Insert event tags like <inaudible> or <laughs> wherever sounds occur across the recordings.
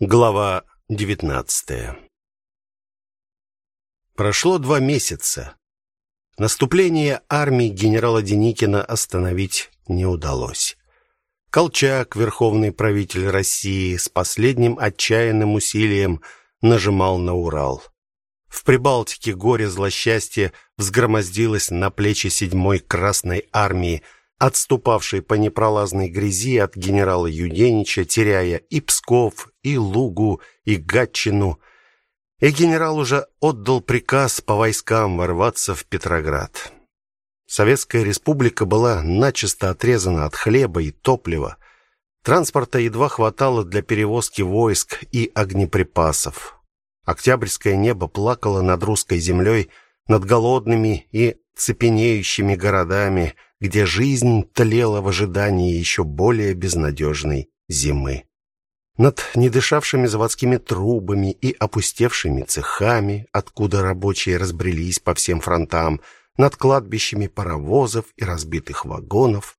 Глава 19. Прошло два месяца. Наступление армии генерала Деникина остановить не удалось. Колчак, верховный правитель России, с последним отчаянным усилием нажимал на Урал. В Прибалтике горе злосчастье взгромоздилось на плечи седьмой Красной армии, отступавшей по непролазной грязи от генерала Юденича, теряя и Псков, и Лугу, и Гатчину. И генерал уже отдал приказ по войскам ворваться в Петроград. Советская республика была начисто отрезана от хлеба и топлива. Транспорта едва хватало для перевозки войск и огнеприпасов. Октябрьское небо плакало над русской землей, над голодными и цепенеющими городами, где жизнь тлела в ожидании еще более безнадежной зимы. Над недышавшими заводскими трубами и опустевшими цехами, откуда рабочие разбрелись по всем фронтам, над кладбищами паровозов и разбитых вагонов,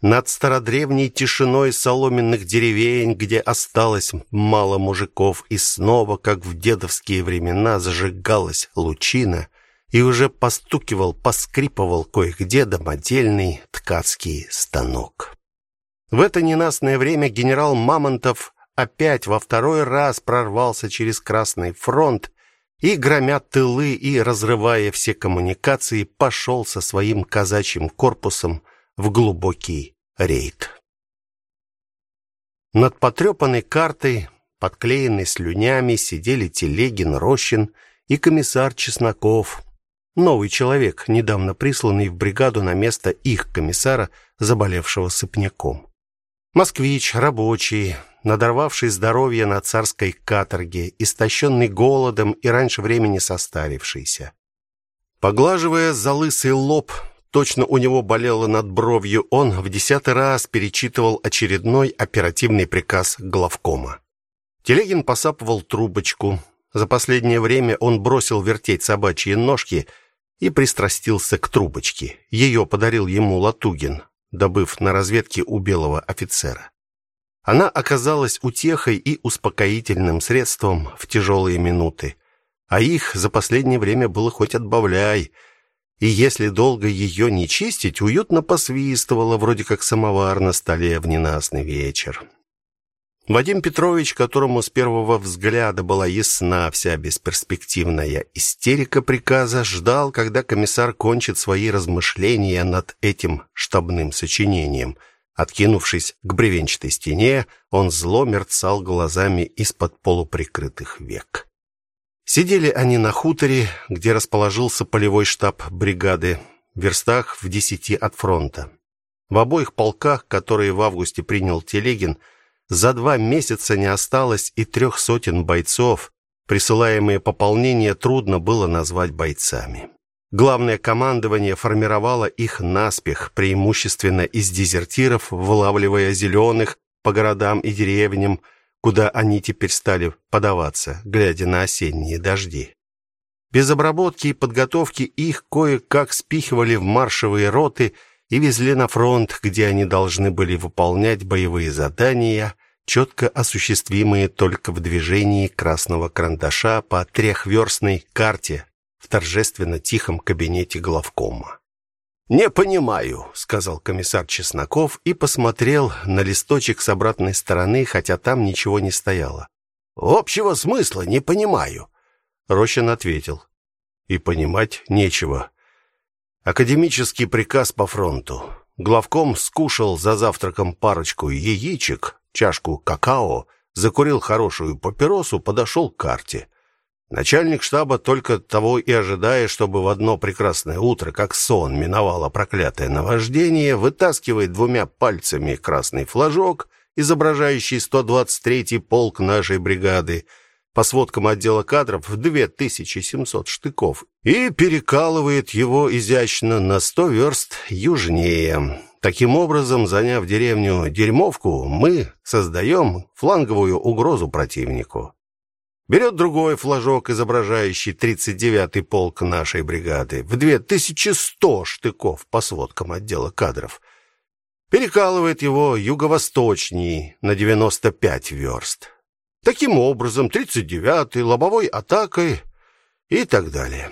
над стародревней тишиной соломенных деревень, где осталось мало мужиков, и снова, как в дедовские времена, зажигалась лучина, и уже постукивал, поскрипывал кое-где домодельный ткацкий станок. В это ненастное время генерал Мамонтов опять во второй раз прорвался через Красный фронт и, громя тылы и разрывая все коммуникации, пошел со своим казачьим корпусом в глубокий рейд. Над потрепанной картой, подклеенной слюнями, сидели Телегин, Рощин и комиссар Чесноков, новый человек, недавно присланный в бригаду на место их комиссара, заболевшего сыпняком. Москвич, рабочий, надорвавший здоровье на царской каторге, истощенный голодом и раньше времени состарившийся. Поглаживая залысый лоб, точно у него болело над бровью, он в десятый раз перечитывал очередной оперативный приказ главкома. Телегин посапывал трубочку. За последнее время он бросил вертеть собачьи ножки и пристрастился к трубочке. Ее подарил ему Латугин, добыв на разведке у белого офицера. Она оказалась утехой и успокоительным средством в тяжелые минуты, а их за последнее время было хоть отбавляй. И если долго ее не чистить, уютно посвистывало, вроде как самовар на столе в ненастный вечер. Вадим Петрович, которому с первого взгляда была ясна вся бесперспективная истерика приказа, ждал, когда комиссар кончит свои размышления над этим штабным сочинением. Откинувшись к бревенчатой стене, он зло мерцал глазами из-под полуприкрытых век. Сидели они на хуторе, где расположился полевой штаб бригады, в верстах в десяти от фронта. В обоих полках, которые в августе принял Телегин, за два месяца не осталось и трех сотен бойцов. Присылаемые пополнения трудно было назвать бойцами. Главное командование формировало их наспех, преимущественно из дезертиров, вылавливая зеленых по городам и деревням, куда они теперь стали подаваться, глядя на осенние дожди. Без обработки и подготовки их кое-как спихивали в маршевые роты и везли на фронт, где они должны были выполнять боевые задания, четко осуществимые только в движении красного карандаша по трехверстной карте в торжественно тихом кабинете главкома. «Не понимаю», — сказал комиссар Чесноков и посмотрел на листочек с обратной стороны, хотя там ничего не стояло. «Общего смысла не понимаю», — Рощин ответил. «И понимать нечего. Академический приказ по фронту. Главком скушал за завтраком парочку яичек, чашку какао, закурил хорошую папиросу, подошел к карте. Начальник штаба только того и ожидая, чтобы в одно прекрасное утро, как сон, миновало проклятое наваждение, вытаскивает двумя пальцами красный флажок, изображающий 123-й полк нашей бригады, по сводкам отдела кадров в 2700 штыков и перекалывает его изящно на 100 верст южнее. Таким образом, заняв деревню Дерьмовку, мы создаем фланговую угрозу противнику. Берет другой флажок, изображающий 39-й полк нашей бригады, в 2100 штыков по сводкам отдела кадров. Перекалывает его юго-восточней на 95 верст. Таким образом, 39-й лобовой атакой и так далее.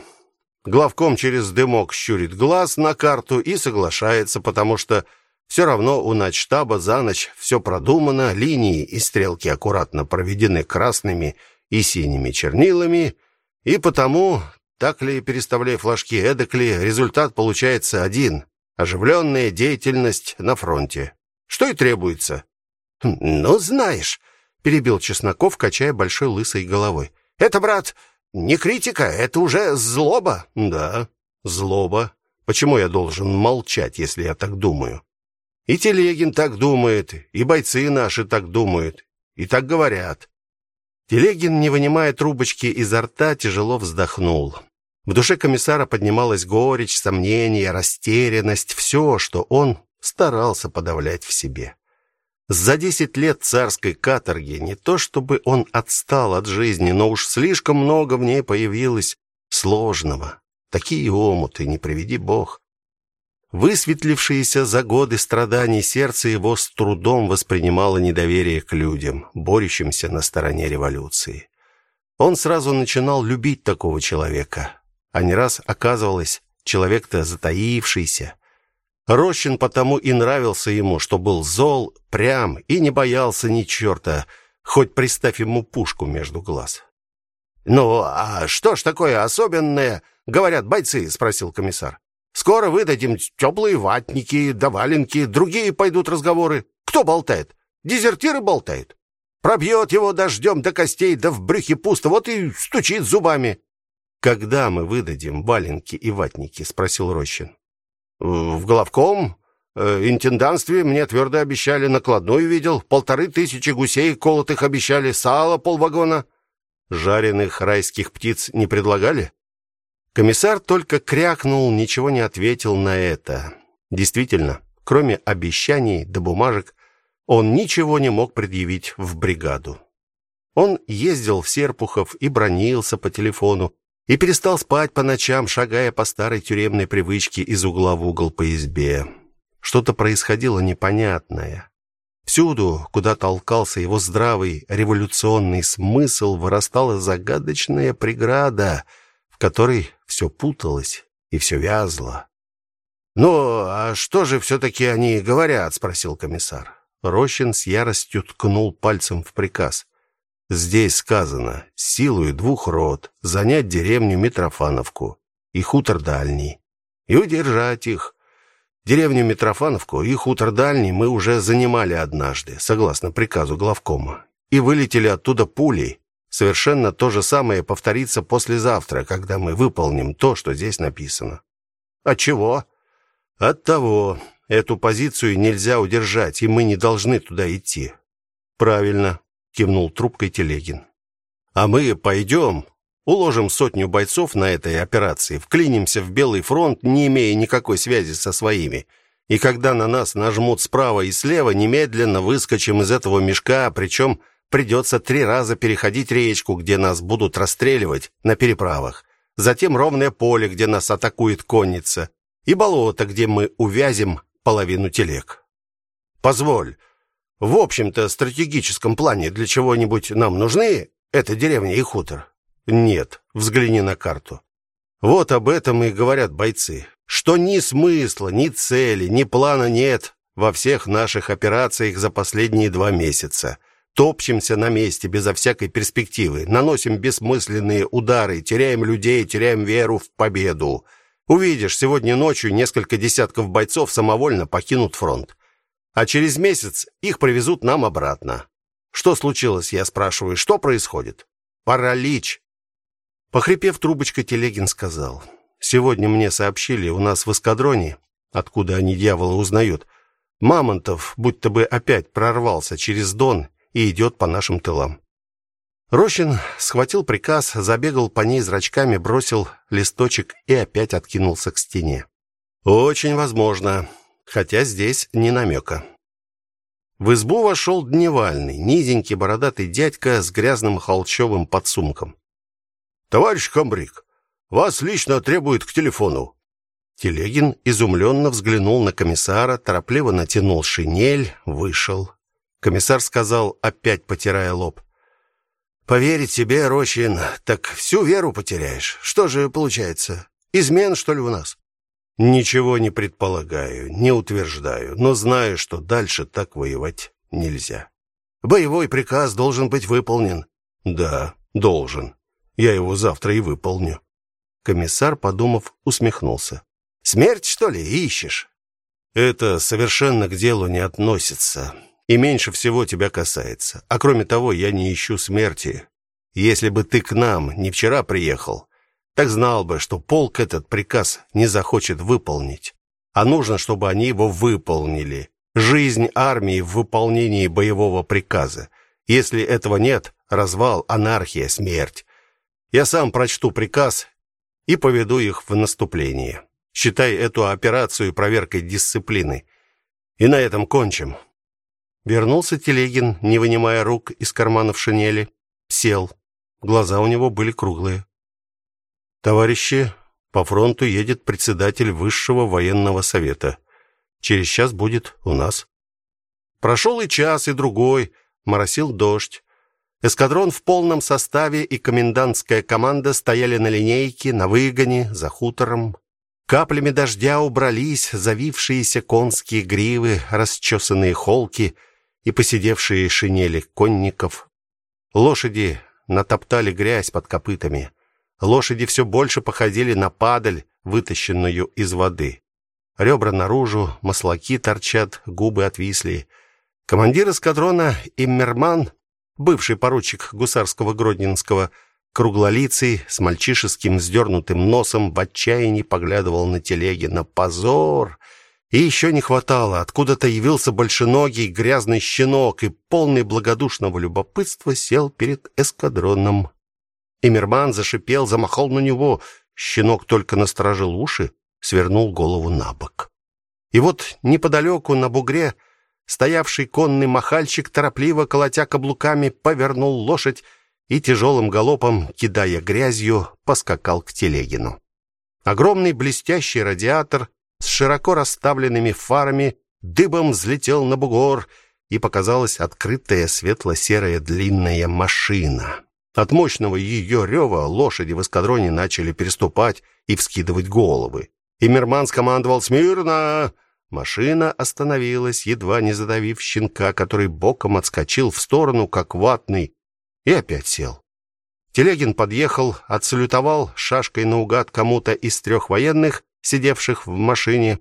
Главком через дымок щурит глаз на карту и соглашается, потому что все равно у начштаба за ночь все продумано, линии и стрелки аккуратно проведены красными и синими чернилами, и потому, так ли переставляя флажки, эдак ли, результат получается один — оживленная деятельность на фронте. Что и требуется. «Хм, «Ну, знаешь», — перебил Чесноков, качая большой лысой головой. «Это, брат, не критика, это уже злоба». «Да, злоба. Почему я должен молчать, если я так думаю?» И Телегин так думает, и бойцы наши так думают, и так говорят. Телегин, не вынимая трубочки изо рта, тяжело вздохнул. В душе комиссара поднималась горечь, сомнение, растерянность, все, что он старался подавлять в себе. За десять лет царской каторги не то чтобы он отстал от жизни, но уж слишком много в ней появилось сложного. Такие омуты, не приведи бог. Высветлившееся за годы страданий сердце его с трудом воспринимало недоверие к людям, борющимся на стороне революции. Он сразу начинал любить такого человека, а не раз оказывалось, человек-то затаившийся. Рощин потому и нравился ему, что был зол, прям и не боялся ни черта, хоть приставь ему пушку между глаз. «Ну, а что ж такое особенное, говорят бойцы?» — спросил комиссар. Скоро выдадим теплые ватники, да валенки, другие пойдут разговоры. Кто болтает? Дезертиры болтают. Пробьет его дождем до костей, да в брюхе пусто, вот и стучит зубами. Когда мы выдадим валенки и ватники, спросил Рощин. В главком э, интендантстве мне твердо обещали, накладную видел, полторы тысячи гусей колотых обещали, сало полвагона. Жареных райских птиц не предлагали? Комиссар только крякнул, ничего не ответил на это. Действительно, кроме обещаний да бумажек, он ничего не мог предъявить в бригаду. Он ездил в Серпухов и бронился по телефону, и перестал спать по ночам, шагая по старой тюремной привычке из угла в угол по избе. Что-то происходило непонятное. Всюду, куда толкался его здравый революционный смысл, вырастала загадочная преграда — в которой все путалось и все вязло. «Ну, а что же все-таки они говорят?» — спросил комиссар. Рощин с яростью ткнул пальцем в приказ. «Здесь сказано, силою двух рот занять деревню Митрофановку и хутор Дальний, и удержать их. Деревню Митрофановку и хутор Дальний мы уже занимали однажды, согласно приказу главкома, и вылетели оттуда пулей. Совершенно то же самое повторится послезавтра, когда мы выполним то, что здесь написано. От чего? От того, эту позицию нельзя удержать, и мы не должны туда идти. Правильно, кивнул трубкой Телегин. А мы пойдем, уложим сотню бойцов на этой операции, вклинимся в Белый фронт, не имея никакой связи со своими. И когда на нас нажмут справа и слева, немедленно выскочим из этого мешка, причем Придется три раза переходить речку, где нас будут расстреливать на переправах. Затем ровное поле, где нас атакует конница, и болото, где мы увязим половину телег. Позволь, в общем-то, стратегическом плане для чего-нибудь нам нужны эта деревня и хутор? Нет, взгляни на карту. Вот об этом и говорят бойцы, что ни смысла, ни цели, ни плана нет во всех наших операциях за последние два месяца. Топчемся на месте безо всякой перспективы, наносим бессмысленные удары, теряем людей, теряем веру в победу. Увидишь, сегодня ночью несколько десятков бойцов самовольно покинут фронт. А через месяц их привезут нам обратно. Что случилось, я спрашиваю, что происходит? Паралич. Похрипев трубочкой, Телегин сказал: "Сегодня мне сообщили, у нас в эскадроне, откуда они дьявола узнают, Мамонтов будто бы опять прорвался через Дон и идет по нашим тылам. Рощин схватил приказ, забегал по ней зрачками, бросил листочек и опять откинулся к стене. Очень возможно, хотя здесь не намека. В избу вошел дневальный, низенький бородатый дядька с грязным холчевым подсумком. Товарищ Камбрик, вас лично требуют к телефону. Телегин изумленно взглянул на комиссара, торопливо натянул шинель, вышел. Комиссар сказал, опять потирая лоб: Поверить себе, Рощин, так всю веру потеряешь. Что же получается? Измен, что ли, у нас? Ничего не предполагаю, не утверждаю, но знаю, что дальше так воевать нельзя. Боевой приказ должен быть выполнен. Да, должен. Я его завтра и выполню. Комиссар, подумав, усмехнулся. Смерть, что ли, ищешь? Это совершенно к делу не относится и меньше всего тебя касается. А кроме того, я не ищу смерти. Если бы ты к нам не вчера приехал, так знал бы, что полк этот приказ не захочет выполнить, а нужно, чтобы они его выполнили. Жизнь армии в выполнении боевого приказа. Если этого нет, развал, анархия, смерть. Я сам прочту приказ и поведу их в наступление. Считай эту операцию проверкой дисциплины. И на этом кончим. Вернулся Телегин, не вынимая рук из карманов шинели, сел. Глаза у него были круглые. Товарищи, по фронту едет председатель высшего военного совета. Через час будет у нас. Прошел и час, и другой, моросил дождь. Эскадрон в полном составе и комендантская команда стояли на линейке, на выгоне, за хутором. Каплями дождя убрались завившиеся конские гривы, расчесанные холки — и поседевшие шинели конников. Лошади натоптали грязь под копытами. Лошади все больше походили на падаль, вытащенную из воды. Ребра наружу, маслаки торчат, губы отвисли. Командир эскадрона Иммерман, бывший поручик гусарского Гродненского, круглолицый, с мальчишеским вздернутым носом, в отчаянии поглядывал на телеги. На позор! И еще не хватало, откуда-то явился большеногий грязный щенок и полный благодушного любопытства сел перед эскадроном. Эмирман зашипел, замахал на него. Щенок только насторожил уши, свернул голову на бок. И вот неподалеку на бугре стоявший конный махальщик, торопливо колотя каблуками, повернул лошадь и тяжелым галопом, кидая грязью, поскакал к Телегину. Огромный блестящий радиатор с широко расставленными фарами дыбом взлетел на бугор, и показалась открытая светло-серая длинная машина. От мощного ее рева лошади в эскадроне начали переступать и вскидывать головы. И Мерман скомандовал «Смирно!». Машина остановилась, едва не задавив щенка, который боком отскочил в сторону, как ватный, и опять сел. Телегин подъехал, отсалютовал шашкой наугад кому-то из трех военных сидевших в машине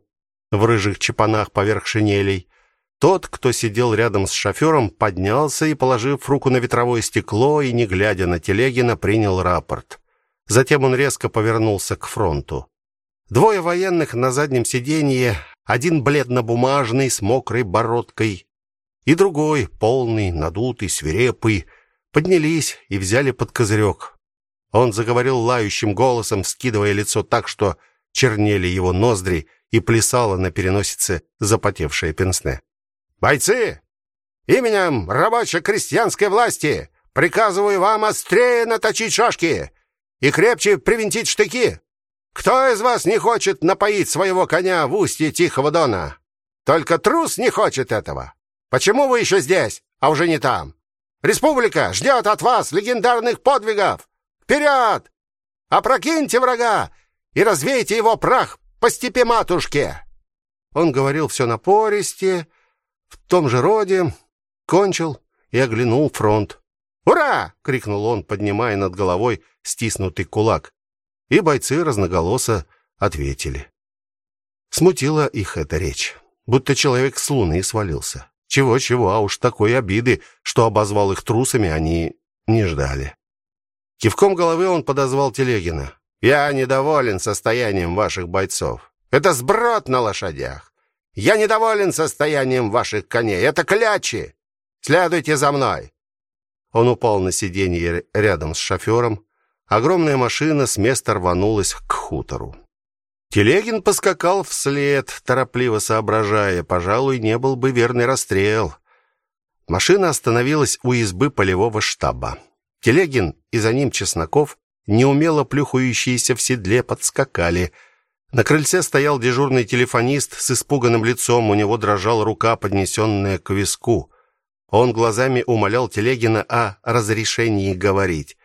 в рыжих чепанах поверх шинелей. Тот, кто сидел рядом с шофером, поднялся и, положив руку на ветровое стекло и не глядя на Телегина, принял рапорт. Затем он резко повернулся к фронту. Двое военных на заднем сиденье, один бледно-бумажный с мокрой бородкой, и другой, полный, надутый, свирепый, поднялись и взяли под козырек. Он заговорил лающим голосом, скидывая лицо так, что чернели его ноздри и плясало на переносице запотевшее пенсне. Бойцы, именем рабоче-крестьянской власти приказываю вам острее наточить шашки и крепче привинтить штыки. Кто из вас не хочет напоить своего коня в устье Тихого Дона? Только трус не хочет этого. Почему вы еще здесь, а уже не там? Республика ждет от вас легендарных подвигов. Вперед! Опрокиньте врага и развейте его прах по степи матушке. Он говорил все напористе, в том же роде, кончил и оглянул фронт. «Ура!» — крикнул он, поднимая над головой стиснутый кулак. И бойцы разноголосо ответили. Смутила их эта речь, будто человек с луны свалился. Чего-чего, а уж такой обиды, что обозвал их трусами, они не ждали. Кивком головы он подозвал Телегина. Я недоволен состоянием ваших бойцов. Это сброд на лошадях. Я недоволен состоянием ваших коней. Это клячи. Следуйте за мной. Он упал на сиденье рядом с шофером. Огромная машина с места рванулась к хутору. Телегин поскакал вслед, торопливо соображая, пожалуй, не был бы верный расстрел. Машина остановилась у избы полевого штаба. Телегин и за ним Чесноков неумело плюхающиеся в седле, подскакали. На крыльце стоял дежурный телефонист с испуганным лицом, у него дрожала рука, поднесенная к виску. Он глазами умолял Телегина о разрешении говорить.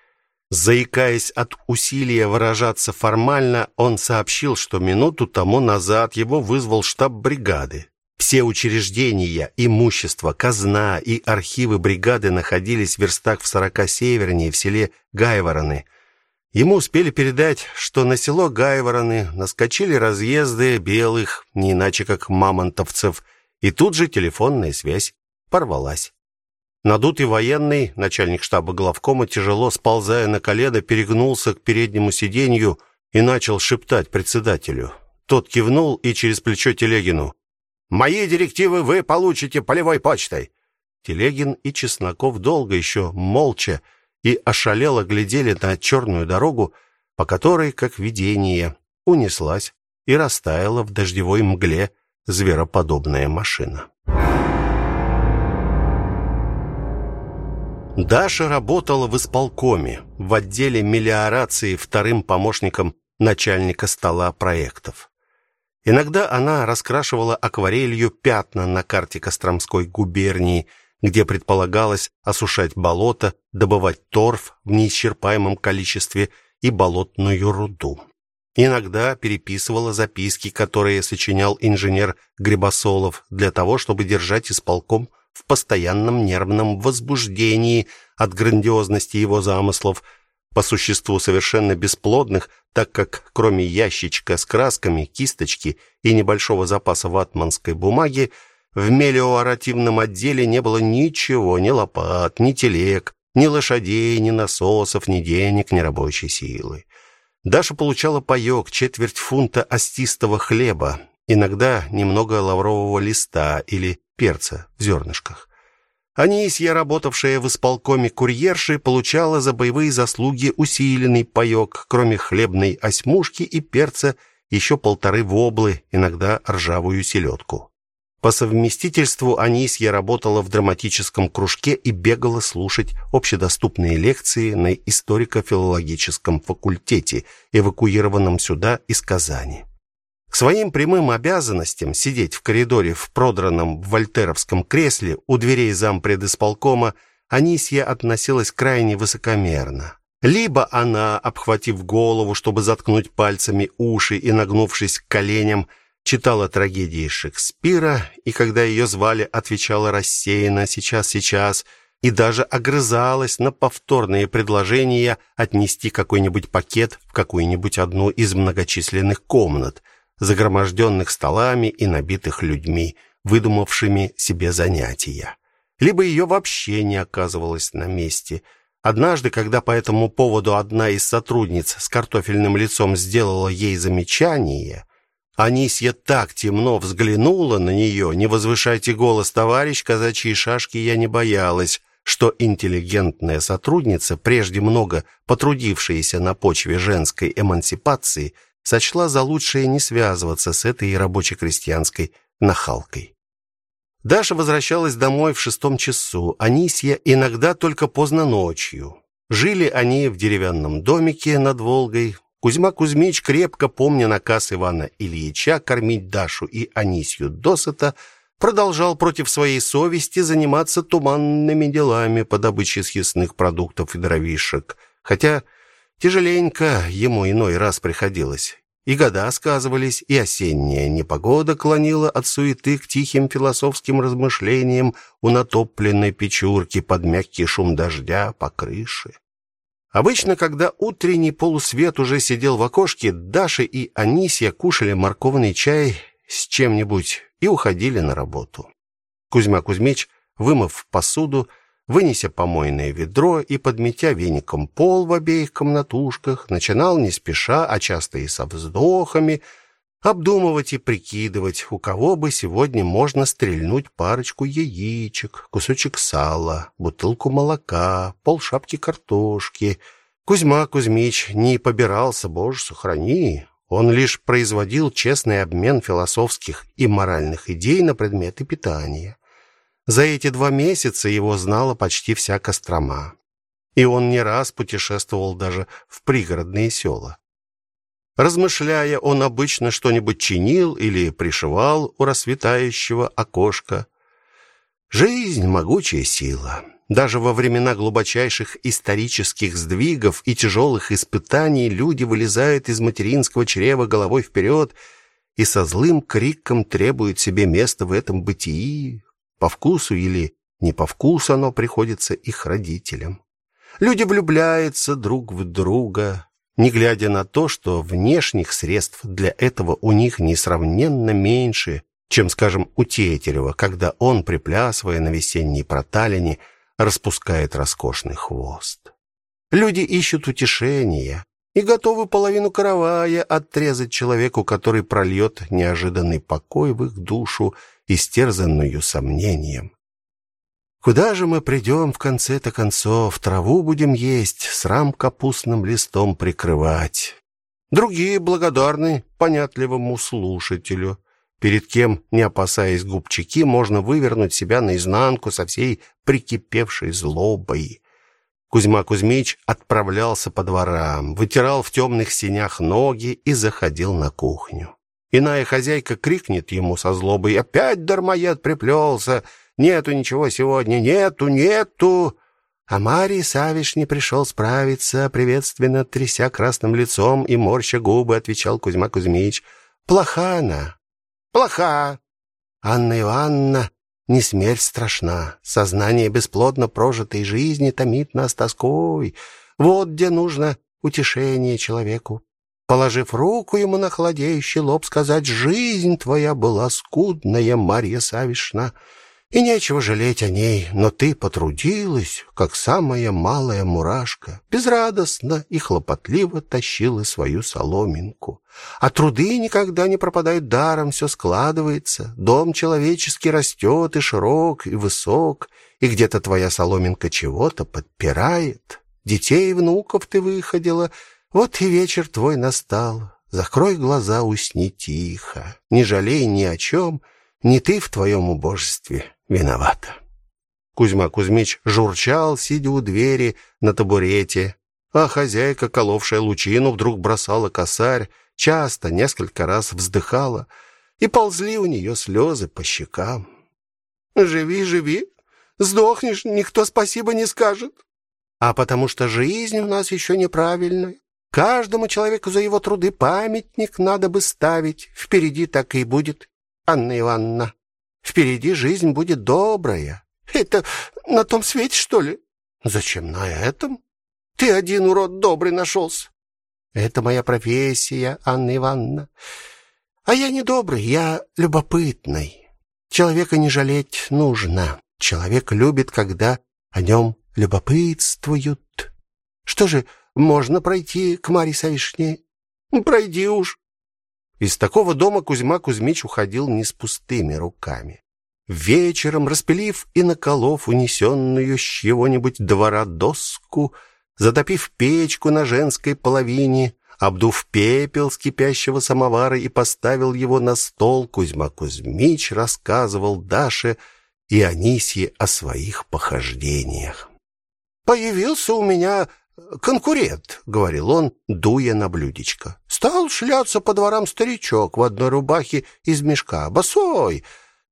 Заикаясь от усилия выражаться формально, он сообщил, что минуту тому назад его вызвал штаб бригады. Все учреждения, имущество, казна и архивы бригады находились в верстах в сорока севернее, в селе Гайвороны. Ему успели передать, что на село Гайвороны наскочили разъезды белых, не иначе как мамонтовцев, и тут же телефонная связь порвалась. Надутый военный, начальник штаба главкома, тяжело сползая на колено, перегнулся к переднему сиденью и начал шептать председателю. Тот кивнул и через плечо Телегину: Мои директивы вы получите полевой почтой. Телегин и Чесноков долго еще молча и ошалело глядели на черную дорогу, по которой, как видение, унеслась и растаяла в дождевой мгле звероподобная машина. Даша работала в исполкоме, в отделе мелиорации вторым помощником начальника стола проектов. Иногда она раскрашивала акварелью пятна на карте Костромской губернии, где предполагалось осушать болото, добывать торф в неисчерпаемом количестве и болотную руду. Иногда переписывала записки, которые сочинял инженер Грибосолов для того, чтобы держать исполком в постоянном нервном возбуждении от грандиозности его замыслов – по существу совершенно бесплодных, так как кроме ящичка с красками, кисточки и небольшого запаса ватманской бумаги в мелиоративном отделе не было ничего, ни лопат, ни телег, ни лошадей, ни насосов, ни денег, ни рабочей силы. Даша получала паёк, четверть фунта остистого хлеба, иногда немного лаврового листа или перца в зернышках. Анисья, работавшая в исполкоме курьерши, получала за боевые заслуги усиленный паёк, кроме хлебной осьмушки и перца, еще полторы воблы, иногда ржавую селедку. По совместительству Анисья работала в драматическом кружке и бегала слушать общедоступные лекции на историко-филологическом факультете, эвакуированном сюда из Казани. К своим прямым обязанностям сидеть в коридоре в продранном вольтеровском кресле у дверей зампредисполкома Анисья относилась крайне высокомерно. Либо она, обхватив голову, чтобы заткнуть пальцами уши и нагнувшись к коленям, читала трагедии Шекспира, и когда ее звали, отвечала рассеянно «сейчас, сейчас», и даже огрызалась на повторные предложения отнести какой-нибудь пакет в какую-нибудь одну из многочисленных комнат, загроможденных столами и набитых людьми, выдумавшими себе занятия. Либо ее вообще не оказывалось на месте. Однажды, когда по этому поводу одна из сотрудниц с картофельным лицом сделала ей замечание, Анисья так темно взглянула на нее, не возвышайте голос, товарищ, казачьи шашки я не боялась, что интеллигентная сотрудница, прежде много потрудившаяся на почве женской эмансипации, сочла за лучшее не связываться с этой рабоче-крестьянской нахалкой. Даша возвращалась домой в шестом часу, Анисья иногда только поздно ночью. Жили они в деревянном домике над Волгой. Кузьма Кузьмич, крепко помня наказ Ивана Ильича кормить Дашу и Анисью досыта, продолжал против своей совести заниматься туманными делами по добыче съестных продуктов и дровишек, хотя Тяжеленько ему иной раз приходилось. И года сказывались, и осенняя непогода клонила от суеты к тихим философским размышлениям у натопленной печурки под мягкий шум дождя по крыше. Обычно, когда утренний полусвет уже сидел в окошке, Даша и Анисия кушали морковный чай с чем-нибудь и уходили на работу. Кузьма Кузьмич, вымыв посуду, вынеся помойное ведро и подметя веником пол в обеих комнатушках, начинал не спеша, а часто и со вздохами обдумывать и прикидывать, у кого бы сегодня можно стрельнуть парочку яичек, кусочек сала, бутылку молока, полшапки картошки. Кузьма Кузьмич не побирался, боже, сохрани. Он лишь производил честный обмен философских и моральных идей на предметы питания. За эти два месяца его знала почти вся Кострома. И он не раз путешествовал даже в пригородные села. Размышляя, он обычно что-нибудь чинил или пришивал у расцветающего окошка. Жизнь могучая сила. Даже во времена глубочайших исторических сдвигов и тяжелых испытаний люди вылезают из материнского чрева головой вперед и со злым криком требуют себе места в этом бытии, по вкусу или не по вкусу оно приходится их родителям. Люди влюбляются друг в друга, не глядя на то, что внешних средств для этого у них несравненно меньше, чем, скажем, у Тетерева, когда он, приплясывая на весенней проталине, распускает роскошный хвост. Люди ищут утешения и готовы половину каравая отрезать человеку, который прольет неожиданный покой в их душу, истерзанную сомнением. Куда же мы придем в конце-то концов? Траву будем есть, срам капустным листом прикрывать. Другие благодарны понятливому слушателю перед кем, не опасаясь губчики, можно вывернуть себя наизнанку со всей прикипевшей злобой. Кузьма Кузьмич отправлялся по дворам, вытирал в темных синях ноги и заходил на кухню. Иная хозяйка крикнет ему со злобой: "Опять дармоед приплелся! Нету ничего сегодня, нету, нету!" А Марий Савиш не пришел справиться, приветственно тряся красным лицом и морща губы, отвечал Кузьма Кузьмич: "Плоха она, Плоха. Анна Ивановна, не смерть страшна. Сознание бесплодно прожитой жизни томит нас тоской. Вот где нужно утешение человеку. Положив руку ему на холодеющий лоб, сказать «Жизнь твоя была скудная, Марья Савишна». И нечего жалеть о ней, но ты потрудилась, как самая малая мурашка, безрадостно и хлопотливо тащила свою соломинку. А труды никогда не пропадают даром, все складывается. Дом человеческий растет и широк, и высок, и где-то твоя соломинка чего-то подпирает. Детей и внуков ты выходила, вот и вечер твой настал. Закрой глаза, усни тихо, не жалей ни о чем, не ты в твоем убожестве виновата. Кузьма Кузьмич журчал, сидя у двери на табурете, а хозяйка, коловшая лучину, вдруг бросала косарь, часто, несколько раз вздыхала, и ползли у нее слезы по щекам. «Живи, живи, сдохнешь, никто спасибо не скажет». «А потому что жизнь у нас еще неправильная. Каждому человеку за его труды памятник надо бы ставить. Впереди так и будет, Анна Ивановна». Впереди жизнь будет добрая. Это на том свете, что ли? Зачем на этом? Ты один урод добрый нашелся. Это моя профессия, Анна Ивановна. А я не добрый, я любопытный. Человека не жалеть нужно. Человек любит, когда о нем любопытствуют. Что же, можно пройти к Марье Савишне? Пройди уж. Из такого дома Кузьма Кузьмич уходил не с пустыми руками. Вечером, распилив и наколов унесенную с чего-нибудь двора доску, затопив печку на женской половине, обдув пепел с кипящего самовара и поставил его на стол, Кузьма Кузьмич рассказывал Даше и Анисье о своих похождениях. «Появился у меня конкурент, говорил он, дуя на блюдечко. Стал шляться по дворам старичок в одной рубахе из мешка, босой,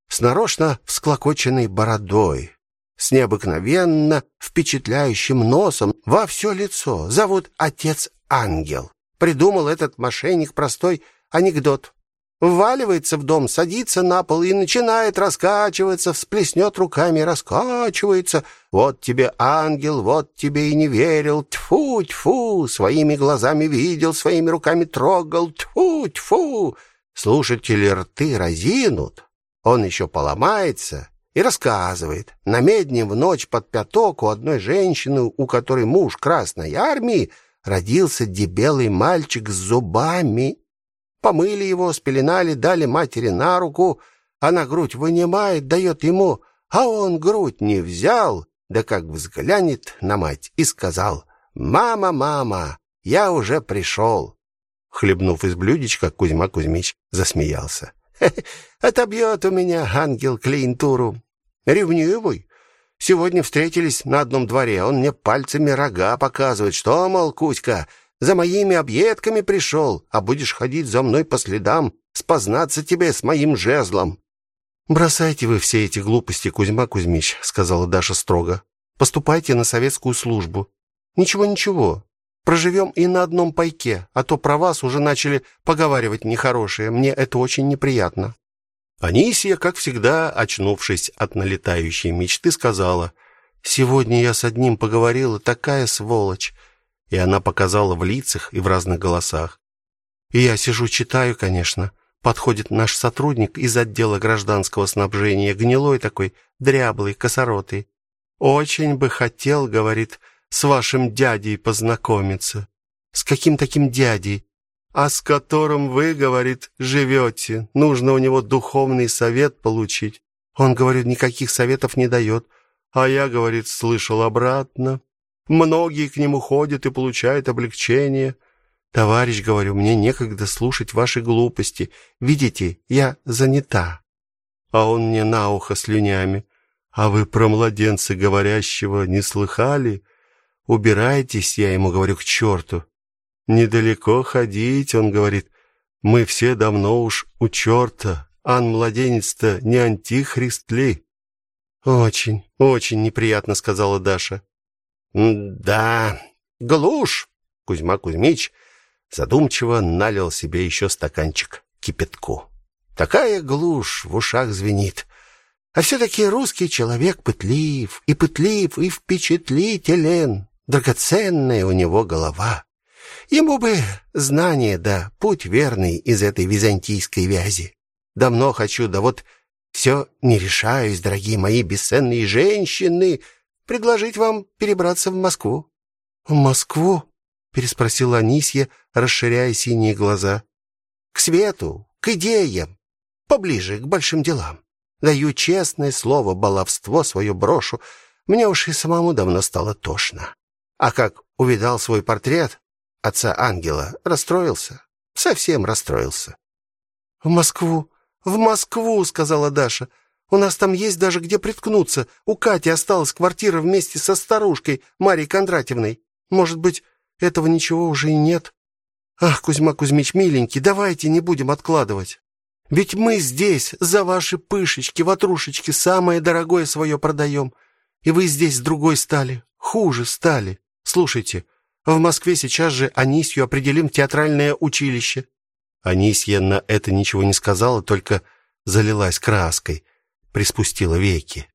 с нарочно всклокоченной бородой, с необыкновенно впечатляющим носом во все лицо. Зовут отец Ангел. Придумал этот мошенник простой анекдот вваливается в дом, садится на пол и начинает раскачиваться, всплеснет руками, раскачивается. Вот тебе ангел, вот тебе и не верил. Тьфу, тьфу, своими глазами видел, своими руками трогал. Тьфу, тьфу. Слушатели рты разинут. Он еще поломается и рассказывает. На медне в ночь под пяток у одной женщины, у которой муж Красной армии, родился дебелый мальчик с зубами Помыли его, спеленали, дали матери на руку, она грудь вынимает, дает ему, а он грудь не взял, да как взглянет на мать и сказал: "Мама, мама, я уже пришел». Хлебнув из блюдечка, Кузьма Кузьмич засмеялся. Отобьет у меня ангел клиентуру. Ревнивый. Сегодня встретились на одном дворе, он мне пальцами рога показывает. Что, мол, Кузька, за моими объедками пришел, а будешь ходить за мной по следам, спознаться тебе с моим жезлом. Бросайте вы все эти глупости, Кузьма Кузьмич, сказала Даша строго. Поступайте на советскую службу. Ничего, ничего. Проживем и на одном пайке, а то про вас уже начали поговаривать нехорошее. Мне это очень неприятно. Анисия, как всегда, очнувшись от налетающей мечты, сказала: "Сегодня я с одним поговорила, такая сволочь". И она показала в лицах и в разных голосах. И я сижу, читаю, конечно. Подходит наш сотрудник из отдела гражданского снабжения, гнилой такой, дряблый, косоротый. Очень бы хотел, говорит, с вашим дядей познакомиться. С каким таким дядей? А с которым вы, говорит, живете. Нужно у него духовный совет получить. Он, говорит, никаких советов не дает. А я, говорит, слышал обратно. Многие к нему ходят и получают облегчение. Товарищ, говорю, мне некогда слушать ваши глупости. Видите, я занята. А он мне на ухо слюнями. А вы про младенца говорящего не слыхали? Убирайтесь, я ему говорю, к черту. Недалеко ходить, он говорит. Мы все давно уж у черта. Ан младенец-то не антихрист ли? Очень, очень неприятно, сказала Даша. Да, глушь. Кузьма Кузьмич задумчиво налил себе еще стаканчик кипятку. Такая глушь в ушах звенит. А все таки русский человек пытлив, и пытлив, и впечатлителен. Драгоценная у него голова. Ему бы знание да путь верный из этой византийской вязи. Давно хочу, да вот все не решаюсь, дорогие мои бесценные женщины, предложить вам перебраться в Москву. В Москву? переспросила Анисья, расширяя синие глаза. К свету, к идеям, поближе к большим делам. Даю честное слово, баловство свое брошу. Мне уж и самому давно стало тошно. А как увидал свой портрет отца Ангела, расстроился, совсем расстроился. В Москву, в Москву, сказала Даша. У нас там есть даже где приткнуться. У Кати осталась квартира вместе со старушкой Марьей Кондратьевной. Может быть, этого ничего уже и нет. Ах, Кузьма Кузьмич, миленький, давайте не будем откладывать. Ведь мы здесь за ваши пышечки, ватрушечки самое дорогое свое продаем. И вы здесь другой стали, хуже стали. Слушайте, в Москве сейчас же Анисью определим театральное училище. Анисья на это ничего не сказала, только залилась краской, приспустила веки.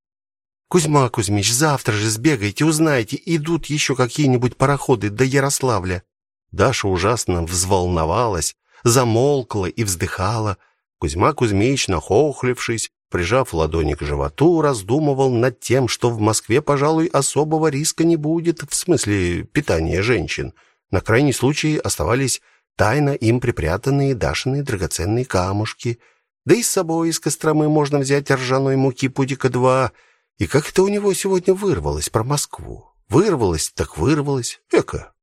Кузьма Кузьмич, завтра же сбегайте, узнайте, идут еще какие-нибудь пароходы до Ярославля. Даша ужасно взволновалась, замолкла и вздыхала. Кузьма Кузьмич, нахохлившись, прижав ладони к животу, раздумывал над тем, что в Москве, пожалуй, особого риска не будет в смысле питания женщин. На крайний случай оставались тайно им припрятанные Дашины драгоценные камушки. Да и с собой из Костромы можно взять ржаной муки пудика два. И как это у него сегодня вырвалось про Москву? Вырвалось, так вырвалось. Эка.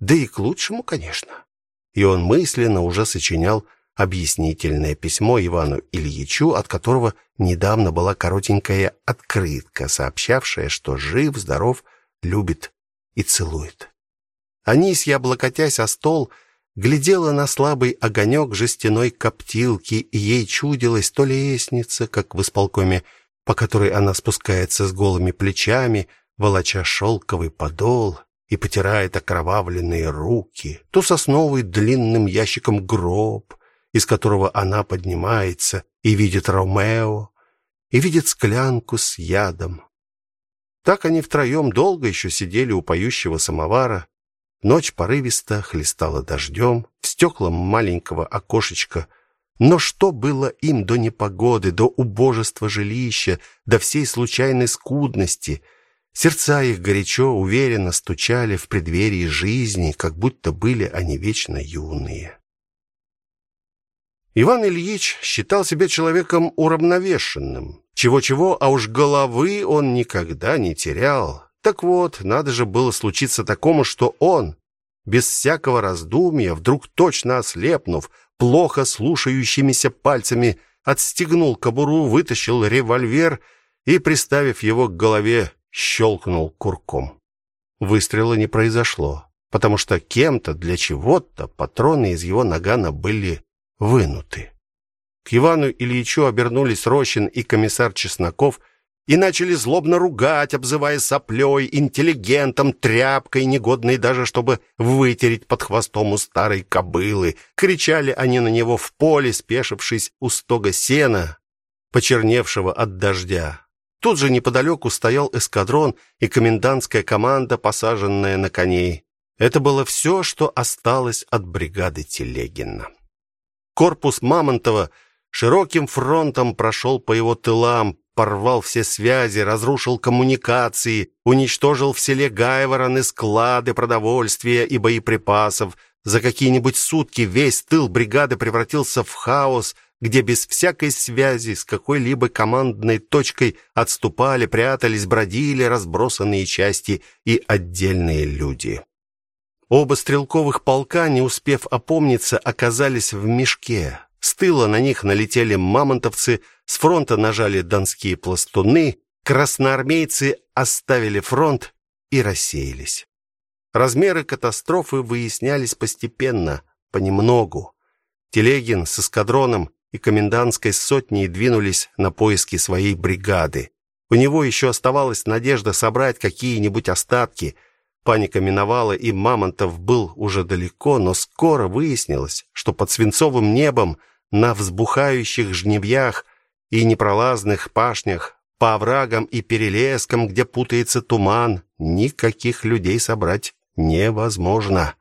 Да и к лучшему, конечно. И он мысленно уже сочинял объяснительное письмо Ивану Ильичу, от которого недавно была коротенькая открытка, сообщавшая, что жив, здоров, любит и целует. Анисья, облокотясь о стол, глядела на слабый огонек жестяной коптилки, и ей чудилось то лестница, как в исполкоме, по которой она спускается с голыми плечами, волоча шелковый подол и потирает окровавленные руки, то сосновый длинным ящиком гроб, из которого она поднимается и видит Ромео, и видит склянку с ядом. Так они втроем долго еще сидели у поющего самовара. Ночь порывисто хлестала дождем, в стеклам маленького окошечка. Но что было им до непогоды, до убожества жилища, до всей случайной скудности? Сердца их горячо, уверенно стучали в преддверии жизни, как будто были они вечно юные. Иван Ильич считал себя человеком уравновешенным. Чего-чего, а уж головы он никогда не терял. Так вот, надо же было случиться такому, что он, без всякого раздумья, вдруг точно ослепнув, плохо слушающимися пальцами отстегнул кобуру, вытащил револьвер и, приставив его к голове, щелкнул курком. Выстрела не произошло, потому что кем-то для чего-то патроны из его нагана были вынуты. К Ивану Ильичу обернулись Рощин и комиссар Чесноков и начали злобно ругать, обзывая соплей, интеллигентом, тряпкой, негодной даже, чтобы вытереть под хвостом у старой кобылы. Кричали они на него в поле, спешившись у стога сена, почерневшего от дождя. Тут же неподалеку стоял эскадрон и комендантская команда, посаженная на коней. Это было все, что осталось от бригады Телегина. Корпус Мамонтова широким фронтом прошел по его тылам, порвал все связи, разрушил коммуникации, уничтожил в селе Гайвороны склады продовольствия и боеприпасов. За какие-нибудь сутки весь тыл бригады превратился в хаос, где без всякой связи с какой-либо командной точкой отступали, прятались, бродили разбросанные части и отдельные люди. Оба стрелковых полка, не успев опомниться, оказались в мешке. С тыла на них налетели мамонтовцы, с фронта нажали донские пластуны, красноармейцы оставили фронт и рассеялись. Размеры катастрофы выяснялись постепенно, понемногу. Телегин с эскадроном и комендантской сотней двинулись на поиски своей бригады. У него еще оставалась надежда собрать какие-нибудь остатки – Паника миновала, и Мамонтов был уже далеко, но скоро выяснилось, что под свинцовым небом, на взбухающих жневьях и непролазных пашнях, по оврагам и перелескам, где путается туман, никаких людей собрать невозможно.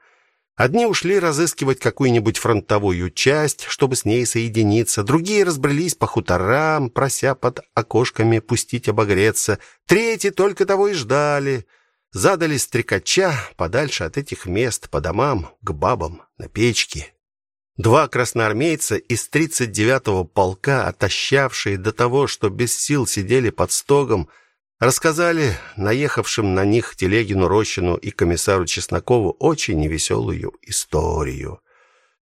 Одни ушли разыскивать какую-нибудь фронтовую часть, чтобы с ней соединиться, другие разбрелись по хуторам, прося под окошками пустить обогреться, третьи только того и ждали — задали стрекача подальше от этих мест, по домам, к бабам, на печке. Два красноармейца из 39-го полка, отощавшие до того, что без сил сидели под стогом, рассказали наехавшим на них Телегину Рощину и комиссару Чеснокову очень невеселую историю.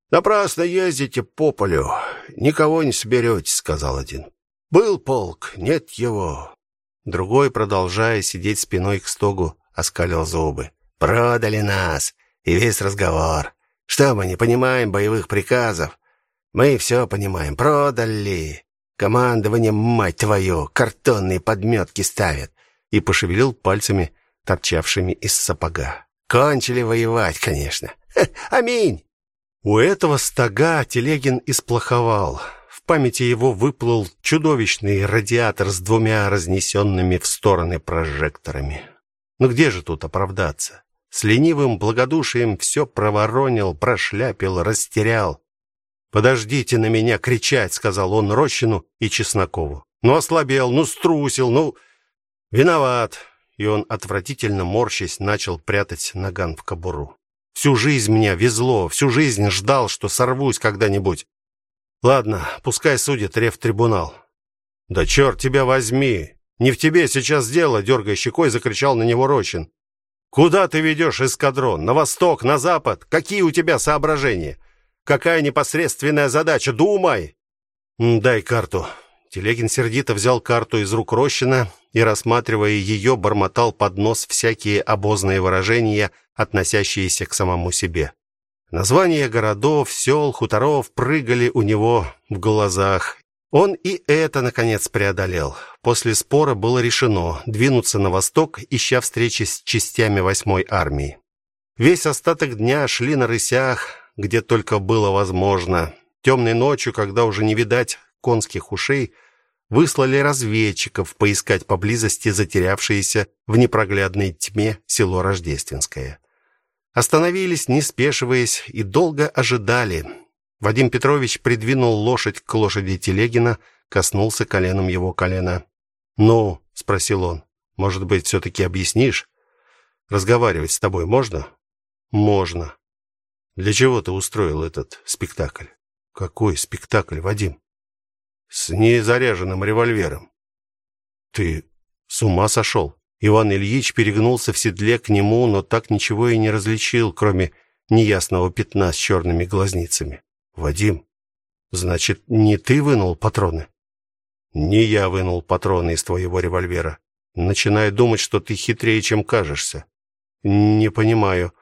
«Напрасно ездите по полю, никого не соберете», — сказал один. «Был полк, нет его». Другой, продолжая сидеть спиной к стогу, оскалил зубы. Продали нас, и весь разговор. Что мы не понимаем боевых приказов? Мы все понимаем. Продали. Командование, мать твою, картонные подметки ставит. И пошевелил пальцами, торчавшими из сапога. Кончили воевать, конечно. Ха, аминь. У этого стога Телегин исплоховал. В памяти его выплыл чудовищный радиатор с двумя разнесенными в стороны прожекторами. Ну где же тут оправдаться? С ленивым благодушием все проворонил, прошляпил, растерял. Подождите на меня кричать, сказал он Рощину и Чеснокову. Ну ослабел, ну струсил, ну виноват. И он отвратительно морщась начал прятать наган в кобуру. Всю жизнь мне везло, всю жизнь ждал, что сорвусь когда-нибудь. Ладно, пускай судит рефтрибунал. Да черт тебя возьми, не в тебе сейчас дело, дергая щекой, закричал на него Рощин. Куда ты ведешь эскадрон? На восток, на запад? Какие у тебя соображения? Какая непосредственная задача? Думай. Дай карту. Телегин сердито взял карту из рук Рощина и, рассматривая ее, бормотал под нос всякие обозные выражения, относящиеся к самому себе. Названия городов, сел, хуторов прыгали у него в глазах, он и это наконец преодолел. После спора было решено двинуться на восток, ища встречи с частями восьмой армии. Весь остаток дня шли на рысях, где только было возможно. Темной ночью, когда уже не видать конских ушей, выслали разведчиков поискать поблизости затерявшееся в непроглядной тьме село Рождественское. Остановились, не спешиваясь, и долго ожидали. Вадим Петрович придвинул лошадь к лошади Телегина, коснулся коленом его колена. "Ну?" спросил он. "Может быть, все таки объяснишь? Разговаривать с тобой можно?" "Можно. Для чего ты устроил этот спектакль?" "Какой спектакль, Вадим?" "С незаряженным револьвером." "Ты с ума сошел?» Иван Ильич перегнулся в седле к нему, но так ничего и не различил, кроме неясного пятна с черными глазницами. Вадим, значит, не ты вынул патроны? Не я вынул патроны из твоего револьвера. Начинаю думать, что ты хитрее, чем кажешься. Не понимаю.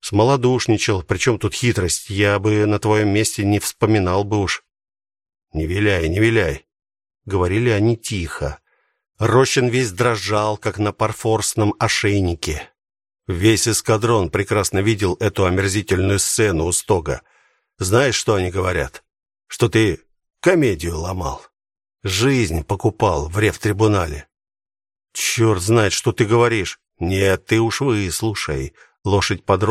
Смолодушничал, причем тут хитрость? Я бы на твоем месте не вспоминал бы уж. Не виляй, не виляй. Говорили они тихо. Рощин весь дрожал, как на парфорсном ошейнике. Весь эскадрон прекрасно видел эту омерзительную сцену у стога. Знаешь, что они говорят? Что ты комедию ломал. Жизнь покупал в рефтрибунале. Черт знает, что ты говоришь. Нет, ты уж выслушай. Лошадь под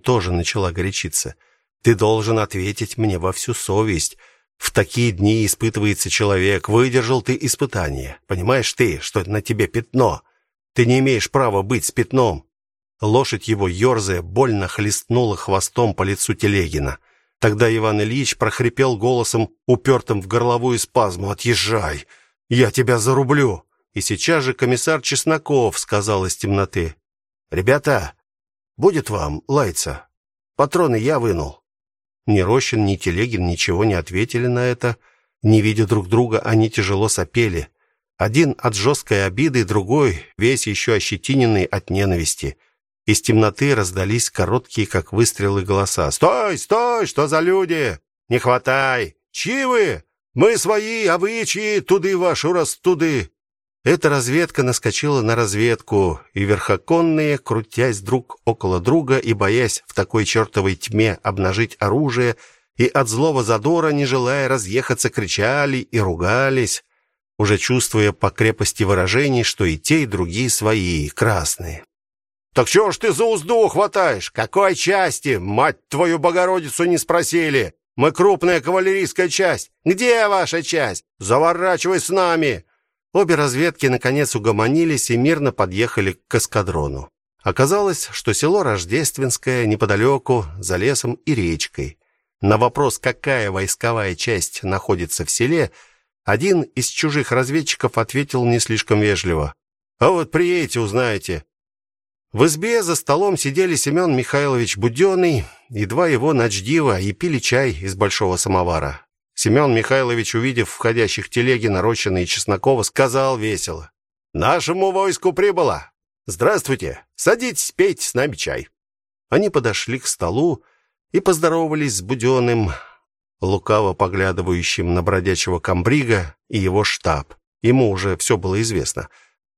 тоже начала горячиться. Ты должен ответить мне во всю совесть. В такие дни испытывается человек. Выдержал ты испытание. Понимаешь ты, что на тебе пятно? Ты не имеешь права быть с пятном. Лошадь его ерзая больно хлестнула хвостом по лицу Телегина. Тогда Иван Ильич прохрипел голосом, упертым в горловую спазму: "Отъезжай, я тебя зарублю". И сейчас же комиссар Чесноков сказал из темноты: "Ребята, будет вам лайца. Патроны я вынул". Ни Рощин, ни Телегин ничего не ответили на это. Не видя друг друга, они тяжело сопели. Один от жесткой обиды, другой весь еще ощетиненный от ненависти. Из темноты раздались короткие, как выстрелы, голоса. «Стой! Стой! Что за люди? Не хватай! Чьи вы? Мы свои, а вы чьи? Туды вашу раз туды!» Эта разведка наскочила на разведку, и верхоконные, крутясь друг около друга и боясь в такой чертовой тьме обнажить оружие, и от злого задора, не желая разъехаться, кричали и ругались, уже чувствуя по крепости выражений, что и те, и другие свои, красные. Так чего ж ты за узду хватаешь? Какой части? Мать твою Богородицу не спросили. Мы крупная кавалерийская часть. Где ваша часть? Заворачивай с нами. Обе разведки наконец угомонились и мирно подъехали к эскадрону. Оказалось, что село Рождественское неподалеку, за лесом и речкой. На вопрос, какая войсковая часть находится в селе, один из чужих разведчиков ответил не слишком вежливо: "А вот приедете, узнаете. В избе за столом сидели Семен Михайлович Будённый и два его начдива и пили чай из большого самовара. Семен Михайлович, увидев входящих телеги Нарощина и Чеснокова, сказал весело: "Нашему войску прибыло. Здравствуйте. Садитесь, пейте с нами чай". Они подошли к столу и поздоровались с Будённым, лукаво поглядывающим на бродячего комбрига и его штаб. Ему уже все было известно.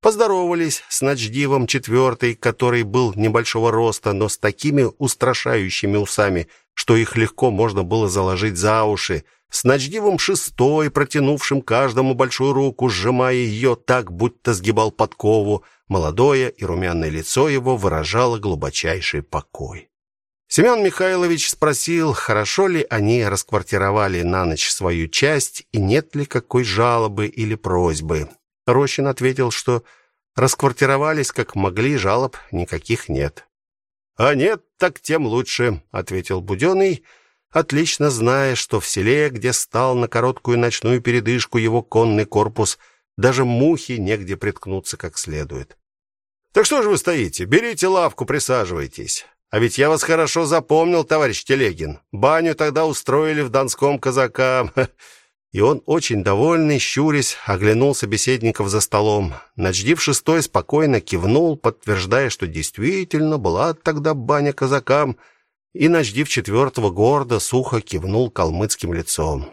Поздоровались с Ночдивом четвертый, который был небольшого роста, но с такими устрашающими усами, что их легко можно было заложить за уши, с Ночдивом шестой, протянувшим каждому большую руку, сжимая ее так, будто сгибал подкову. Молодое и румяное лицо его выражало глубочайший покой. Семен Михайлович спросил, хорошо ли они расквартировали на ночь свою часть и нет ли какой жалобы или просьбы. Рощин ответил, что расквартировались как могли, жалоб никаких нет. А нет, так тем лучше, ответил Будённый, отлично зная, что в селе, где стал на короткую ночную передышку его конный корпус, даже мухи негде приткнуться как следует. Так что же вы стоите? Берите лавку, присаживайтесь. А ведь я вас хорошо запомнил, товарищ Телегин. Баню тогда устроили в Донском казакам. <laughs> И он, очень довольный, щурясь, оглянул собеседников за столом. Начдив шестой спокойно кивнул, подтверждая, что действительно была тогда баня казакам, и Начдив четвертого гордо сухо кивнул калмыцким лицом.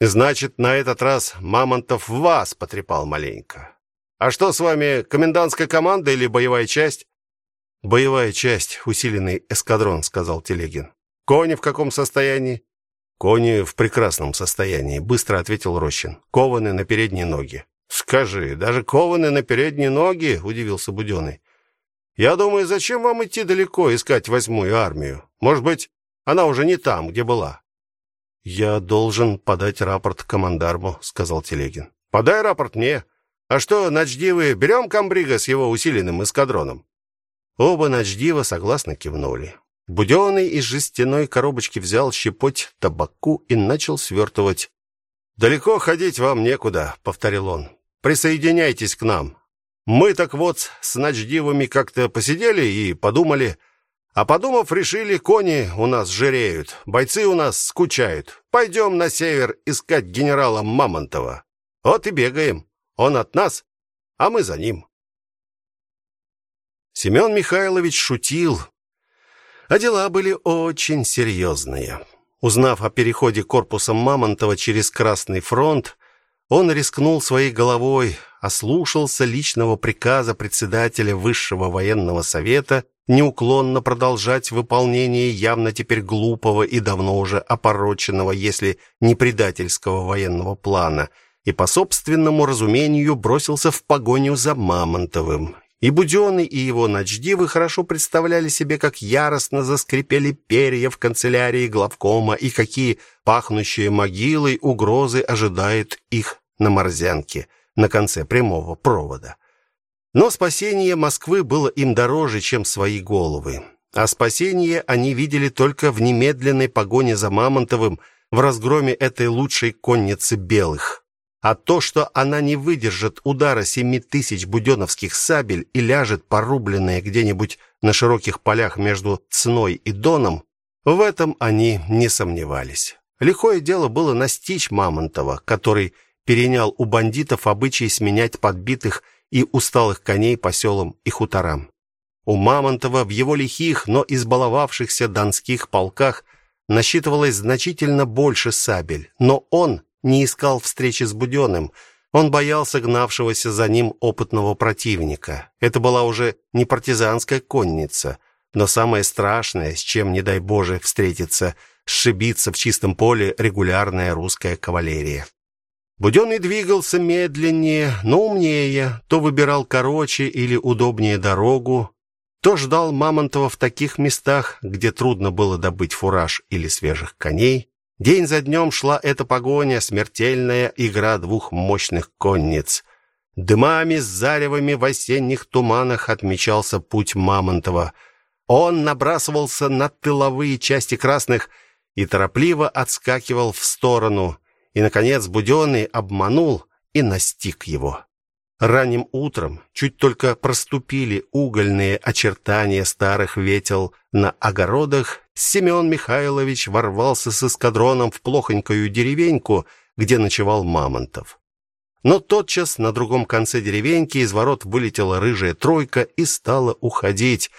Значит, на этот раз Мамонтов вас потрепал маленько. А что с вами, комендантская команда или боевая часть? Боевая часть, усиленный эскадрон, сказал Телегин. Кони в каком состоянии? Кони в прекрасном состоянии, быстро ответил Рощин. Кованы на передние ноги. Скажи, даже кованы на передние ноги, удивился Будённый. Я думаю, зачем вам идти далеко искать восьмую армию? Может быть, она уже не там, где была. Я должен подать рапорт командарму, сказал Телегин. Подай рапорт мне. А что, начдивы, берем комбрига с его усиленным эскадроном? Оба начдива согласно кивнули. Будённый из жестяной коробочки взял щепоть табаку и начал свертывать. Далеко ходить вам некуда, повторил он. Присоединяйтесь к нам. Мы так вот с ночдивами как-то посидели и подумали, а подумав, решили, кони у нас жиреют, бойцы у нас скучают. Пойдем на север искать генерала Мамонтова. Вот и бегаем. Он от нас, а мы за ним. Семен Михайлович шутил, а дела были очень серьезные. Узнав о переходе корпуса Мамонтова через Красный фронт, он рискнул своей головой, ослушался личного приказа председателя Высшего военного совета неуклонно продолжать выполнение явно теперь глупого и давно уже опороченного, если не предательского военного плана, и по собственному разумению бросился в погоню за Мамонтовым. И Будённый, и его ночдивы хорошо представляли себе, как яростно заскрипели перья в канцелярии главкома и какие пахнущие могилой угрозы ожидают их на Морзянке на конце прямого провода. Но спасение Москвы было им дороже, чем свои головы. А спасение они видели только в немедленной погоне за Мамонтовым в разгроме этой лучшей конницы белых. А то, что она не выдержит удара семи тысяч буденовских сабель и ляжет порубленная где-нибудь на широких полях между Цной и Доном, в этом они не сомневались. Лихое дело было настичь Мамонтова, который перенял у бандитов обычай сменять подбитых и усталых коней по селам и хуторам. У Мамонтова в его лихих, но избаловавшихся донских полках насчитывалось значительно больше сабель, но он не искал встречи с Буденным. Он боялся гнавшегося за ним опытного противника. Это была уже не партизанская конница, но самое страшное, с чем не дай боже встретиться, сшибиться в чистом поле регулярная русская кавалерия. Буденный двигался медленнее, но умнее, то выбирал короче или удобнее дорогу, то ждал Мамонтова в таких местах, где трудно было добыть фураж или свежих коней. День за днем шла эта погоня, смертельная игра двух мощных конниц. Дымами с заревами в осенних туманах отмечался путь Мамонтова. Он набрасывался на тыловые части красных и торопливо отскакивал в сторону и наконец Будённый обманул и настиг его. Ранним утром чуть только проступили угольные очертания старых ветел на огородах, Семен Михайлович ворвался с эскадроном в плохонькую деревеньку, где ночевал Мамонтов. Но тотчас на другом конце деревеньки из ворот вылетела рыжая тройка и стала уходить.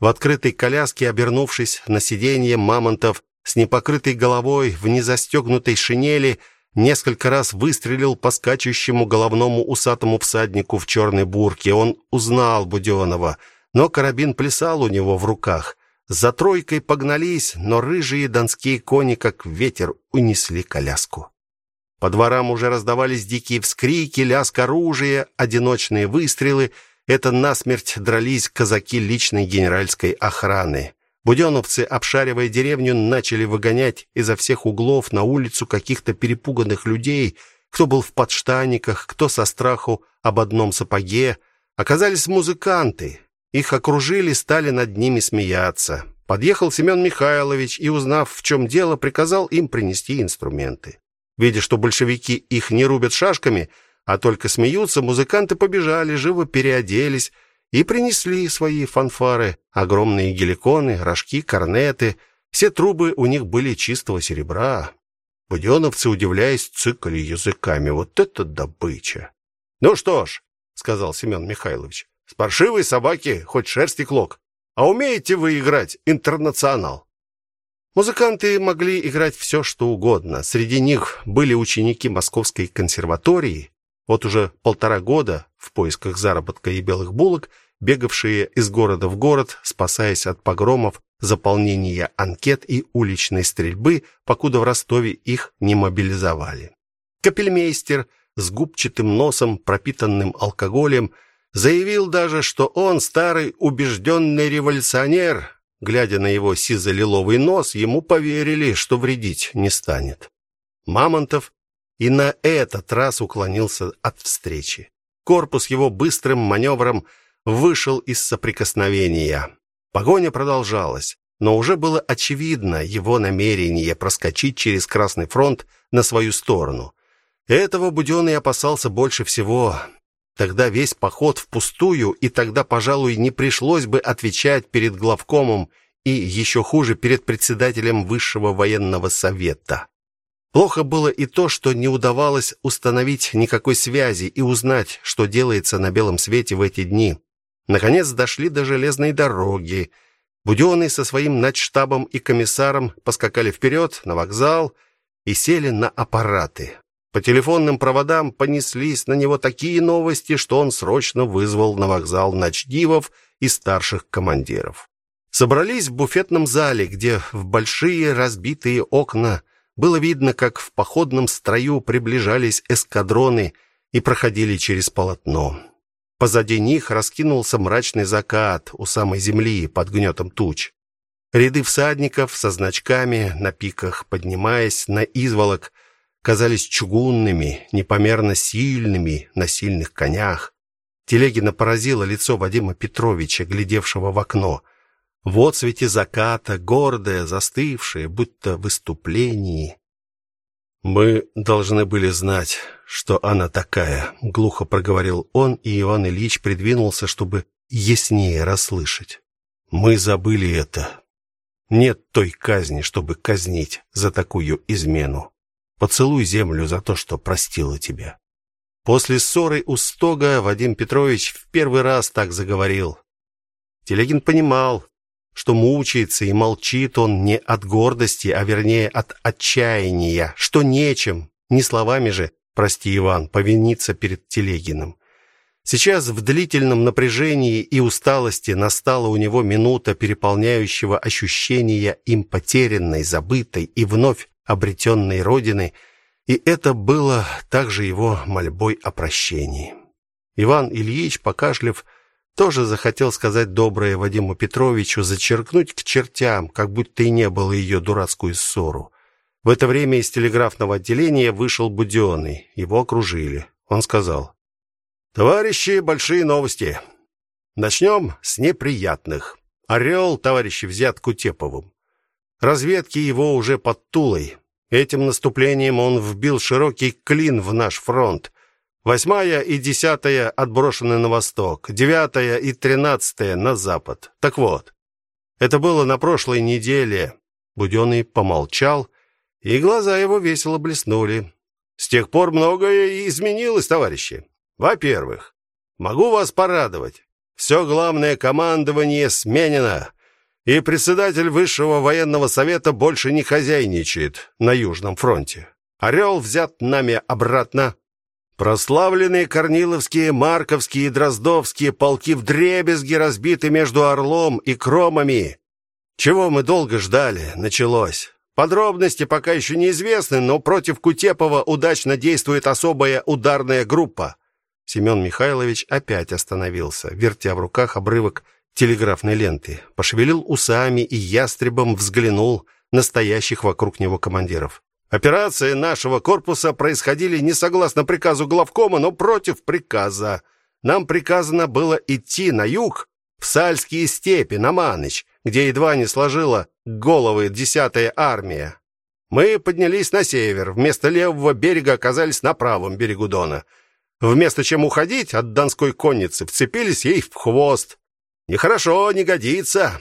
В открытой коляске, обернувшись на сиденье, Мамонтов с непокрытой головой в незастегнутой шинели несколько раз выстрелил по скачущему головному усатому всаднику в черной бурке. Он узнал Будённого, но карабин плясал у него в руках. За тройкой погнались, но рыжие донские кони, как ветер, унесли коляску. По дворам уже раздавались дикие вскрики, лязг оружия, одиночные выстрелы. Это насмерть дрались казаки личной генеральской охраны. Буденовцы, обшаривая деревню, начали выгонять изо всех углов на улицу каких-то перепуганных людей, кто был в подштаниках, кто со страху об одном сапоге. Оказались музыканты. Их окружили, стали над ними смеяться. Подъехал Семен Михайлович и, узнав, в чем дело, приказал им принести инструменты. Видя, что большевики их не рубят шашками, а только смеются, музыканты побежали, живо переоделись, и принесли свои фанфары, огромные геликоны, рожки, корнеты. Все трубы у них были чистого серебра. Будённовцы, удивляясь, цыкали языками. Вот это добыча. Ну что ж, сказал Семен Михайлович. С паршивой собаки хоть шерсти клок. А умеете вы играть интернационал? Музыканты могли играть все, что угодно. Среди них были ученики Московской консерватории, вот уже полтора года в поисках заработка и белых булок, бегавшие из города в город, спасаясь от погромов, заполнения анкет и уличной стрельбы, покуда в Ростове их не мобилизовали. Капельмейстер с губчатым носом, пропитанным алкоголем, заявил даже, что он старый убежденный революционер. Глядя на его сизо-лиловый нос, ему поверили, что вредить не станет. Мамонтов и на этот раз уклонился от встречи. Корпус его быстрым маневром вышел из соприкосновения. Погоня продолжалась, но уже было очевидно его намерение проскочить через Красный фронт на свою сторону. Этого Будённый опасался больше всего. Тогда весь поход впустую, и тогда, пожалуй, не пришлось бы отвечать перед главкомом и еще хуже перед председателем высшего военного совета. Плохо было и то, что не удавалось установить никакой связи и узнать, что делается на белом свете в эти дни. Наконец дошли до железной дороги. Будённый со своим начштабом и комиссаром поскакали вперед на вокзал и сели на аппараты. По телефонным проводам понеслись на него такие новости, что он срочно вызвал на вокзал начдивов и старших командиров. Собрались в буфетном зале, где в большие разбитые окна было видно, как в походном строю приближались эскадроны и проходили через полотно. Позади них раскинулся мрачный закат у самой земли под гнетом туч. Ряды всадников со значками на пиках, поднимаясь на изволок, казались чугунными, непомерно сильными на сильных конях. Телегина поразила лицо Вадима Петровича, глядевшего в окно. В отсвете заката, гордое, застывшее, будто в выступлении. Мы должны были знать, что она такая, глухо проговорил он, и Иван Ильич придвинулся, чтобы яснее расслышать. Мы забыли это. Нет той казни, чтобы казнить за такую измену. Поцелуй землю за то, что простила тебя. После ссоры у стога Вадим Петрович в первый раз так заговорил. Телегин понимал, что мучается и молчит он не от гордости, а вернее от отчаяния, что нечем, не словами же, прости, Иван, повиниться перед Телегиным. Сейчас в длительном напряжении и усталости настала у него минута переполняющего ощущения им потерянной, забытой и вновь обретенной родины, и это было также его мольбой о прощении. Иван Ильич, покашляв, тоже захотел сказать доброе Вадиму Петровичу, зачеркнуть к чертям, как будто и не было ее дурацкую ссору. В это время из телеграфного отделения вышел Будённый. Его окружили. Он сказал: Товарищи, большие новости. Начнем с неприятных. Орел, товарищи, взят Кутеповым. Разведки его уже под Тулой. Этим наступлением он вбил широкий клин в наш фронт. Восьмая и десятая отброшены на восток, девятая и тринадцатая на запад. Так вот, это было на прошлой неделе. Будённый помолчал, и глаза его весело блеснули. С тех пор многое изменилось, товарищи. Во-первых, могу вас порадовать. Все главное командование сменено, и председатель высшего военного совета больше не хозяйничает на южном фронте. Орел взят нами обратно. Прославленные Корниловские, Марковские и Дроздовские полки вдребезги разбиты между Орлом и Кромами. Чего мы долго ждали, началось. Подробности пока еще неизвестны, но против Кутепова удачно действует особая ударная группа. Семен Михайлович опять остановился, вертя в руках обрывок телеграфной ленты, пошевелил усами и ястребом взглянул на стоящих вокруг него командиров. Операции нашего корпуса происходили не согласно приказу главкома, но против приказа. Нам приказано было идти на юг, в Сальские степи, на Маныч, где едва не сложила головы десятая армия. Мы поднялись на север, вместо левого берега оказались на правом берегу Дона. Вместо чем уходить от донской конницы, вцепились ей в хвост. Нехорошо, не годится.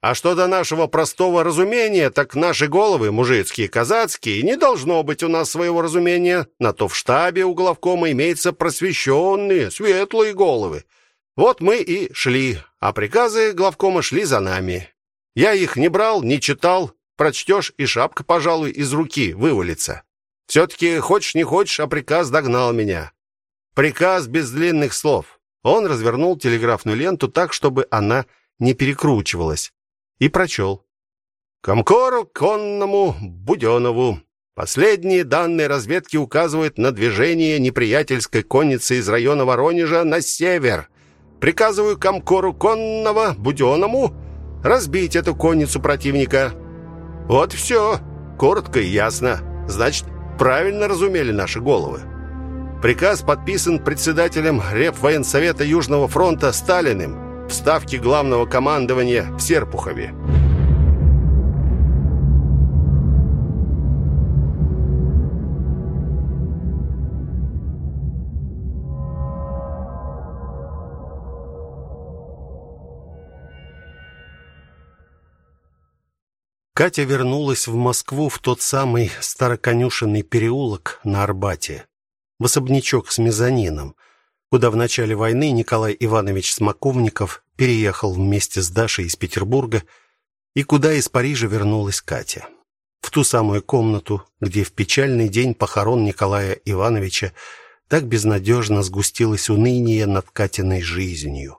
А что до нашего простого разумения, так наши головы, мужицкие, казацкие, не должно быть у нас своего разумения. На то в штабе у главкома имеются просвещенные, светлые головы. Вот мы и шли, а приказы главкома шли за нами. Я их не брал, не читал, прочтешь, и шапка, пожалуй, из руки вывалится. все таки хочешь не хочешь, а приказ догнал меня. Приказ без длинных слов. Он развернул телеграфную ленту так, чтобы она не перекручивалась, и прочел. Комкору конному Будёнову. Последние данные разведки указывают на движение неприятельской конницы из района Воронежа на север. Приказываю Комкору конного Будённому разбить эту конницу противника. Вот все, коротко и ясно. Значит, правильно разумели наши головы. Приказ подписан председателем Реввоенсовета Южного фронта Сталиным в ставке главного командования в Серпухове. Катя вернулась в Москву в тот самый староконюшенный переулок на Арбате в особнячок с мезонином, куда в начале войны Николай Иванович Смоковников переехал вместе с Дашей из Петербурга, и куда из Парижа вернулась Катя. В ту самую комнату, где в печальный день похорон Николая Ивановича так безнадежно сгустилось уныние над Катиной жизнью.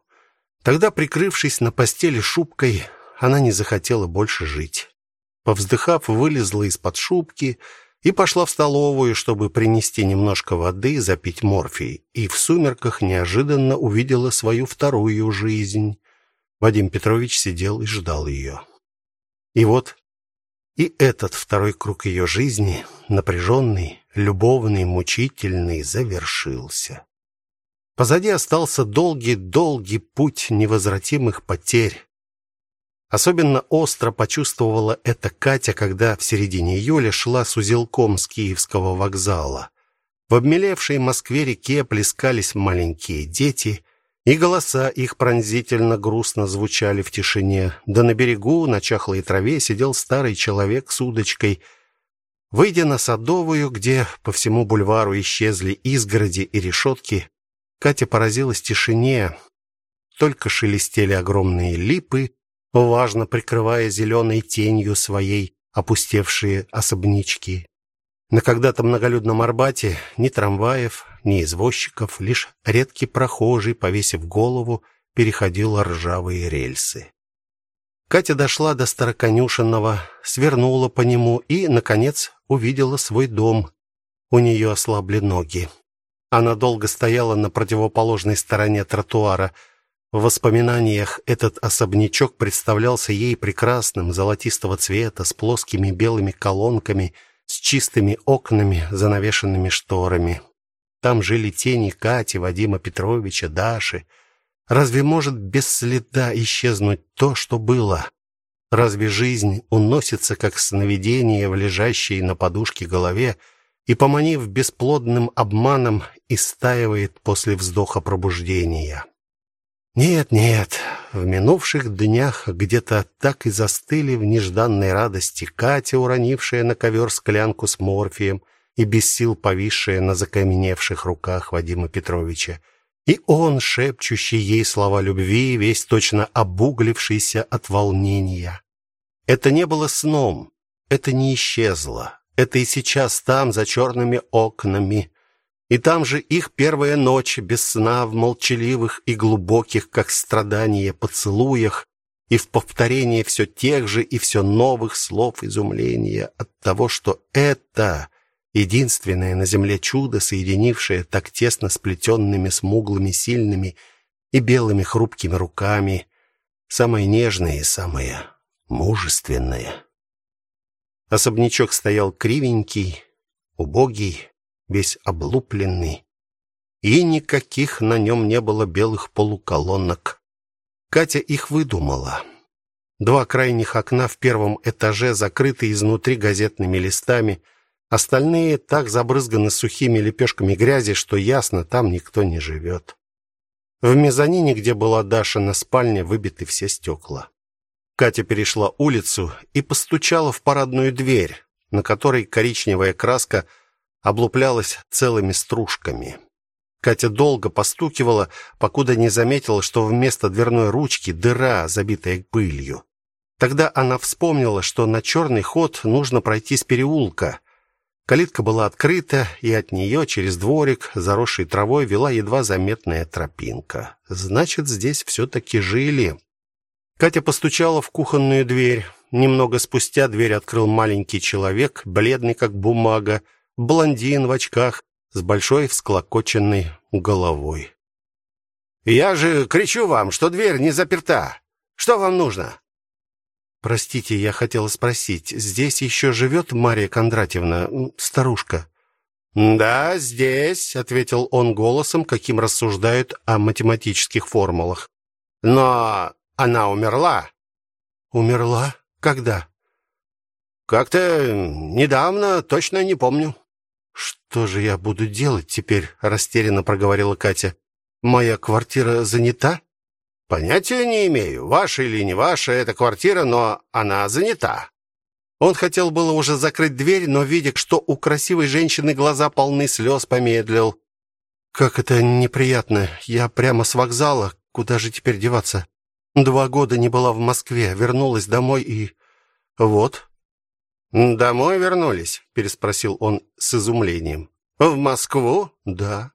Тогда, прикрывшись на постели шубкой, она не захотела больше жить. Повздыхав, вылезла из-под шубки и пошла в столовую, чтобы принести немножко воды, запить морфий, и в сумерках неожиданно увидела свою вторую жизнь. Вадим Петрович сидел и ждал ее. И вот и этот второй круг ее жизни, напряженный, любовный, мучительный, завершился. Позади остался долгий-долгий путь невозвратимых потерь. Особенно остро почувствовала это Катя, когда в середине июля шла с узелком с Киевского вокзала. В обмелевшей Москве-реке плескались маленькие дети, и голоса их пронзительно грустно звучали в тишине. Да на берегу, на чахлой траве сидел старый человек с удочкой. Выйдя на Садовую, где по всему бульвару исчезли изгороди и решетки, Катя поразилась тишине. Только шелестели огромные липы, важно прикрывая зеленой тенью своей опустевшие особнячки. На когда-то многолюдном Арбате ни трамваев, ни извозчиков, лишь редкий прохожий, повесив голову, переходил ржавые рельсы. Катя дошла до староконюшенного, свернула по нему и наконец увидела свой дом. У нее ослабли ноги. Она долго стояла на противоположной стороне тротуара. В воспоминаниях этот особнячок представлялся ей прекрасным, золотистого цвета, с плоскими белыми колонками – с чистыми окнами, занавешенными шторами. Там жили тени Кати, Вадима Петровича, Даши. Разве может без следа исчезнуть то, что было? Разве жизнь уносится как сновидение в лежащей на подушке голове и поманив бесплодным обманом истаивает после вздоха пробуждения? Нет, нет, в минувших днях где-то так и застыли в нежданной радости Катя, уронившая на ковер склянку с морфием и без сил повисшая на закаменевших руках Вадима Петровича, и он, шепчущий ей слова любви, весь точно обуглившийся от волнения. Это не было сном, это не исчезло. Это и сейчас там, за черными окнами, и там же их первая ночь без сна в молчаливых и глубоких, как страдания, поцелуях и в повторении все тех же и все новых слов изумления от того, что это единственное на земле чудо, соединившее так тесно сплетенными смуглыми, сильными и белыми хрупкими руками, самое нежное и самое мужественное. Особнячок стоял кривенький, убогий, весь облупленный, и никаких на нем не было белых полуколонок. Катя их выдумала. Два крайних окна в первом этаже закрыты изнутри газетными листами, остальные так забрызганы сухими лепешками грязи, что ясно, там никто не живет. В мезонине, где была Дашина спальня, выбиты все стекла. Катя перешла улицу и постучала в парадную дверь, на которой коричневая краска – облуплялась целыми стружками. Катя долго постукивала, покуда не заметила, что вместо дверной ручки дыра, забитая пылью. Тогда она вспомнила, что на черный ход нужно пройти с переулка. Калитка была открыта, и от нее через дворик, заросший травой, вела едва заметная тропинка. Значит, здесь все таки жили. Катя постучала в кухонную дверь. Немного спустя дверь открыл маленький человек, бледный как бумага, блондин в очках с большой всклокоченной головой. Я же кричу вам, что дверь не заперта. Что вам нужно? Простите, я хотела спросить, здесь еще живет Мария Кондратьевна, старушка? Да, здесь, ответил он голосом, каким рассуждают о математических формулах. Но она умерла. Умерла? Когда? Как-то недавно, точно не помню. Что же я буду делать теперь, растерянно проговорила Катя. Моя квартира занята? Понятия не имею, ваша или не ваша эта квартира, но она занята. Он хотел было уже закрыть дверь, но видя, что у красивой женщины глаза полны слез, помедлил. Как это неприятно. Я прямо с вокзала. Куда же теперь деваться? Два года не была в Москве, вернулась домой и вот. Домой вернулись, переспросил он с изумлением. В Москву? Да.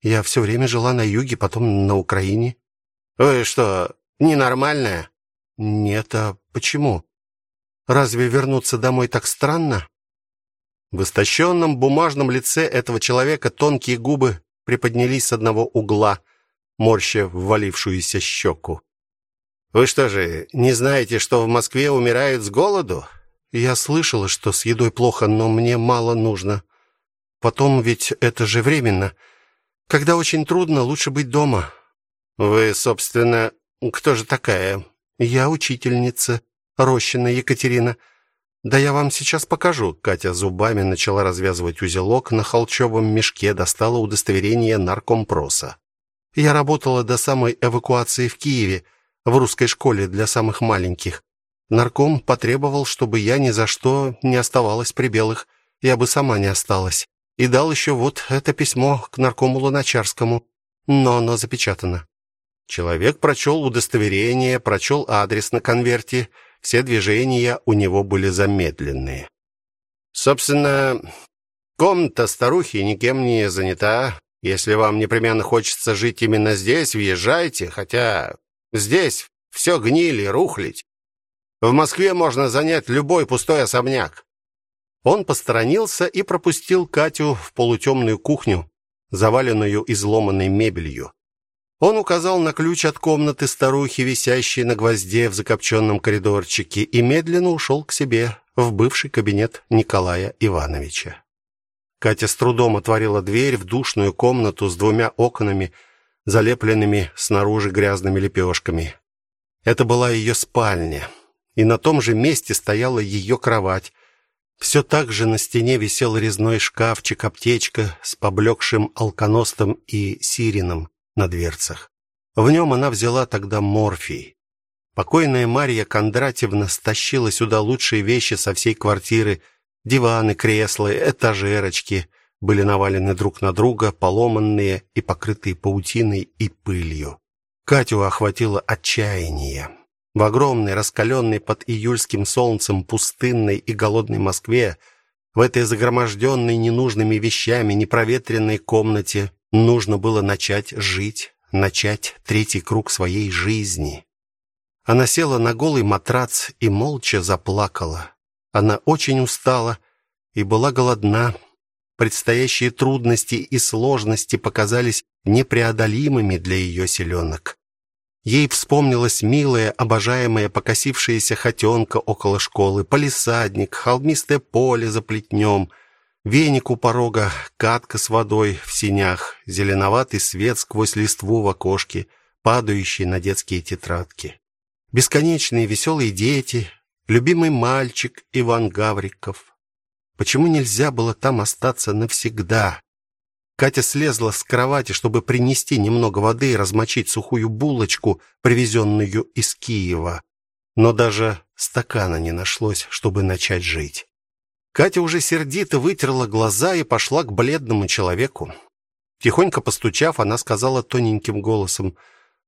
Я все время жила на юге, потом на Украине. Вы что, ненормальная? Нет, а почему? Разве вернуться домой так странно? В истощенном бумажном лице этого человека тонкие губы приподнялись с одного угла, морща ввалившуюся щеку. Вы что же, не знаете, что в Москве умирают с голоду? Я слышала, что с едой плохо, но мне мало нужно. Потом ведь это же временно. Когда очень трудно, лучше быть дома. Вы, собственно, кто же такая? Я учительница Рощина Екатерина. Да я вам сейчас покажу. Катя зубами начала развязывать узелок на холчевом мешке, достала удостоверение наркомпроса. Я работала до самой эвакуации в Киеве в русской школе для самых маленьких. Нарком потребовал, чтобы я ни за что не оставалась при белых. Я бы сама не осталась. И дал еще вот это письмо к наркому Луначарскому, но оно запечатано. Человек прочел удостоверение, прочел адрес на конверте. Все движения у него были замедленные. Собственно, комната старухи никем не занята. Если вам непременно хочется жить именно здесь, въезжайте, хотя Здесь все гнили, рухлить. В Москве можно занять любой пустой особняк. Он посторонился и пропустил Катю в полутемную кухню, заваленную изломанной мебелью. Он указал на ключ от комнаты старухи, висящей на гвозде в закопченном коридорчике, и медленно ушел к себе в бывший кабинет Николая Ивановича. Катя с трудом отворила дверь в душную комнату с двумя окнами, залепленными снаружи грязными лепешками. Это была ее спальня, и на том же месте стояла ее кровать. Все так же на стене висел резной шкафчик, аптечка с поблекшим алконостом и сирином на дверцах. В нем она взяла тогда морфий. Покойная Мария Кондратьевна стащила сюда лучшие вещи со всей квартиры: диваны, кресла, этажерочки, были навалены друг на друга, поломанные и покрытые паутиной и пылью. Катю охватило отчаяние. В огромной, раскаленной под июльским солнцем пустынной и голодной Москве, в этой загроможденной ненужными вещами непроветренной комнате нужно было начать жить, начать третий круг своей жизни. Она села на голый матрац и молча заплакала. Она очень устала и была голодна, Предстоящие трудности и сложности показались непреодолимыми для ее силенок. Ей вспомнилась милая, обожаемая покосившаяся хотенка около школы, полисадник, холмистое поле за плетнем, веник у порога, катка с водой в синях, зеленоватый свет сквозь листву в окошке, падающий на детские тетрадки. Бесконечные веселые дети, любимый мальчик Иван Гавриков, Почему нельзя было там остаться навсегда? Катя слезла с кровати, чтобы принести немного воды и размочить сухую булочку, привезенную из Киева. Но даже стакана не нашлось, чтобы начать жить. Катя уже сердито вытерла глаза и пошла к бледному человеку. Тихонько постучав, она сказала тоненьким голосом: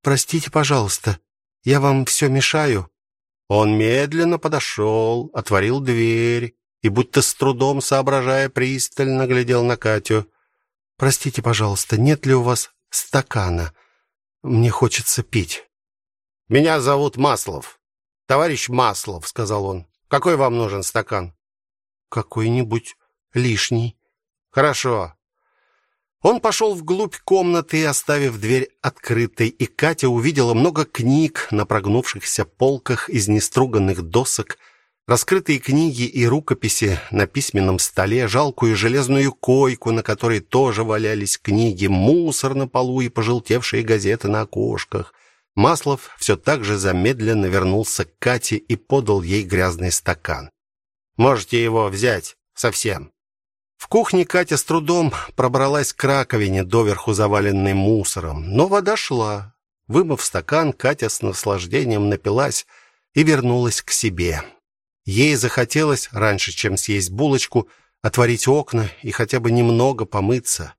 "Простите, пожалуйста, я вам все мешаю". Он медленно подошел, отворил дверь и будто с трудом соображая, пристально глядел на Катю. Простите, пожалуйста, нет ли у вас стакана? Мне хочется пить. Меня зовут Маслов. Товарищ Маслов, сказал он. Какой вам нужен стакан? Какой-нибудь лишний. Хорошо. Он пошел вглубь комнаты, оставив дверь открытой, и Катя увидела много книг на прогнувшихся полках из неструганных досок Раскрытые книги и рукописи на письменном столе, жалкую железную койку, на которой тоже валялись книги, мусор на полу и пожелтевшие газеты на окошках. Маслов все так же замедленно вернулся к Кате и подал ей грязный стакан. Можете его взять совсем. В кухне Катя с трудом пробралась к раковине, доверху заваленной мусором, но вода шла. Вымыв стакан, Катя с наслаждением напилась и вернулась к себе. Ей захотелось раньше, чем съесть булочку, отворить окна и хотя бы немного помыться.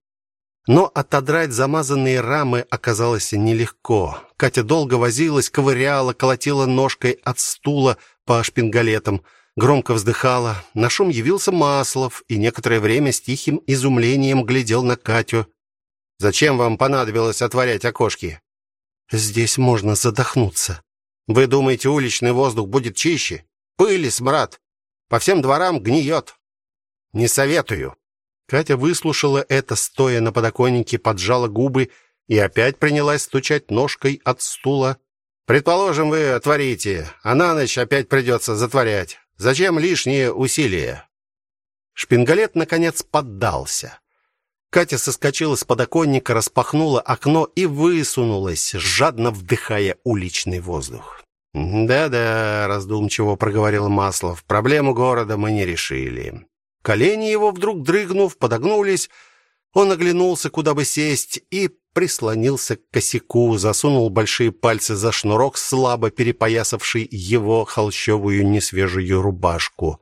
Но отодрать замазанные рамы оказалось нелегко. Катя долго возилась, ковыряла, колотила ножкой от стула по шпингалетам, громко вздыхала. На шум явился Маслов и некоторое время с тихим изумлением глядел на Катю. Зачем вам понадобилось отворять окошки? Здесь можно задохнуться. Вы думаете, уличный воздух будет чище? Пыль и смрад. По всем дворам гниет. Не советую. Катя выслушала это, стоя на подоконнике, поджала губы и опять принялась стучать ножкой от стула. Предположим, вы отворите, а на ночь опять придется затворять. Зачем лишние усилия? Шпингалет наконец поддался. Катя соскочила с подоконника, распахнула окно и высунулась, жадно вдыхая уличный воздух. «Да-да», — раздумчиво проговорил Маслов, — «проблему города мы не решили. Колени его вдруг дрыгнув, подогнулись. Он оглянулся, куда бы сесть, и прислонился к косяку, засунул большие пальцы за шнурок, слабо перепоясавший его холщовую несвежую рубашку.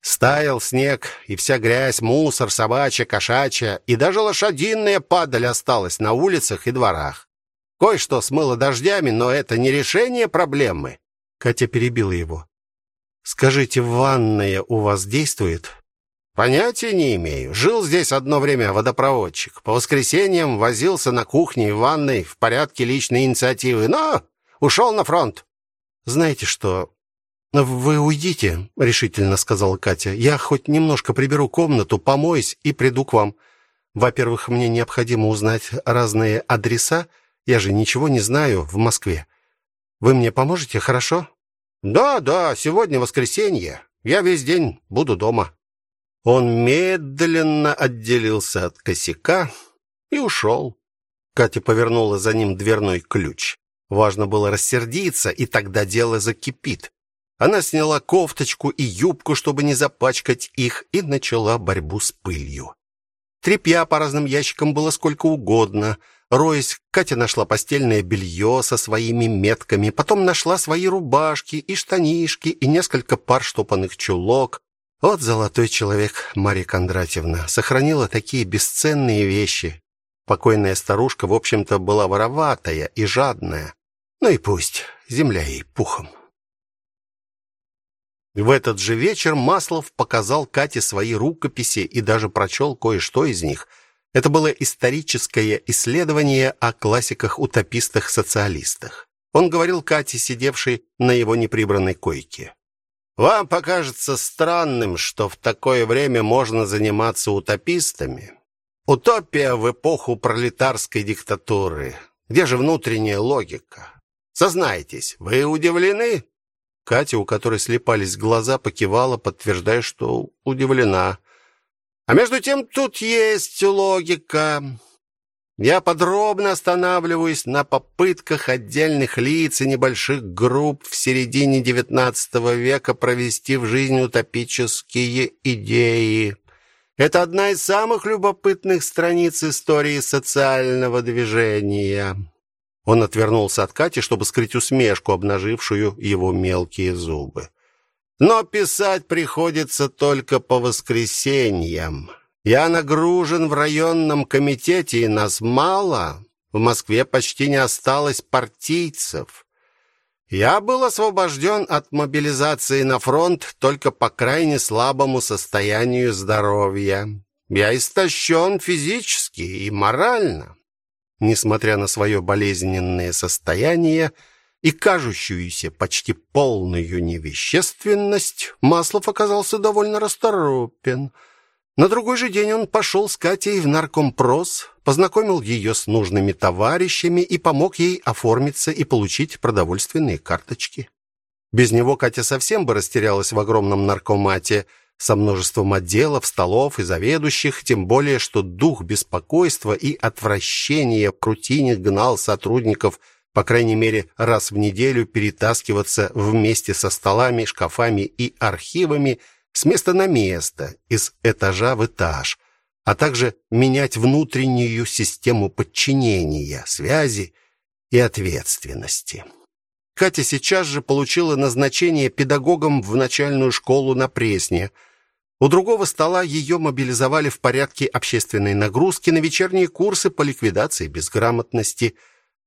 Стаял снег, и вся грязь, мусор, собачья, кошачья, и даже лошадиная падаль осталась на улицах и дворах. Кое-что смыло дождями, но это не решение проблемы. Катя перебила его. Скажите, ванная у вас действует? Понятия не имею. Жил здесь одно время водопроводчик. По воскресеньям возился на кухне и ванной в порядке личной инициативы, но ушел на фронт. Знаете что? Вы уйдите, решительно сказала Катя. Я хоть немножко приберу комнату, помоюсь и приду к вам. Во-первых, мне необходимо узнать разные адреса. Я же ничего не знаю в Москве. Вы мне поможете, хорошо? Да, да, сегодня воскресенье. Я весь день буду дома. Он медленно отделился от косяка и ушел. Катя повернула за ним дверной ключ. Важно было рассердиться, и тогда дело закипит. Она сняла кофточку и юбку, чтобы не запачкать их, и начала борьбу с пылью. Тряпья по разным ящикам было сколько угодно. Роясь, Катя нашла постельное белье со своими метками, потом нашла свои рубашки и штанишки и несколько пар штопанных чулок. Вот золотой человек, Мария Кондратьевна, сохранила такие бесценные вещи. Покойная старушка, в общем-то, была вороватая и жадная. Ну и пусть, земля ей пухом. В этот же вечер Маслов показал Кате свои рукописи и даже прочел кое-что из них. Это было историческое исследование о классиках-утопистах-социалистах. Он говорил Кате, сидевшей на его неприбранной койке: вам покажется странным, что в такое время можно заниматься утопистами. Утопия в эпоху пролетарской диктатуры. Где же внутренняя логика? Сознайтесь, вы удивлены? Катя, у которой слепались глаза, покивала, подтверждая, что удивлена. А между тем тут есть логика. Я подробно останавливаюсь на попытках отдельных лиц и небольших групп в середине XIX века провести в жизнь утопические идеи. Это одна из самых любопытных страниц истории социального движения. Он отвернулся от Кати, чтобы скрыть усмешку, обнажившую его мелкие зубы. Но писать приходится только по воскресеньям. Я нагружен в районном комитете, и нас мало. В Москве почти не осталось партийцев. Я был освобожден от мобилизации на фронт только по крайне слабому состоянию здоровья. Я истощен физически и морально. Несмотря на свое болезненное состояние и кажущуюся почти полную невещественность, Маслов оказался довольно расторопен. На другой же день он пошел с Катей в наркомпрос, познакомил ее с нужными товарищами и помог ей оформиться и получить продовольственные карточки. Без него Катя совсем бы растерялась в огромном наркомате со множеством отделов, столов и заведующих, тем более что дух беспокойства и отвращения в рутине гнал сотрудников по крайней мере раз в неделю перетаскиваться вместе со столами, шкафами и архивами с места на место, из этажа в этаж, а также менять внутреннюю систему подчинения, связи и ответственности. Катя сейчас же получила назначение педагогом в начальную школу на Пресне. У другого стола ее мобилизовали в порядке общественной нагрузки на вечерние курсы по ликвидации безграмотности.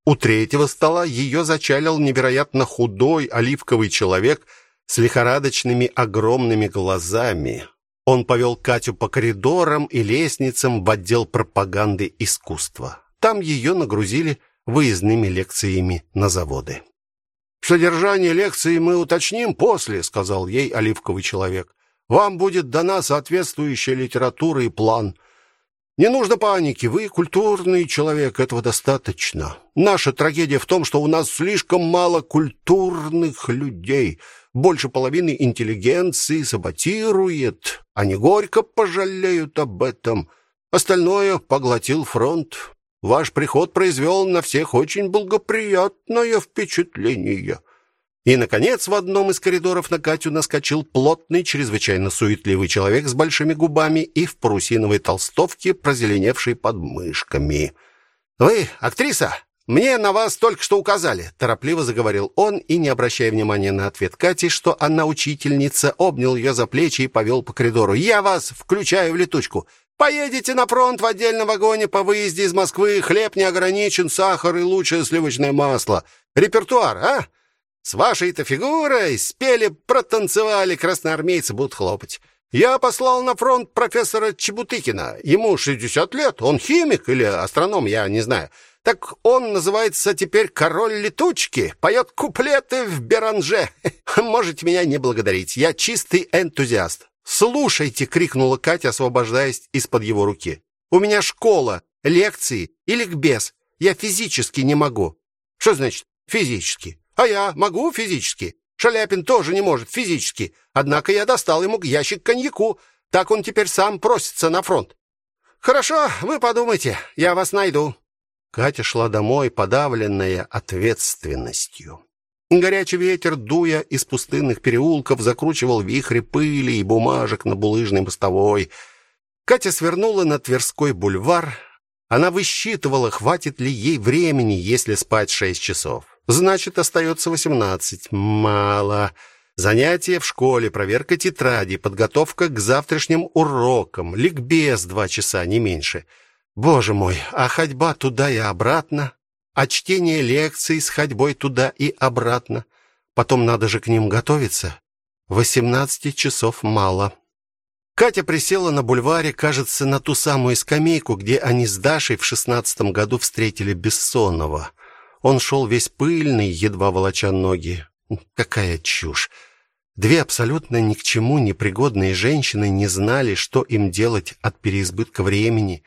У третьего стола ее зачалил невероятно худой оливковый человек с лихорадочными огромными глазами. Он повел Катю по коридорам и лестницам в отдел пропаганды искусства. Там ее нагрузили выездными лекциями на заводы. Содержание лекции мы уточним после, сказал ей оливковый человек. Вам будет дана соответствующая литература и план. Не нужно паники, вы культурный человек, этого достаточно. Наша трагедия в том, что у нас слишком мало культурных людей. Больше половины интеллигенции саботирует, они горько пожалеют об этом. Остальное поглотил фронт. Ваш приход произвел на всех очень благоприятное впечатление. И наконец, в одном из коридоров на Катю наскочил плотный, чрезвычайно суетливый человек с большими губами и в парусиновой толстовке, прозеленевшей под мышками. Вы актриса? Мне на вас только что указали, торопливо заговорил он и, не обращая внимания на ответ Кати, что она учительница, обнял ее за плечи и повел по коридору. Я вас включаю в летучку. Поедете на фронт в отдельном вагоне по выезде из Москвы. Хлеб не ограничен, сахар и лучшее сливочное масло. Репертуар, а? С вашей-то фигурой спели, протанцевали, красноармейцы будут хлопать. Я послал на фронт профессора Чебутыкина. Ему 60 лет, он химик или астроном, я не знаю. Так он называется теперь король летучки, поет куплеты в Беранже. <laughs> Можете меня не благодарить, я чистый энтузиаст. Слушайте, крикнула Катя, освобождаясь из-под его руки. У меня школа, лекции и ликбез. Я физически не могу. Что значит физически? А я могу физически. Шаляпин тоже не может физически. Однако я достал ему ящик коньяку. Так он теперь сам просится на фронт. Хорошо, вы подумайте, я вас найду. Катя шла домой, подавленная ответственностью. Горячий ветер, дуя из пустынных переулков, закручивал вихри пыли и бумажек на булыжной мостовой. Катя свернула на Тверской бульвар. Она высчитывала, хватит ли ей времени, если спать шесть часов. Значит, остается восемнадцать. Мало. Занятия в школе, проверка тетради, подготовка к завтрашним урокам, ликбез два часа, не меньше. Боже мой, а ходьба туда и обратно, а чтение лекций с ходьбой туда и обратно. Потом надо же к ним готовиться. Восемнадцати часов мало. Катя присела на бульваре, кажется, на ту самую скамейку, где они с Дашей в шестнадцатом году встретили Бессонова. Он шел весь пыльный, едва волоча ноги. Какая чушь! Две абсолютно ни к чему не пригодные женщины не знали, что им делать от переизбытка времени,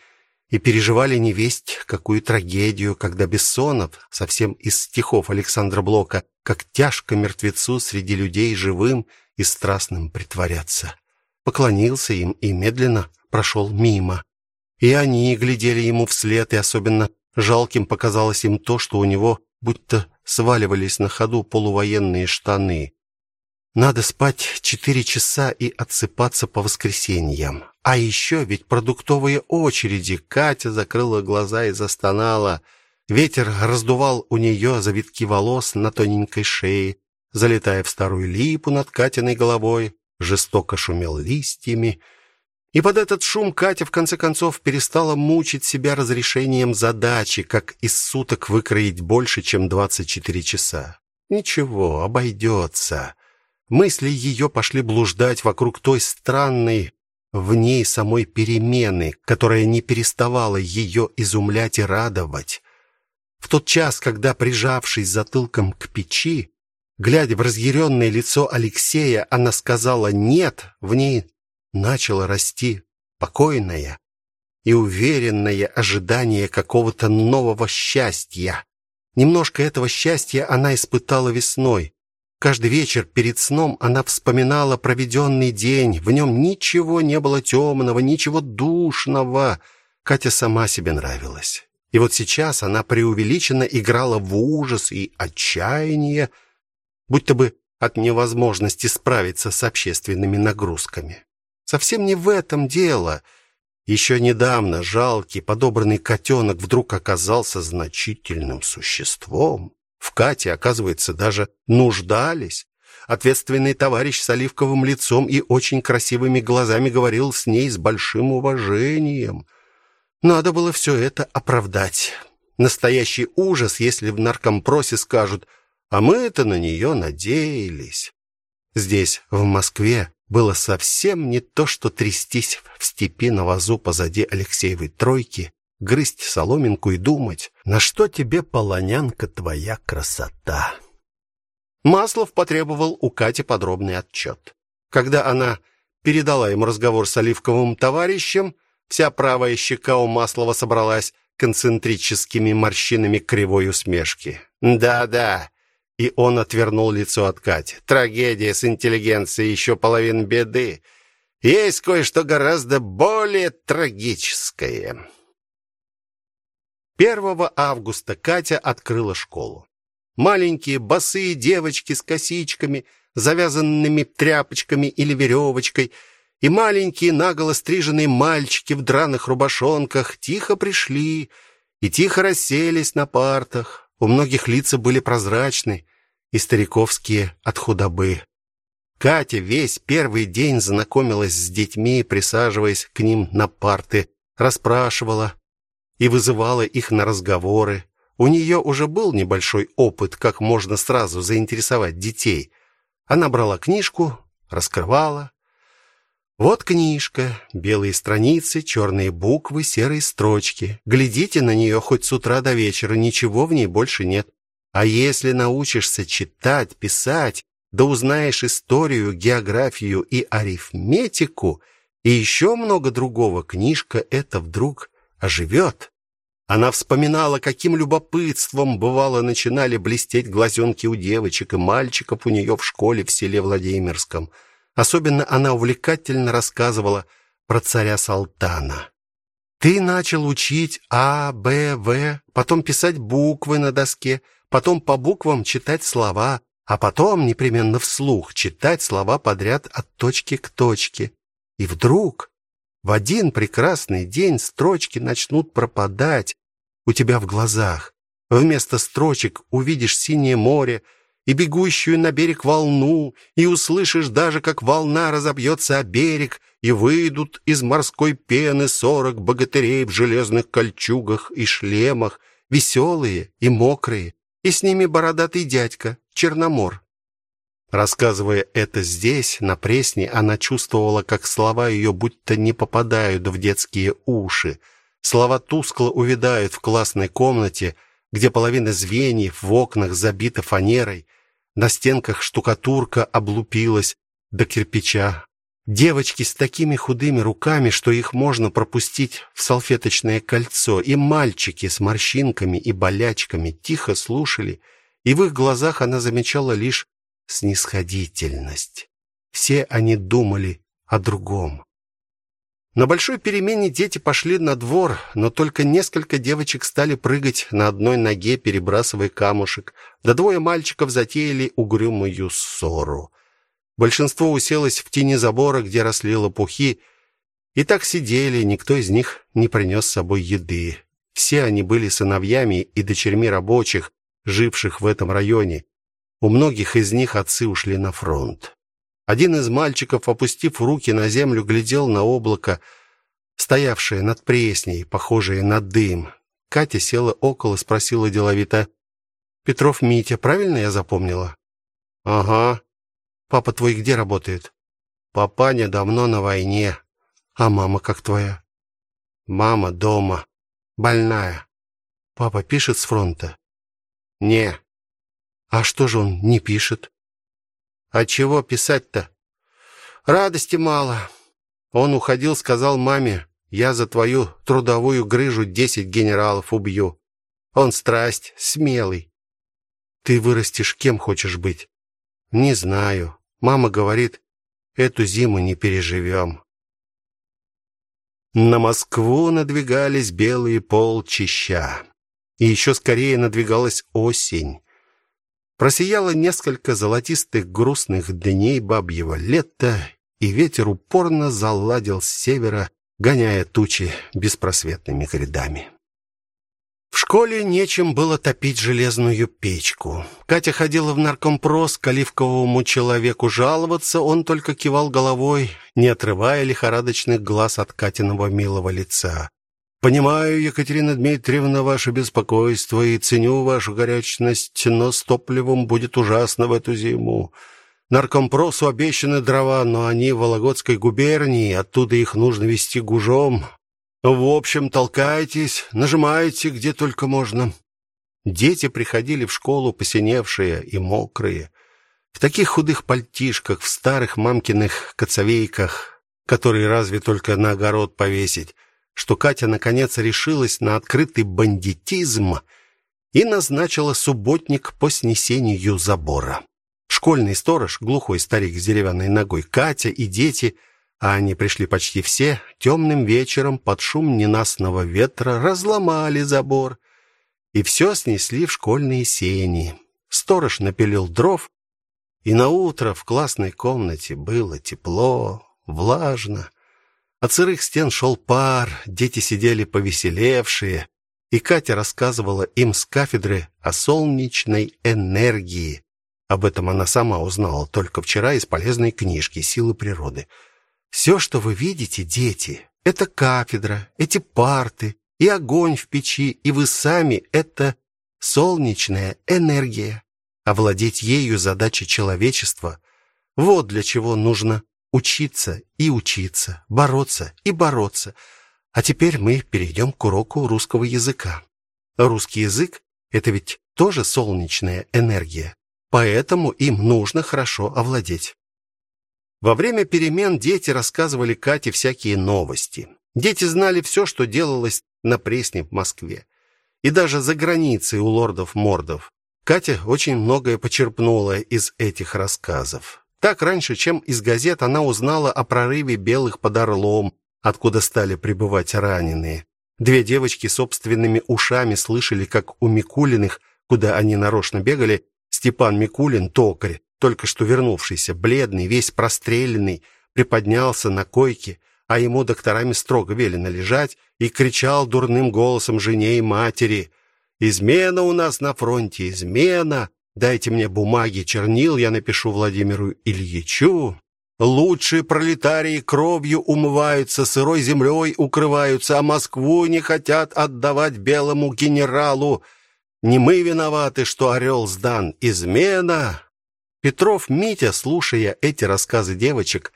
и переживали невесть какую трагедию, когда Бессонов, совсем из стихов Александра Блока, как тяжко мертвецу среди людей живым и страстным притворяться. Поклонился им и медленно прошел мимо. И они глядели ему вслед, и особенно Жалким показалось им то, что у него будто сваливались на ходу полувоенные штаны. Надо спать четыре часа и отсыпаться по воскресеньям. А еще ведь продуктовые очереди. Катя закрыла глаза и застонала. Ветер раздувал у нее завитки волос на тоненькой шее, залетая в старую липу над Катиной головой, жестоко шумел листьями. И под этот шум Катя в конце концов перестала мучить себя разрешением задачи, как из суток выкроить больше, чем 24 часа. Ничего, обойдется. Мысли ее пошли блуждать вокруг той странной в ней самой перемены, которая не переставала ее изумлять и радовать. В тот час, когда прижавшись затылком к печи, глядя в разъяренное лицо Алексея, она сказала нет, в ней начало расти покойное и уверенное ожидание какого-то нового счастья. Немножко этого счастья она испытала весной. Каждый вечер перед сном она вспоминала проведенный день. В нем ничего не было темного, ничего душного. Катя сама себе нравилась. И вот сейчас она преувеличенно играла в ужас и отчаяние, будто бы от невозможности справиться с общественными нагрузками. Совсем не в этом дело. Еще недавно жалкий подобранный котенок вдруг оказался значительным существом. В Кате, оказывается, даже нуждались. Ответственный товарищ с оливковым лицом и очень красивыми глазами говорил с ней с большим уважением. Надо было все это оправдать. Настоящий ужас, если в наркомпросе скажут: "А мы это на нее надеялись". Здесь, в Москве, было совсем не то, что трястись в степи на вазу позади Алексеевой тройки, грызть соломинку и думать, на что тебе полонянка твоя красота. Маслов потребовал у Кати подробный отчет. Когда она передала ему разговор с оливковым товарищем, вся правая щека у Маслова собралась концентрическими морщинами кривой усмешки. Да-да. И он отвернул лицо от Кати. Трагедия с интеллигенцией еще половина беды. Есть кое-что гораздо более трагическое. 1 августа Катя открыла школу. Маленькие босые девочки с косичками, завязанными тряпочками или веревочкой, и маленькие наголо стриженные мальчики в драных рубашонках тихо пришли и тихо расселись на партах. У многих лица были прозрачны и стариковские от худобы. Катя весь первый день знакомилась с детьми, присаживаясь к ним на парты, расспрашивала и вызывала их на разговоры. У нее уже был небольшой опыт, как можно сразу заинтересовать детей. Она брала книжку, раскрывала, вот книжка, белые страницы, черные буквы, серые строчки. Глядите на нее хоть с утра до вечера, ничего в ней больше нет. А если научишься читать, писать, да узнаешь историю, географию и арифметику, и еще много другого, книжка эта вдруг оживет. Она вспоминала, каким любопытством бывало начинали блестеть глазенки у девочек и мальчиков у нее в школе в селе Владимирском. Особенно она увлекательно рассказывала про царя Салтана. Ты начал учить А, Б, В, потом писать буквы на доске, потом по буквам читать слова, а потом непременно вслух читать слова подряд от точки к точке. И вдруг в один прекрасный день строчки начнут пропадать у тебя в глазах. Вместо строчек увидишь синее море, и бегущую на берег волну, и услышишь даже, как волна разобьется о берег, и выйдут из морской пены сорок богатырей в железных кольчугах и шлемах, веселые и мокрые, и с ними бородатый дядька, Черномор. Рассказывая это здесь, на Пресне, она чувствовала, как слова ее будто не попадают в детские уши. Слова тускло увядают в классной комнате, где половина звеньев в окнах забита фанерой, на стенках штукатурка облупилась до кирпича. Девочки с такими худыми руками, что их можно пропустить в салфеточное кольцо, и мальчики с морщинками и болячками тихо слушали, и в их глазах она замечала лишь снисходительность. Все они думали о другом. На большой перемене дети пошли на двор, но только несколько девочек стали прыгать на одной ноге, перебрасывая камушек, да двое мальчиков затеяли угрюмую ссору. Большинство уселось в тени забора, где росли лопухи, и так сидели, никто из них не принес с собой еды. Все они были сыновьями и дочерьми рабочих, живших в этом районе. У многих из них отцы ушли на фронт. Один из мальчиков, опустив руки на землю, глядел на облако, стоявшее над Пресней, похожее на дым. Катя села около, спросила деловито: "Петров Митя, правильно я запомнила?" "Ага. Папа твой где работает?" "Папаня давно на войне. А мама как твоя?" "Мама дома, больная. Папа пишет с фронта?" "Не. А что же он не пишет?" А чего писать-то? Радости мало. Он уходил, сказал маме: "Я за твою трудовую грыжу десять генералов убью". Он страсть, смелый. Ты вырастешь кем хочешь быть? Не знаю. Мама говорит: "Эту зиму не переживем». На Москву надвигались белые полчища. И еще скорее надвигалась осень. Просияло несколько золотистых грустных дней бабьего лета, и ветер упорно заладил с севера, гоняя тучи беспросветными грядами. В школе нечем было топить железную печку. Катя ходила в наркомпрос к оливковому человеку жаловаться, он только кивал головой, не отрывая лихорадочных глаз от Катиного милого лица. Понимаю, Екатерина Дмитриевна, ваше беспокойство и ценю вашу горячность, но с топливом будет ужасно в эту зиму. Наркомпросу обещаны дрова, но они в Вологодской губернии, оттуда их нужно везти гужом. В общем, толкайтесь, нажимайте где только можно. Дети приходили в школу посиневшие и мокрые, в таких худых пальтишках, в старых мамкиных коцовейках, которые разве только на огород повесить что Катя наконец решилась на открытый бандитизм и назначила субботник по снесению забора. Школьный сторож, глухой старик с деревянной ногой, Катя и дети, а они пришли почти все, темным вечером под шум ненастного ветра разломали забор и все снесли в школьные сени. Сторож напилил дров, и на утро в классной комнате было тепло, влажно. От сырых стен шел пар, дети сидели повеселевшие, и Катя рассказывала им с кафедры о солнечной энергии. Об этом она сама узнала только вчера из полезной книжки Силы природы. Все, что вы видите, дети, это кафедра, эти парты и огонь в печи, и вы сами это солнечная энергия. Овладеть ею задача человечества. Вот для чего нужно учиться и учиться, бороться и бороться. А теперь мы перейдем к уроку русского языка. Русский язык это ведь тоже солнечная энергия, поэтому им нужно хорошо овладеть. Во время перемен дети рассказывали Кате всякие новости. Дети знали все, что делалось на Пресне в Москве, и даже за границей у лордов-мордов. Катя очень многое почерпнула из этих рассказов. Так раньше, чем из газет, она узнала о прорыве белых под Орлом, откуда стали прибывать раненые. Две девочки собственными ушами слышали, как у Микулиных, куда они нарочно бегали, Степан Микулин, токарь, только что вернувшийся, бледный, весь простреленный, приподнялся на койке, а ему докторами строго велено лежать, и кричал дурным голосом жене и матери: "Измена у нас на фронте, измена! Дайте мне бумаги, чернил, я напишу Владимиру Ильичу. Лучшие пролетарии кровью умываются, сырой землей укрываются, а Москву не хотят отдавать белому генералу. Не мы виноваты, что орел сдан. Измена. Петров Митя, слушая эти рассказы девочек,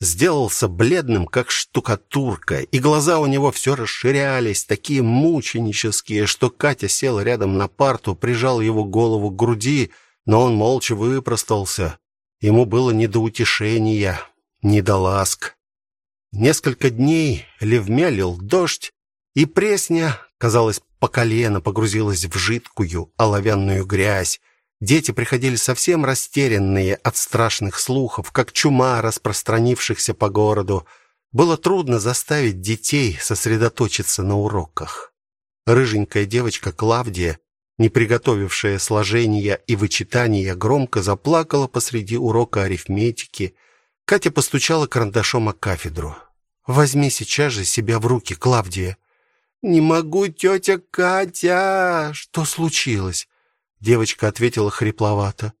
сделался бледным, как штукатурка, и глаза у него все расширялись, такие мученические, что Катя села рядом на парту, прижал его голову к груди, но он молча выпростался. Ему было не до утешения, не до ласк. Несколько дней ливмя лил дождь, и Пресня, казалось, по колено погрузилась в жидкую оловянную грязь. Дети приходили совсем растерянные от страшных слухов, как чума, распространившихся по городу. Было трудно заставить детей сосредоточиться на уроках. Рыженькая девочка Клавдия, не приготовившая сложения и вычитания, громко заплакала посреди урока арифметики. Катя постучала карандашом о кафедру. Возьми сейчас же себя в руки, Клавдия. Не могу, тетя Катя. Что случилось? Девочка ответила хрипловато.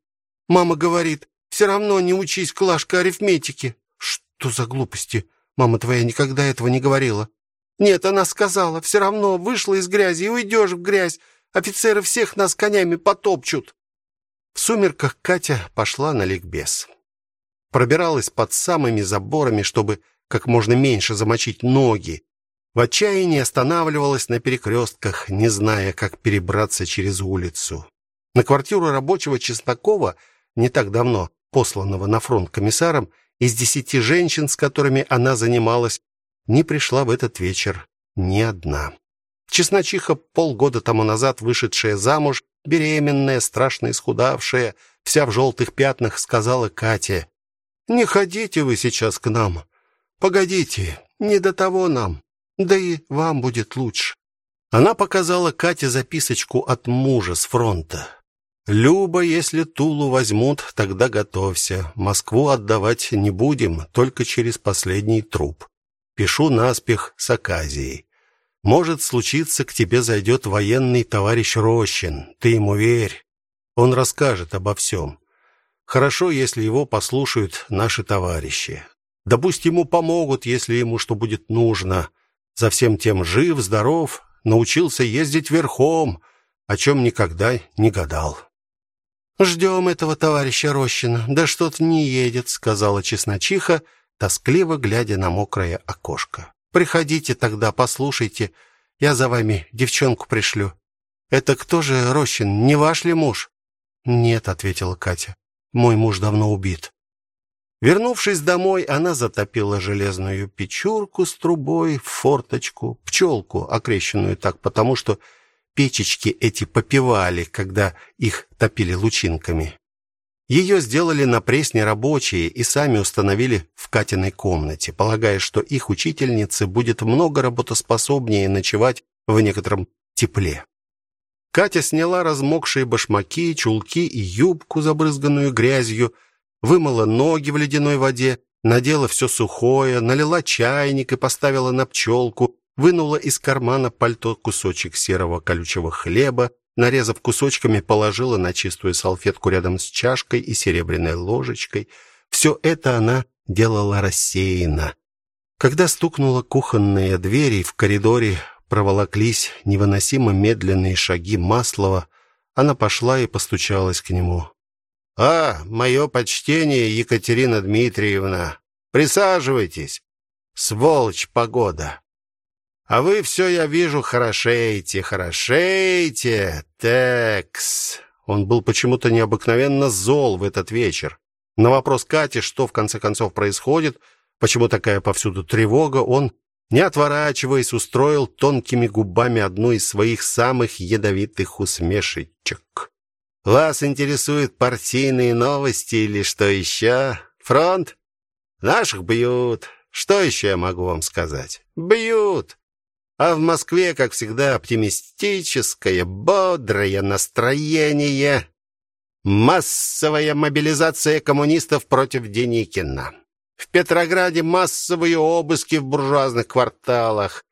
Мама говорит: «Все равно не учись, Клашка, арифметики". Что за глупости? Мама твоя никогда этого не говорила. Нет, она сказала: «Все равно вышла из грязи и уйдешь в грязь. Офицеры всех нас конями потопчут". В сумерках Катя пошла на ликбез. Пробиралась под самыми заборами, чтобы как можно меньше замочить ноги. В отчаянии останавливалась на перекрестках, не зная, как перебраться через улицу. На квартиру рабочего Чеснокова, не так давно посланного на фронт комиссаром, из десяти женщин, с которыми она занималась, не пришла в этот вечер ни одна. Чесночиха, полгода тому назад вышедшая замуж, беременная, страшно исхудавшая, вся в желтых пятнах, сказала Кате: "Не ходите вы сейчас к нам. Погодите, не до того нам. Да и вам будет лучше". Она показала Кате записочку от мужа с фронта. Люба, если Тулу возьмут, тогда готовься. Москву отдавать не будем, только через последний труп. Пишу наспех с Аказией. Может случиться, к тебе зайдет военный товарищ Рощин. Ты ему верь. Он расскажет обо всем. Хорошо, если его послушают наши товарищи. Да пусть ему помогут, если ему что будет нужно. за всем тем жив, здоров, научился ездить верхом, о чем никогда не гадал. Ждем этого товарища Рощина. Да что-то не едет, сказала честночиха, тоскливо глядя на мокрое окошко. Приходите тогда, послушайте. Я за вами девчонку пришлю. Это кто же Рощин? Не ваш ли муж? Нет, ответила Катя. Мой муж давно убит. Вернувшись домой, она затопила железную печурку с трубой в форточку, пчелку, окрещенную так потому, что печечки эти попивали, когда их топили лучинками. Ее сделали на пресне рабочие и сами установили в Катиной комнате, полагая, что их учительнице будет много работоспособнее ночевать в некотором тепле. Катя сняла размокшие башмаки, чулки и юбку, забрызганную грязью, вымыла ноги в ледяной воде, надела все сухое, налила чайник и поставила на пчелку, вынула из кармана пальто кусочек серого колючего хлеба, нарезав кусочками, положила на чистую салфетку рядом с чашкой и серебряной ложечкой. Все это она делала рассеянно. Когда стукнула кухонная дверь и в коридоре проволоклись невыносимо медленные шаги Маслова, она пошла и постучалась к нему. А, мое почтение, Екатерина Дмитриевна. Присаживайтесь. Сволочь погода. А вы все, я вижу, хорошеете, хорошеете. Текс. Он был почему-то необыкновенно зол в этот вечер. На вопрос Кати, что в конце концов происходит, почему такая повсюду тревога, он, не отворачиваясь, устроил тонкими губами одну из своих самых ядовитых усмешечек. Вас интересуют партийные новости или что еще? Фронт? Наших бьют. Что еще я могу вам сказать? Бьют. А в Москве, как всегда, оптимистическое, бодрое настроение. Массовая мобилизация коммунистов против Деникина. В Петрограде массовые обыски в буржуазных кварталах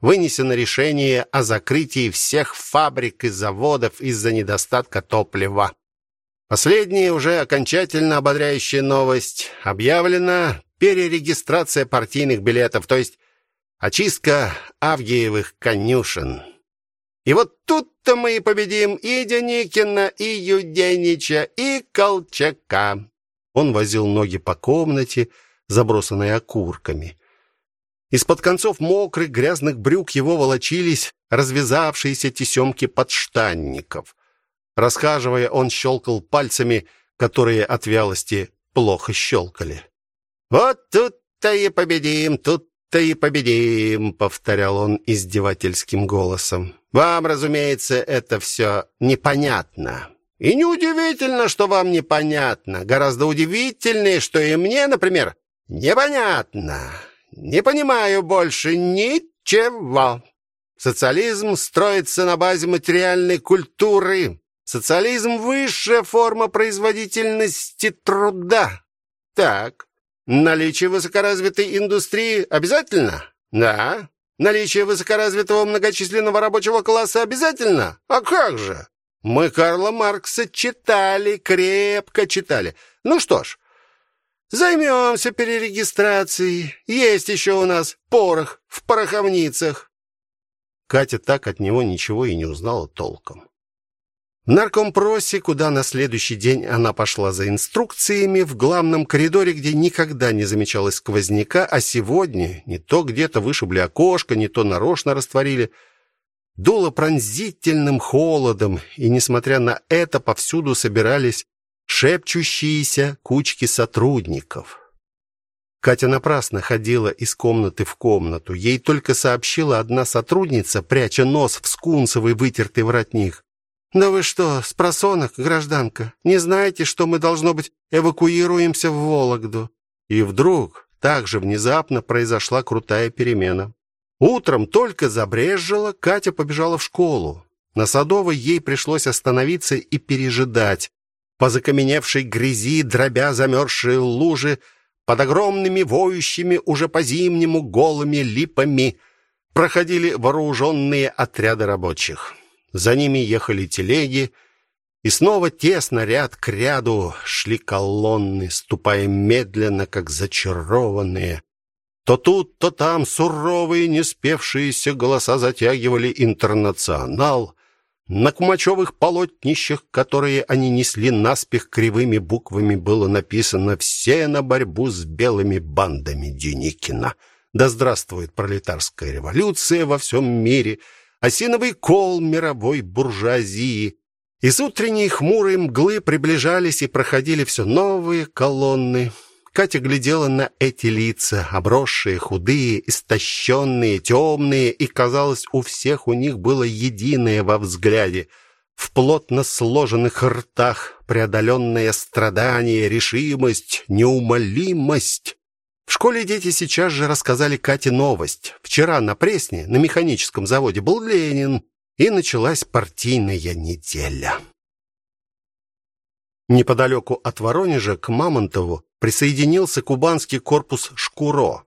вынесено решение о закрытии всех фабрик и заводов из-за недостатка топлива. Последняя уже окончательно ободряющая новость. Объявлена перерегистрация партийных билетов, то есть очистка Авгиевых конюшен. И вот тут-то мы и победим и Деникина, и Юденича, и Колчака. Он возил ноги по комнате, забросанной окурками. Из-под концов мокрых грязных брюк его волочились развязавшиеся тесемки подштанников. Расхаживая, он щелкал пальцами, которые от вялости плохо щелкали. «Вот тут-то и победим, тут-то и победим», — повторял он издевательским голосом. «Вам, разумеется, это все непонятно». И неудивительно, что вам непонятно. Гораздо удивительнее, что и мне, например, непонятно. Не понимаю больше ничего. Социализм строится на базе материальной культуры. Социализм высшая форма производительности труда. Так. Наличие высокоразвитой индустрии обязательно? Да. Наличие высокоразвитого многочисленного рабочего класса обязательно? А как же? Мы Карла Маркса читали, крепко читали. Ну что ж, Займемся перерегистрацией. Есть еще у нас порох в пороховницах. Катя так от него ничего и не узнала толком. В наркомпросе, куда на следующий день она пошла за инструкциями, в главном коридоре, где никогда не замечалось сквозняка, а сегодня не то где-то вышибли окошко, не то нарочно растворили, дуло пронзительным холодом, и несмотря на это повсюду собирались шепчущиеся кучки сотрудников. Катя напрасно ходила из комнаты в комнату. Ей только сообщила одна сотрудница, пряча нос в скунсовый вытертый воротник. «Да вы что, с просонок, гражданка? Не знаете, что мы, должно быть, эвакуируемся в Вологду?» И вдруг, так же внезапно, произошла крутая перемена. Утром только забрезжило, Катя побежала в школу. На Садовой ей пришлось остановиться и пережидать по закаменевшей грязи, дробя замерзшие лужи, под огромными воющими уже по-зимнему голыми липами проходили вооруженные отряды рабочих. За ними ехали телеги, и снова тесно ряд к ряду шли колонны, ступая медленно, как зачарованные. То тут, то там суровые, не спевшиеся голоса затягивали интернационал. На кумачевых полотнищах, которые они несли наспех кривыми буквами, было написано «Все на борьбу с белыми бандами Деникина». Да здравствует пролетарская революция во всем мире, осиновый кол мировой буржуазии. Из утренней хмурой мглы приближались и проходили все новые колонны. Катя глядела на эти лица, обросшие, худые, истощенные, темные, и казалось, у всех у них было единое во взгляде в плотно сложенных ртах преодоленное страдание, решимость, неумолимость. В школе дети сейчас же рассказали Кате новость. Вчера на Пресне, на механическом заводе, был Ленин, и началась партийная неделя. Неподалеку от Воронежа к Мамонтову присоединился кубанский корпус Шкуро.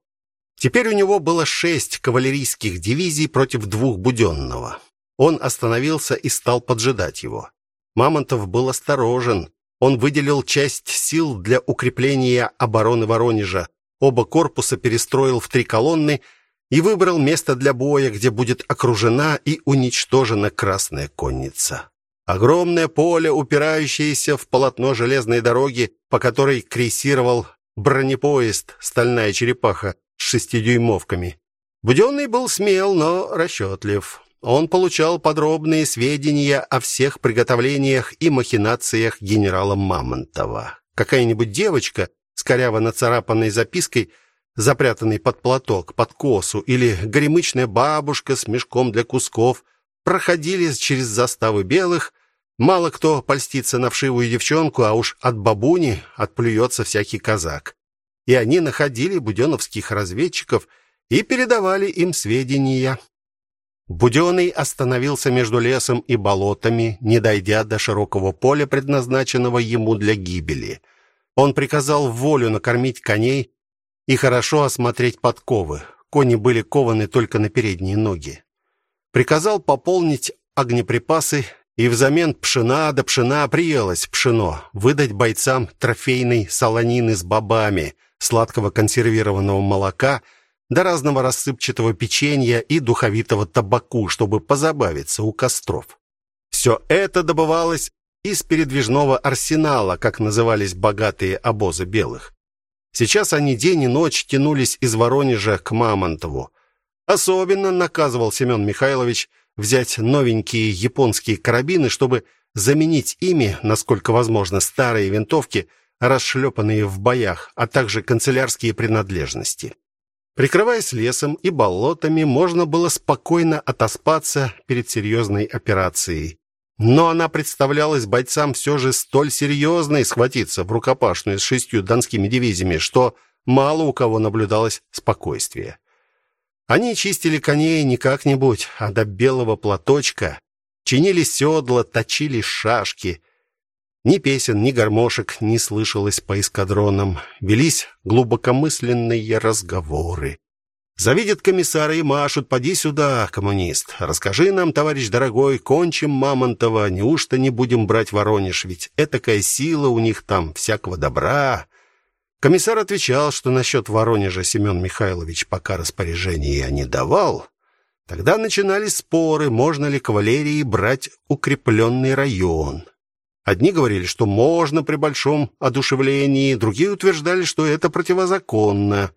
Теперь у него было шесть кавалерийских дивизий против двух Буденного. Он остановился и стал поджидать его. Мамонтов был осторожен. Он выделил часть сил для укрепления обороны Воронежа. Оба корпуса перестроил в три колонны и выбрал место для боя, где будет окружена и уничтожена Красная конница. Огромное поле, упирающееся в полотно железной дороги, по которой крейсировал бронепоезд «Стальная черепаха» с шестидюймовками. Буденный был смел, но расчетлив. Он получал подробные сведения о всех приготовлениях и махинациях генерала Мамонтова. Какая-нибудь девочка с коряво нацарапанной запиской, запрятанной под платок, под косу, или горемычная бабушка с мешком для кусков – проходили через заставы белых, мало кто польстится на вшивую девчонку, а уж от бабуни отплюется всякий казак. И они находили будённовских разведчиков и передавали им сведения. Будённый остановился между лесом и болотами, не дойдя до широкого поля, предназначенного ему для гибели. Он приказал волю накормить коней и хорошо осмотреть подковы. Кони были кованы только на передние ноги приказал пополнить огнеприпасы и взамен пшена да пшена приелось пшено, выдать бойцам трофейной солонины с бобами, сладкого консервированного молока, да разного рассыпчатого печенья и духовитого табаку, чтобы позабавиться у костров. Все это добывалось из передвижного арсенала, как назывались богатые обозы белых. Сейчас они день и ночь тянулись из Воронежа к Мамонтову, Особенно наказывал Семен Михайлович взять новенькие японские карабины, чтобы заменить ими, насколько возможно, старые винтовки, расшлепанные в боях, а также канцелярские принадлежности. Прикрываясь лесом и болотами, можно было спокойно отоспаться перед серьезной операцией. Но она представлялась бойцам все же столь серьезной схватиться в рукопашную с шестью донскими дивизиями, что мало у кого наблюдалось спокойствия. Они чистили коней не как-нибудь, а до белого платочка, чинили седла, точили шашки. Ни песен, ни гармошек не слышалось по эскадронам, велись глубокомысленные разговоры. Завидят комиссары и машут: "Поди сюда, коммунист. Расскажи нам, товарищ дорогой, кончим Мамонтова, неужто не будем брать Воронеж, ведь этакая сила у них там всякого добра". Комиссар отвечал, что насчет Воронежа Семен Михайлович пока распоряжения не давал. Тогда начинались споры, можно ли кавалерии брать укрепленный район. Одни говорили, что можно при большом одушевлении, другие утверждали, что это противозаконно.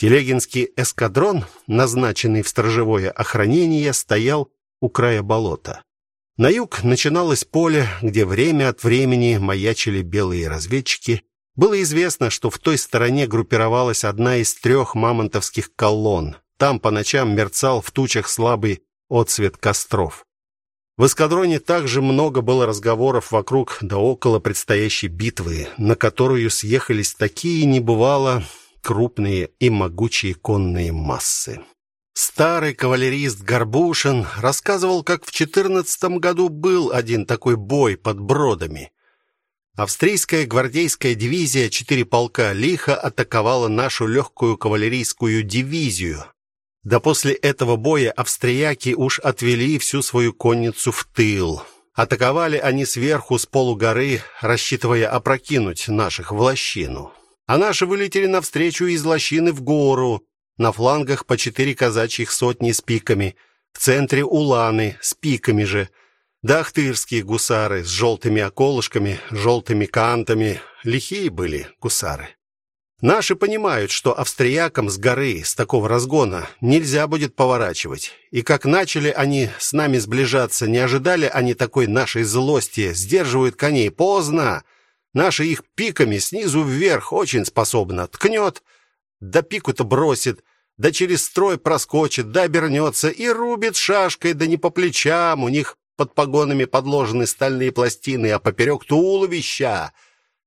Телегинский эскадрон, назначенный в сторожевое охранение, стоял у края болота. На юг начиналось поле, где время от времени маячили белые разведчики. Было известно, что в той стороне группировалась одна из трех мамонтовских колонн. Там по ночам мерцал в тучах слабый отсвет костров. В эскадроне также много было разговоров вокруг да около предстоящей битвы, на которую съехались такие небывало крупные и могучие конные массы. Старый кавалерист Горбушин рассказывал, как в четырнадцатом году был один такой бой под Бродами. Австрийская гвардейская дивизия четыре полка лихо атаковала нашу легкую кавалерийскую дивизию. Да после этого боя австрияки уж отвели всю свою конницу в тыл. Атаковали они сверху с полугоры, рассчитывая опрокинуть наших в лощину. А наши вылетели навстречу из лощины в гору. На флангах по четыре казачьих сотни с пиками, в центре уланы с пиками же. Да ахтырские гусары с желтыми околышками, желтыми кантами, лихие были гусары. Наши понимают, что австриякам с горы, с такого разгона, нельзя будет поворачивать. И как начали они с нами сближаться, не ожидали они такой нашей злости, сдерживают коней поздно. Наши их пиками снизу вверх очень способно. Ткнет, да пику-то бросит, да через строй проскочит, да обернется и рубит шашкой, да не по плечам. У них под погонами подложены стальные пластины, а поперек туловища.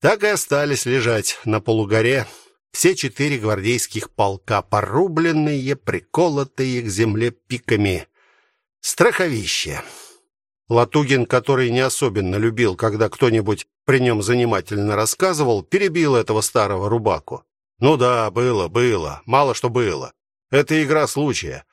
Так и остались лежать на полугоре все четыре гвардейских полка, порубленные, приколотые к земле пиками. Страховище. Латугин, который не особенно любил, когда кто-нибудь при нем занимательно рассказывал, перебил этого старого рубаку. Ну да, было, было, мало что было. Это игра случая.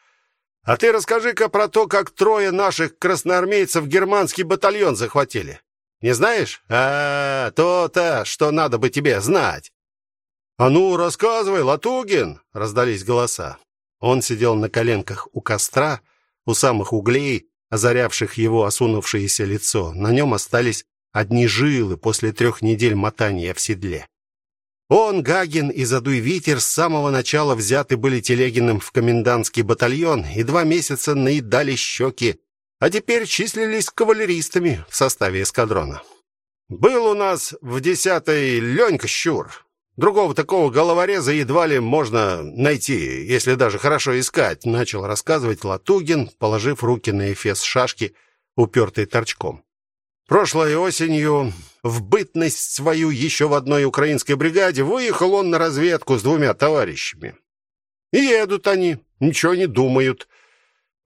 А ты расскажи-ка про то, как трое наших красноармейцев германский батальон захватили. Не знаешь? А, то-то, что надо бы тебе знать. А ну, рассказывай, Латугин, раздались голоса. Он сидел на коленках у костра, у самых углей, озарявших его осунувшееся лицо. На нем остались одни жилы после трех недель мотания в седле. Он, Гагин и Задуй Витер с самого начала взяты были Телегиным в комендантский батальон и два месяца наедали щеки, а теперь числились кавалеристами в составе эскадрона. Был у нас в десятой Ленька Щур, Другого такого головореза едва ли можно найти, если даже хорошо искать, начал рассказывать Латугин, положив руки на эфес шашки, упертой торчком. Прошлой осенью в бытность свою еще в одной украинской бригаде выехал он на разведку с двумя товарищами. И едут они, ничего не думают,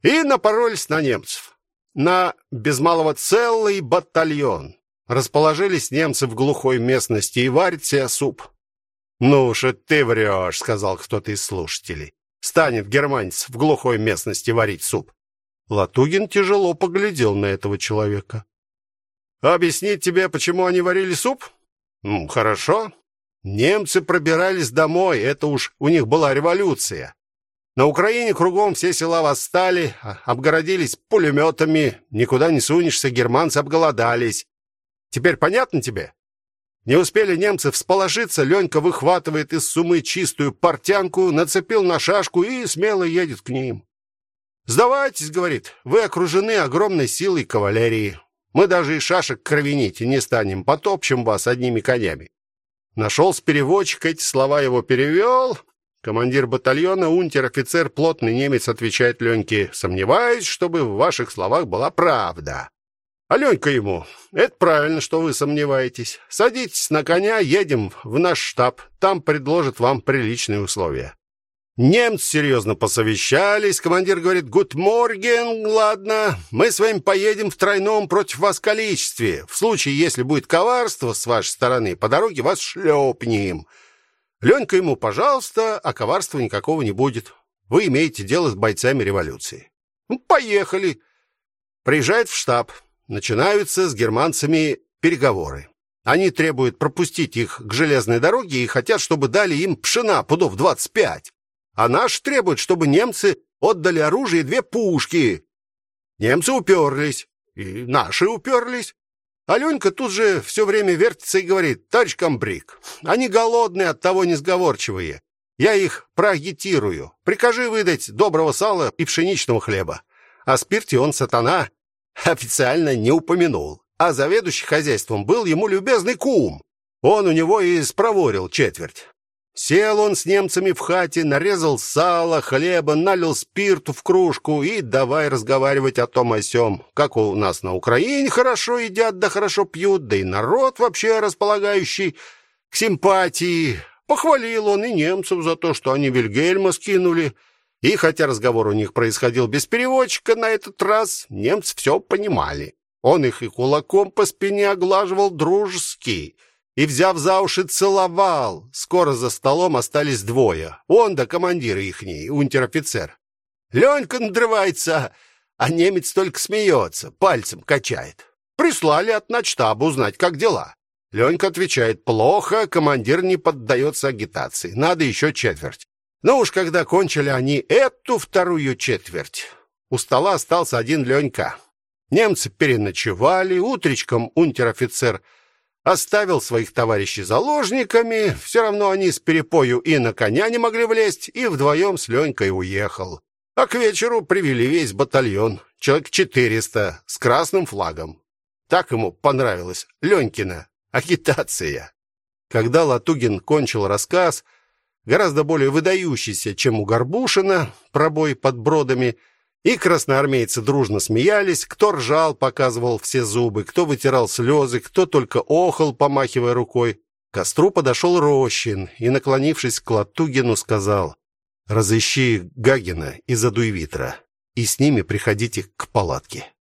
и напоролись на немцев. На без малого целый батальон. Расположились немцы в глухой местности и варят себе суп. «Ну уж ты врешь», — сказал кто-то из слушателей. «Станет германец в глухой местности варить суп». Латугин тяжело поглядел на этого человека. «Объяснить тебе, почему они варили суп?» «Ну, хорошо. Немцы пробирались домой, это уж у них была революция. На Украине кругом все села восстали, а, обгородились пулеметами, никуда не сунешься, германцы обголодались. Теперь понятно тебе?» Не успели немцы всполошиться, Ленька выхватывает из сумы чистую портянку, нацепил на шашку и смело едет к ним. «Сдавайтесь», — говорит, — «вы окружены огромной силой кавалерии. Мы даже и шашек кровенить не станем, потопчем вас одними конями». Нашелся переводчик, эти слова его перевел. Командир батальона, унтер-офицер, плотный немец, отвечает Леньке, «Сомневаюсь, чтобы в ваших словах была правда». Аленька ему: "Это правильно, что вы сомневаетесь. Садитесь на коня, едем в наш штаб. Там предложат вам приличные условия". Немцы серьезно посовещались. Командир говорит: "Гуд морген, ладно. Мы с вами поедем в тройном против вас количестве. В случае, если будет коварство с вашей стороны, по дороге вас шлепнем». Ленька ему: "Пожалуйста, а коварства никакого не будет. Вы имеете дело с бойцами революции". Ну, поехали. Приезжает в штаб. Начинаются с германцами переговоры. Они требуют пропустить их к железной дороге и хотят, чтобы дали им пшена пудов 25. А наш требует, чтобы немцы отдали оружие и две пушки. Немцы уперлись, и наши уперлись. Аленька тут же все время вертится и говорит: "Товарищ комбриг, они голодные, от того несговорчивые. Я их проагитирую. Прикажи выдать доброго сала и пшеничного хлеба. А спирте он сатана, официально не упомянул, а заведующий хозяйством был ему любезный кум. Он у него и спроворил четверть. Сел он с немцами в хате, нарезал сало, хлеба, налил спирту в кружку и давай разговаривать о том о сём. Как у нас на Украине хорошо едят, да хорошо пьют, да и народ вообще располагающий к симпатии. Похвалил он и немцев за то, что они Вильгельма скинули, и хотя разговор у них происходил без переводчика, на этот раз немцы все понимали. Он их и кулаком по спине оглаживал дружески и, взяв за уши, целовал. Скоро за столом остались двое. Он да командир ихний, унтер-офицер. Ленька надрывается, а немец только смеется, пальцем качает. Прислали от начтаба узнать, как дела. Ленька отвечает: "Плохо, командир не поддается агитации. Надо еще четверть". Но уж когда кончили они эту вторую четверть, у стола остался один Ленька. Немцы переночевали, утречком унтер-офицер оставил своих товарищей заложниками, все равно они с перепою и на коня не могли влезть, и вдвоем с Ленькой уехал. А к вечеру привели весь батальон, человек четыреста, с красным флагом. Так ему понравилась Ленькина агитация. Когда Латугин кончил рассказ, гораздо более выдающийся, чем у Горбушина, про бой под Бродами, и красноармейцы дружно смеялись, кто ржал, показывал все зубы, кто вытирал слезы, кто только охал, помахивая рукой. К костру подошел Рощин и, наклонившись к Латугину, сказал: "Разыщи Гагина и задуй Витра, и с ними приходите к палатке".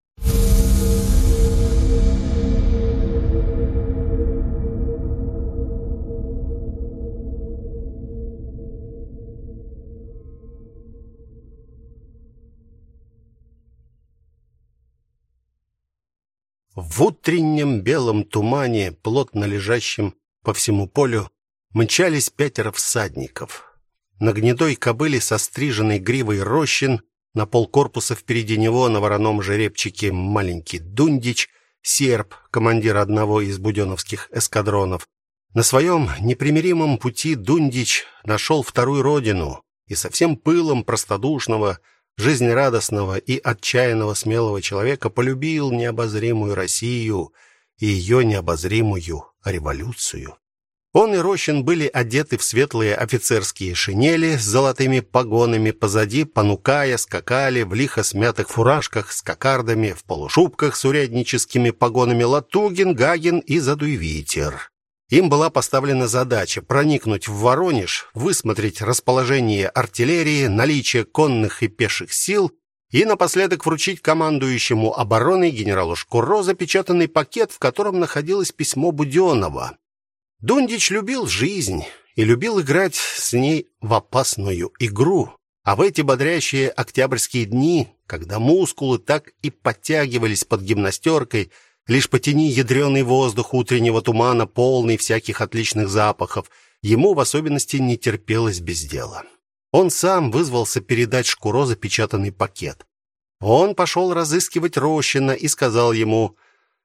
В утреннем белом тумане, плотно лежащем по всему полю, мчались пятеро всадников. На гнедой кобыле со стриженной гривой Рощин, на полкорпуса впереди него на вороном жеребчике маленький Дундич, серб, командир одного из буденовских эскадронов. На своем непримиримом пути Дундич нашел вторую родину и со всем пылом простодушного жизнерадостного и отчаянного смелого человека полюбил необозримую Россию и ее необозримую революцию. Он и Рощин были одеты в светлые офицерские шинели с золотыми погонами, позади понукая скакали в лихо смятых фуражках с кокардами, в полушубках с урядническими погонами Латугин, Гагин и Задуйвитер. Им была поставлена задача проникнуть в Воронеж, высмотреть расположение артиллерии, наличие конных и пеших сил и напоследок вручить командующему обороной генералу Шкуро запечатанный пакет, в котором находилось письмо Будённого. Дундич любил жизнь и любил играть с ней в опасную игру. А в эти бодрящие октябрьские дни, когда мускулы так и подтягивались под гимнастеркой, Лишь потяни ядреный воздух утреннего тумана, полный всяких отличных запахов, ему в особенности не терпелось без дела. Он сам вызвался передать Шкуро запечатанный пакет. Он пошел разыскивать Рощина и сказал ему: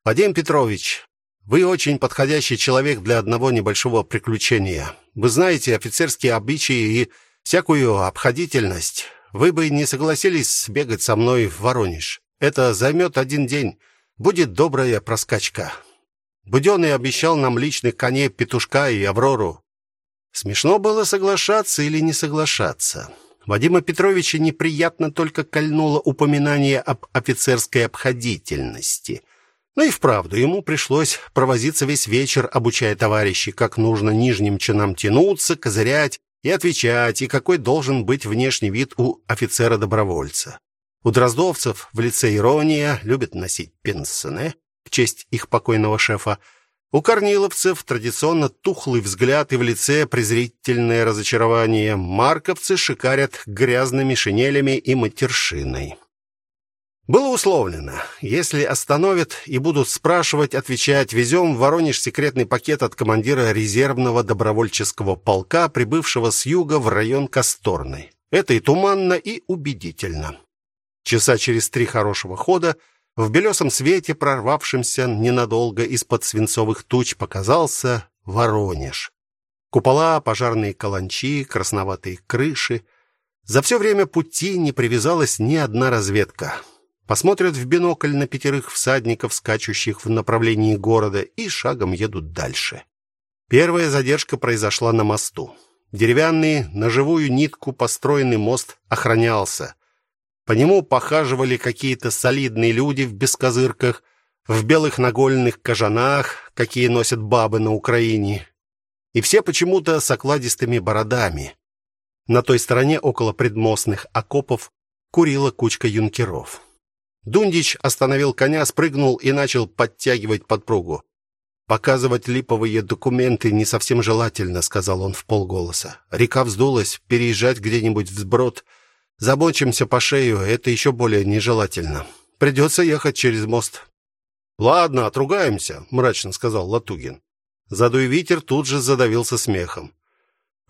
"Вадим Петрович, вы очень подходящий человек для одного небольшого приключения. Вы знаете офицерские обычаи и всякую обходительность. Вы бы не согласились сбегать со мной в Воронеж. Это займет один день. Будет добрая проскачка. Будённый обещал нам личных коней Петушка и Аврору. Смешно было соглашаться или не соглашаться. Вадима Петровича неприятно только кольнуло упоминание об офицерской обходительности. Но и вправду ему пришлось провозиться весь вечер, обучая товарищей, как нужно нижним чинам тянуться, козырять и отвечать, и какой должен быть внешний вид у офицера-добровольца. У дроздовцев в лице ирония любят носить пенсне в честь их покойного шефа. У корниловцев традиционно тухлый взгляд и в лице презрительное разочарование. Марковцы шикарят грязными шинелями и матершиной. Было условлено, если остановят и будут спрашивать, отвечать: везем в Воронеж секретный пакет от командира резервного добровольческого полка, прибывшего с юга в район Косторной. Это и туманно, и убедительно. Часа через три хорошего хода в белесом свете, прорвавшемся ненадолго из-под свинцовых туч, показался Воронеж. Купола, пожарные каланчи, красноватые крыши. За все время пути не привязалась ни одна разведка. Посмотрят в бинокль на пятерых всадников, скачущих в направлении города, и шагом едут дальше. Первая задержка произошла на мосту. Деревянный на живую нитку построенный мост охранялся. По нему похаживали какие-то солидные люди в бескозырках, в белых нагольных кожанах, какие носят бабы на Украине. И все почему-то с окладистыми бородами. На той стороне около предмостных окопов курила кучка юнкеров. Дундич остановил коня, спрыгнул и начал подтягивать подпругу. Показывать липовые документы не совсем желательно, сказал он вполголоса. Река вздулась, переезжать где-нибудь взброд — Забочимся по шею, это еще более нежелательно. Придется ехать через мост. Ладно, отругаемся, мрачно сказал Латугин. Задуй ветер тут же задавился смехом.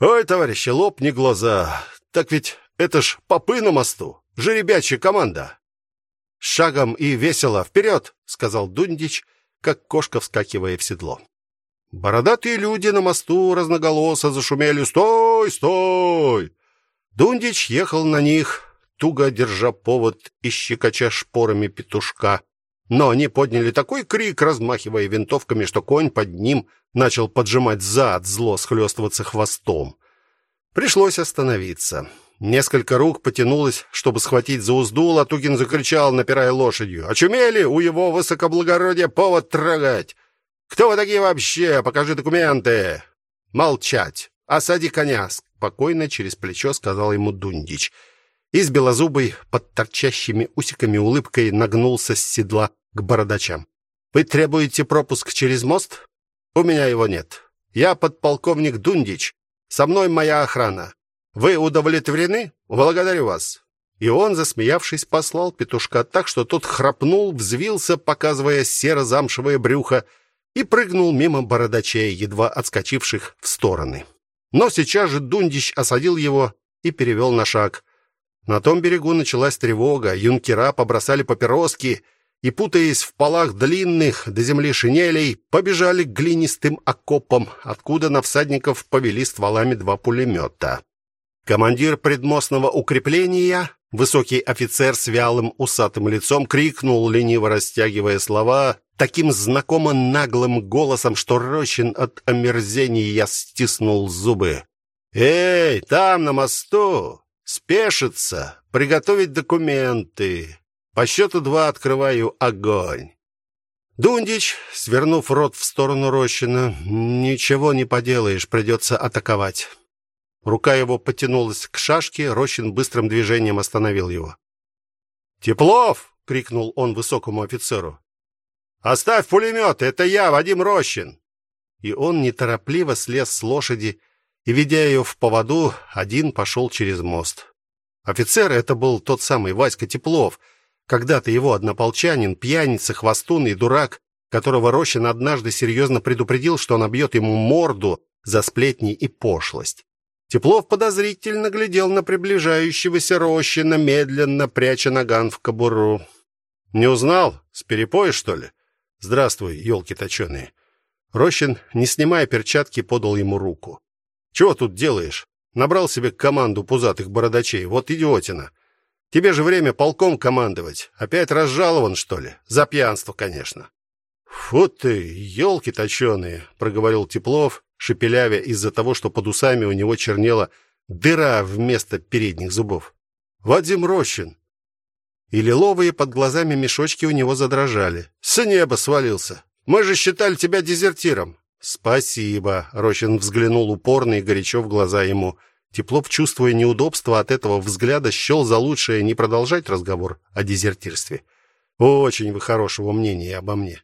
Ой, товарищи, лопни глаза. так ведь это ж попы на мосту, жеребячья команда. Шагом и весело вперед!» — сказал Дундич, как кошка вскакивая в седло. Бородатые люди на мосту разноголосо зашумели: "Стой, стой!" Дундич ехал на них, туго держа повод и щекоча шпорами петушка. Но они подняли такой крик, размахивая винтовками, что конь под ним начал поджимать зад, зло схлестываться хвостом. Пришлось остановиться. Несколько рук потянулось, чтобы схватить за узду, Латугин закричал, напирая лошадью: "Очумели, у его высокоблагородия повод трогать! Кто вы такие вообще? Покажи документы!" "Молчать! Осади коня!" спокойно через плечо сказал ему Дундич. И с белозубой, под торчащими усиками улыбкой нагнулся с седла к бородачам. Вы требуете пропуск через мост? У меня его нет. Я подполковник Дундич. Со мной моя охрана. Вы удовлетворены? Благодарю вас. И он, засмеявшись, послал петушка так, что тот храпнул, взвился, показывая серо-замшевое брюхо, и прыгнул мимо бородачей, едва отскочивших в стороны. Но сейчас же Дундич осадил его и перевел на шаг. На том берегу началась тревога, юнкера побросали папироски и, путаясь в полах длинных до земли шинелей, побежали к глинистым окопам, откуда на всадников повели стволами два пулемета. Командир предмостного укрепления, высокий офицер с вялым усатым лицом, крикнул, лениво растягивая слова, таким знакомо наглым голосом, что Рощин от омерзения стиснул зубы. «Эй, там, на мосту! Спешиться! Приготовить документы! По счету два открываю огонь!» Дундич, свернув рот в сторону Рощина, «Ничего не поделаешь, придется атаковать. Рука его потянулась к шашке, Рощин быстрым движением остановил его. "Теплов!" крикнул он высокому офицеру. "Оставь пулемет, это я, Вадим Рощин". И он неторопливо слез с лошади и ведя ее в поводу, один пошел через мост. Офицер это был тот самый Васька Теплов, когда-то его однополчанин, пьяница, хвостун и дурак, которого Рощин однажды серьезно предупредил, что он обьет ему морду за сплетни и пошлость. Теплов подозрительно глядел на приближающегося Рощина, медленно пряча наган в кобуру. Не узнал? С перепоя, что ли? Здравствуй, елки точеные. Рощин, не снимая перчатки, подал ему руку. Чего тут делаешь? Набрал себе команду пузатых бородачей. Вот идиотина. Тебе же время полком командовать. Опять разжалован, что ли? За пьянство, конечно. Фу ты, елки точеные, проговорил Теплов шепелявя из-за того, что под усами у него чернела дыра вместо передних зубов. Вадим Рощин. И лиловые под глазами мешочки у него задрожали. С неба свалился. Мы же считали тебя дезертиром. Спасибо, Рощин взглянул упорно и горячо в глаза ему. Теплов, чувствуя неудобство от этого взгляда, счел за лучшее не продолжать разговор о дезертирстве. Очень вы хорошего мнения обо мне.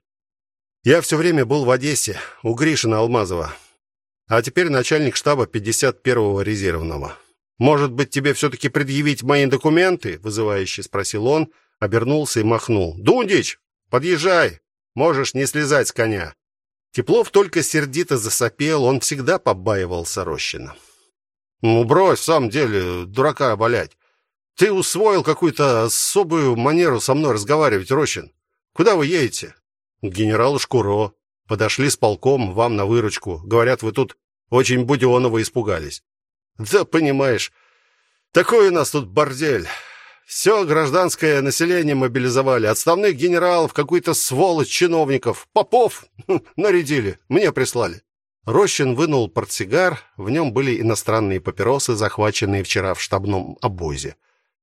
Я все время был в Одессе, у Гришина Алмазова. А теперь начальник штаба 51-го резервного. Может быть, тебе все таки предъявить мои документы, вызывающе спросил он, обернулся и махнул. Дундич, подъезжай. Можешь не слезать с коня. Теплов только сердито засопел, он всегда побаивался Рощина. Ну брось, в самом деле, дурака оболять. Ты усвоил какую-то особую манеру со мной разговаривать, Рощин. Куда вы едете? К генералу Шкуро. Подошли с полком вам на выручку. Говорят, вы тут очень Будёнова испугались. Да понимаешь, такой у нас тут бордель. Все гражданское население мобилизовали, отставных генералов, какую-то сволочь чиновников, попов <laughs> нарядили, мне прислали. Рощин вынул портсигар, в нем были иностранные папиросы, захваченные вчера в штабном обозе.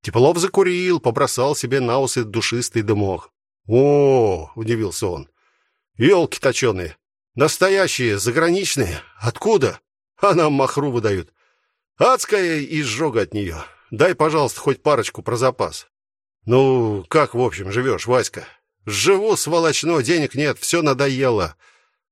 Теплов закурил, побросал себе на усы душистый дымок. "О!" удивился он. Елки точеные. Настоящие, заграничные. Откуда? А нам махру выдают. Адская изжога от нее. Дай, пожалуйста, хоть парочку про запас. Ну, как, в общем, живешь, Васька? Живу сволочно, денег нет, все надоело.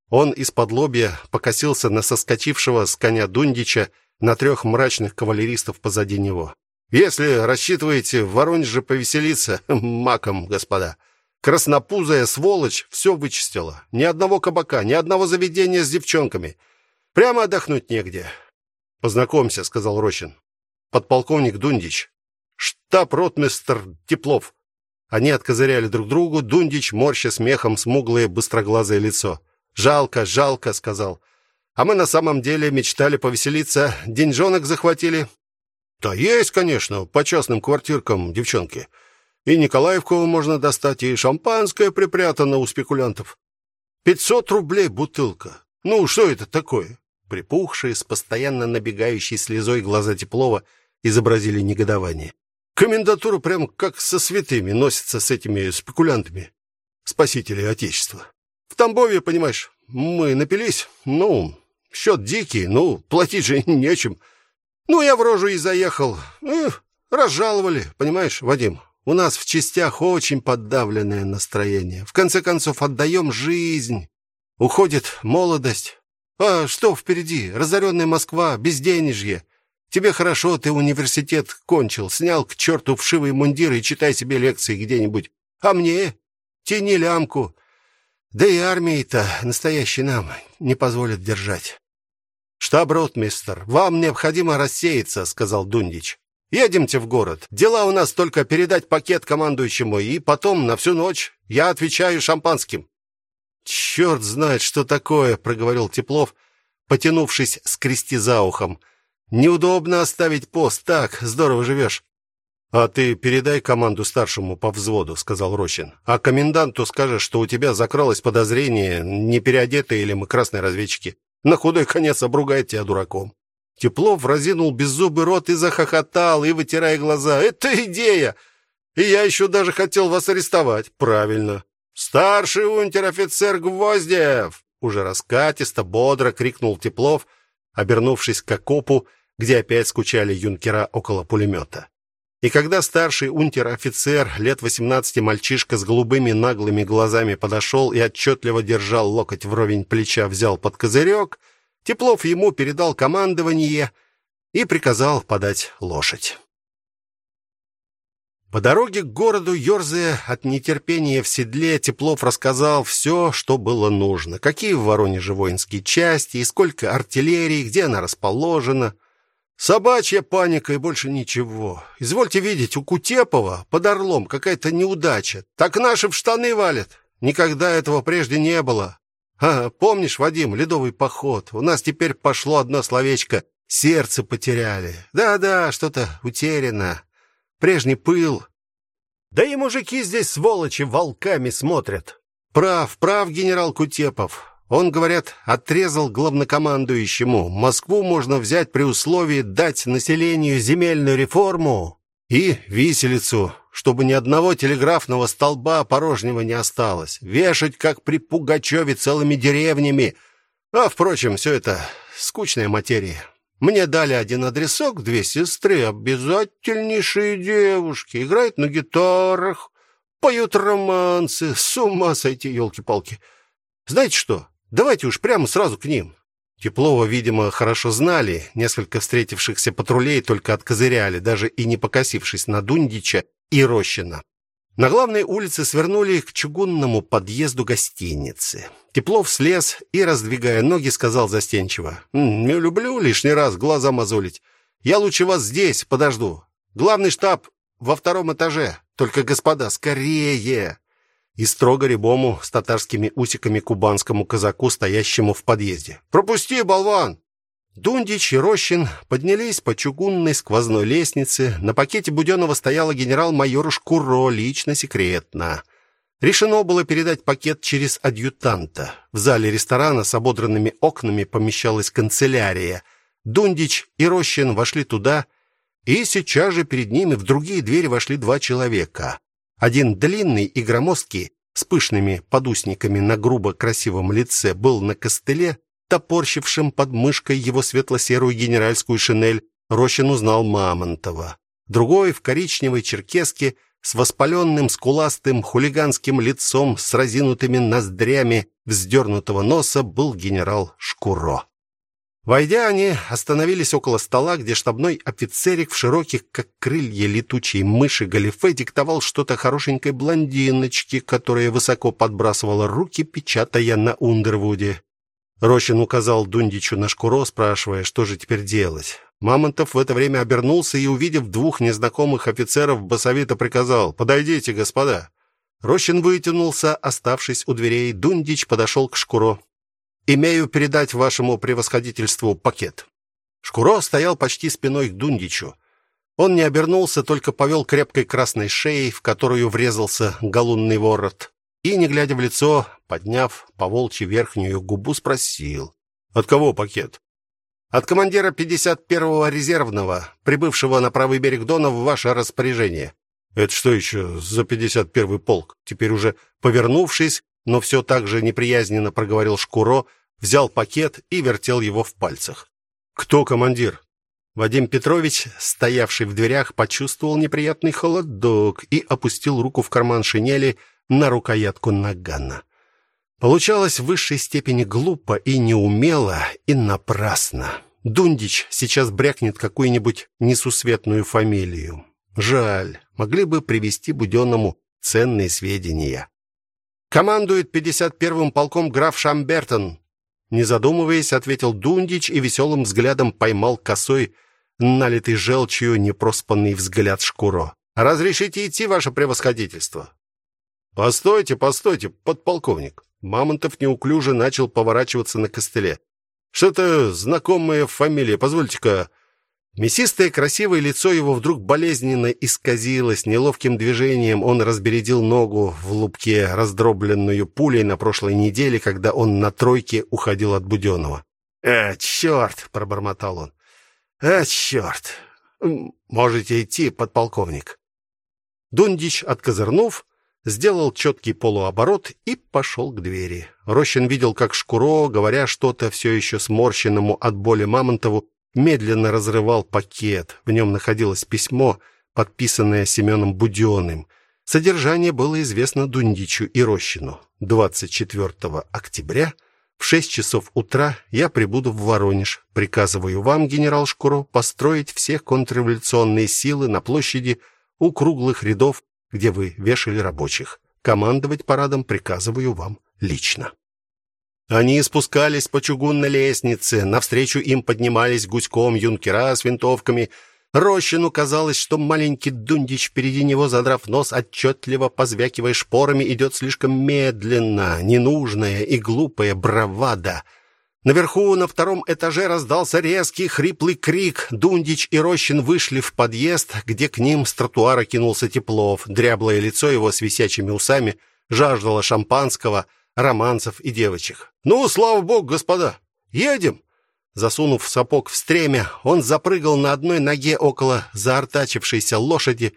Он из-под лобья покосился на соскочившего с коня Дундича, на трех мрачных кавалеристов позади него. Если рассчитываете в Воронеже повеселиться, <laughs> маком, господа. Краснопузая сволочь все вычистила. Ни одного кабака, ни одного заведения с девчонками. Прямо отдохнуть негде. Познакомься, сказал Рощин. подполковник Дундич. Штаб-ротмистр Теплов. Они откозыряли друг другу, Дундич морща смехом смуглое быстроглазое лицо. Жалко, жалко, сказал. А мы на самом деле мечтали повеселиться, деньжонок захватили. Да есть, конечно, по частным квартиркам, девчонки. И Николаевку можно достать, и шампанское припрятано у спекулянтов. Пятьсот рублей бутылка. Ну, что это такое? Припухшие с постоянно набегающей слезой глаза Теплова изобразили негодование. Комендатура прям как со святыми носится с этими спекулянтами, спасители отечества. В Тамбове, понимаешь, мы напились. Ну, счет дикий, ну, платить же <laughs> нечем. Ну, я в рожу и заехал. Эх, разжаловали, понимаешь, Вадим. У нас в частях очень подавленное настроение. В конце концов, отдаем жизнь. Уходит молодость. А что впереди? Разоренная Москва, безденежье. Тебе хорошо, ты университет кончил, снял к черту вшивый мундир и читай себе лекции где-нибудь. А мне? Тяни лямку. Да и армии-то настоящий нам не позволит держать. Штаб-ротмистр, вам необходимо рассеяться, сказал Дундич. Едемте в город. Дела у нас только передать пакет командующему и потом на всю ночь я отвечаю шампанским. «Черт знает, что такое, проговорил Теплов, потянувшись с крести за ухом. Неудобно оставить пост, так, здорово живешь». А ты передай команду старшему по взводу, сказал Рощин. А коменданту скажешь, что у тебя закралось подозрение, не переодетые или мы красные разведчики. На худой конец обругает тебя дураком. Теплов разинул беззубый рот и захохотал, и вытирая глаза. «Это идея! И я еще даже хотел вас арестовать!» «Правильно!» «Старший унтер-офицер Гвоздев!» Уже раскатисто, бодро крикнул Теплов, обернувшись к окопу, где опять скучали юнкера около пулемета. И когда старший унтер-офицер, лет восемнадцати мальчишка с голубыми наглыми глазами подошел и отчетливо держал локоть вровень плеча, взял под козырек, Теплов ему передал командование и приказал подать лошадь. По дороге к городу, ерзая от нетерпения в седле, Теплов рассказал все, что было нужно. Какие в Воронеже воинские части, и сколько артиллерии, где она расположена. Собачья паника и больше ничего. Извольте видеть, у Кутепова под Орлом какая-то неудача. Так наши в штаны валят. Никогда этого прежде не было. А, помнишь, Вадим, ледовый поход? У нас теперь пошло одно словечко сердце потеряли. Да-да, что-то утеряно. Прежний пыл. Да и мужики здесь сволочи волками смотрят. Прав, прав генерал Кутепов. Он, говорят, отрезал главнокомандующему. Москву можно взять при условии дать населению земельную реформу и виселицу чтобы ни одного телеграфного столба порожнего не осталось. Вешать, как при Пугачеве, целыми деревнями. А, впрочем, все это скучная материя. Мне дали один адресок, две сестры, обязательнейшие девушки, играют на гитарах, поют романсы, с ума сойти, елки-палки. Знаете что, давайте уж прямо сразу к ним. Теплова, видимо, хорошо знали, несколько встретившихся патрулей только откозыряли, даже и не покосившись на Дундича и Рощина. На главной улице свернули к чугунному подъезду гостиницы. Теплов слез и, раздвигая ноги, сказал застенчиво: "Не люблю лишний раз глаза мозолить. Я лучше вас здесь подожду. Главный штаб во втором этаже. Только, господа, скорее!" И строго рябому с татарскими усиками кубанскому казаку, стоящему в подъезде. "Пропусти, болван!" Дундич и Рощин поднялись по чугунной сквозной лестнице. На пакете Буденного стояла генерал-майор Шкуро, лично секретно. Решено было передать пакет через адъютанта. В зале ресторана с ободранными окнами помещалась канцелярия. Дундич и Рощин вошли туда, и сейчас же перед ними в другие двери вошли два человека. Один длинный и громоздкий, с пышными подусниками на грубо красивом лице, был на костыле, топорщившим под мышкой его светло-серую генеральскую шинель, Рощин узнал Мамонтова. Другой в коричневой черкеске с воспаленным скуластым хулиганским лицом с разинутыми ноздрями вздернутого носа был генерал Шкуро. Войдя, они остановились около стола, где штабной офицерик в широких, как крылья летучей мыши, галифе диктовал что-то хорошенькой блондиночке, которая высоко подбрасывала руки, печатая на Ундервуде. Рощин указал Дундичу на шкуро, спрашивая, что же теперь делать. Мамонтов в это время обернулся и, увидев двух незнакомых офицеров, басовито приказал «Подойдите, господа». Рощин вытянулся, оставшись у дверей. Дундич подошел к Шкуро. «Имею передать вашему превосходительству пакет». Шкуро стоял почти спиной к Дундичу. Он не обернулся, только повел крепкой красной шеей, в которую врезался галунный ворот, и, не глядя в лицо, подняв по волчьи верхнюю губу, спросил: "От кого пакет?" "От командира 51-го резервного, прибывшего на правый берег Дона в ваше распоряжение". "Это что еще за 51-й полк?" Теперь уже повернувшись, но все так же неприязненно проговорил Шкуро, взял пакет и вертел его в пальцах. "Кто командир?" Вадим Петрович, стоявший в дверях, почувствовал неприятный холодок и опустил руку в карман шинели на рукоятку нагана. Получалось в высшей степени глупо и неумело, и напрасно. Дундич сейчас брякнет какую-нибудь несусветную фамилию. Жаль, могли бы привести Буденному ценные сведения. Командует 51-м полком граф Шамбертон. Не задумываясь, ответил Дундич и веселым взглядом поймал косой, налитый желчью непроспанный взгляд Шкуро. Разрешите идти, ваше превосходительство. Постойте, постойте, подполковник. Мамонтов неуклюже начал поворачиваться на костыле. Что-то знакомая фамилия, позвольте-ка. Мясистое красивое лицо его вдруг болезненно исказилось, неловким движением он разбередил ногу в лупке, раздробленную пулей на прошлой неделе, когда он на тройке уходил от Буденного. "Э, черт!» — пробормотал он. "Э, черт! Можете идти, подполковник". Дундич, откозырнув, сделал четкий полуоборот и пошел к двери. Рощин видел, как Шкуро, говоря что-то все еще сморщенному от боли Мамонтову, медленно разрывал пакет. В нем находилось письмо, подписанное Семеном Будённым. Содержание было известно Дундичу и Рощину. 24 октября в 6 часов утра я прибуду в Воронеж. Приказываю вам, генерал Шкуро, построить все контрреволюционные силы на площади у круглых рядов где вы вешали рабочих. Командовать парадом приказываю вам лично. Они спускались по чугунной лестнице, навстречу им поднимались гуськом юнкера с винтовками. Рощину казалось, что маленький Дундич впереди него, задрав нос, отчетливо позвякивая шпорами, идет слишком медленно, ненужная и глупая бравада — Наверху на втором этаже раздался резкий хриплый крик. Дундич и Рощин вышли в подъезд, где к ним с тротуара кинулся Теплов. Дряблое лицо его с висячими усами жаждало шампанского, романцев и девочек. "Ну, слава богу, господа, едем!" Засунув сапог в стремя, он запрыгал на одной ноге около заортачившейся лошади.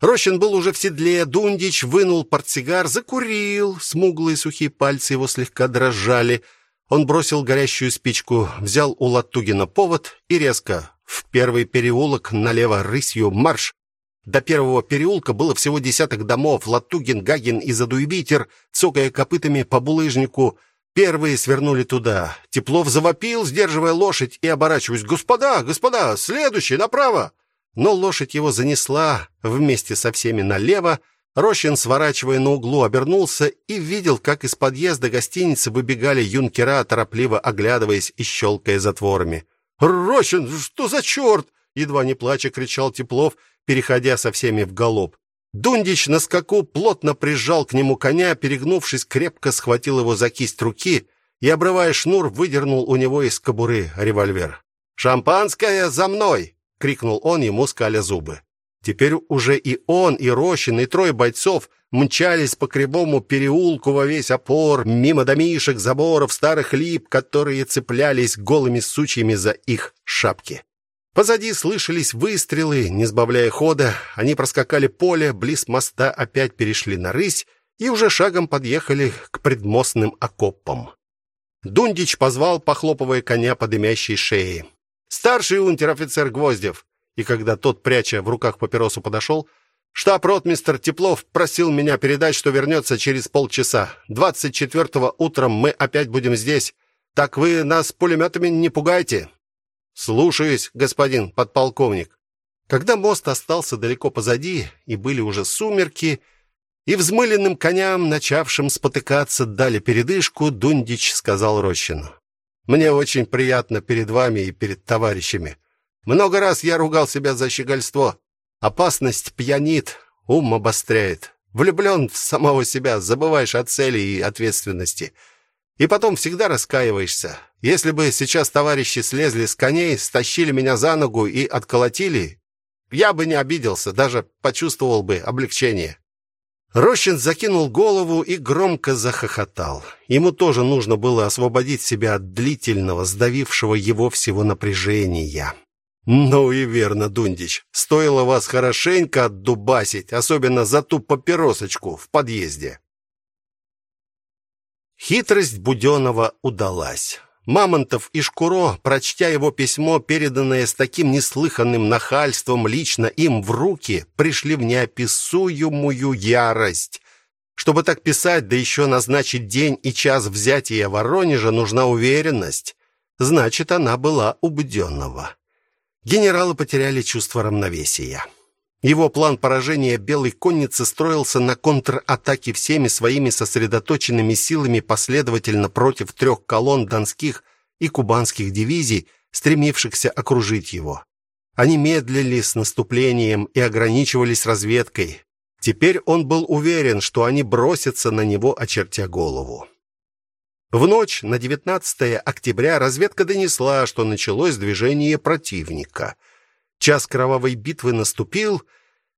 Рощин был уже в седле, Дундич вынул портсигар, закурил, смуглые сухие пальцы его слегка дрожали. Он бросил горящую спичку, взял у Латугина повод и резко в первый переулок налево рысью марш. До первого переулка было всего десяток домов. Латугин, Гагин и Задуйбитер, цокая копытами по булыжнику, первые свернули туда. Теплов завопил, сдерживая лошадь и оборачиваясь: "Господа, господа, следующий направо!" Но лошадь его занесла вместе со всеми налево, Рощин, сворачивая на углу, обернулся и видел, как из подъезда гостиницы выбегали юнкера, торопливо оглядываясь и щелкая затворами. "Рощин, что за черт?» — едва не плача кричал Теплов, переходя со всеми в галоп. Дундич на скаку плотно прижал к нему коня, перегнувшись, крепко схватил его за кисть руки и, обрывая шнур, выдернул у него из кобуры револьвер. "Шампанское за мной!" крикнул он ему скаля зубы. Теперь уже и он, и Рощин, и трое бойцов мчались по кривому переулку во весь опор, мимо домишек, заборов, старых лип, которые цеплялись голыми сучьями за их шапки. Позади слышались выстрелы, не сбавляя хода, они проскакали поле, близ моста опять перешли на рысь и уже шагом подъехали к предмостным окопам. Дундич позвал, похлопывая коня по дымящей шее. Старший унтер-офицер Гвоздев, и когда тот, пряча в руках папиросу, подошел, штаб-ротмистр Теплов просил меня передать, что вернется через полчаса. 24-го утром мы опять будем здесь. Так вы нас пулеметами не пугайте. Слушаюсь, господин подполковник. Когда мост остался далеко позади и были уже сумерки, и взмыленным коням, начавшим спотыкаться, дали передышку, Дундич сказал Рощину: "Мне очень приятно перед вами и перед товарищами. Много раз я ругал себя за щегольство. Опасность пьянит, ум обостряет. Влюблен в самого себя, забываешь о цели и ответственности. И потом всегда раскаиваешься. Если бы сейчас товарищи слезли с коней, стащили меня за ногу и отколотили, я бы не обиделся, даже почувствовал бы облегчение. Рощин закинул голову и громко захохотал. Ему тоже нужно было освободить себя от длительного, сдавившего его всего напряжения. Ну и верно, Дундич. Стоило вас хорошенько отдубасить, особенно за ту папиросочку в подъезде. Хитрость Буденова удалась. Мамонтов и Шкуро, прочтя его письмо, переданное с таким неслыханным нахальством лично им в руки, пришли в неописуемую ярость. Чтобы так писать, да еще назначить день и час взятия Воронежа, нужна уверенность. Значит, она была у Буденного. Генералы потеряли чувство равновесия. Его план поражения белой конницы строился на контратаке всеми своими сосредоточенными силами последовательно против трех колонн донских и кубанских дивизий, стремившихся окружить его. Они медлили с наступлением и ограничивались разведкой. Теперь он был уверен, что они бросятся на него, очертя голову. В ночь на 19 октября разведка донесла, что началось движение противника – Час кровавой битвы наступил.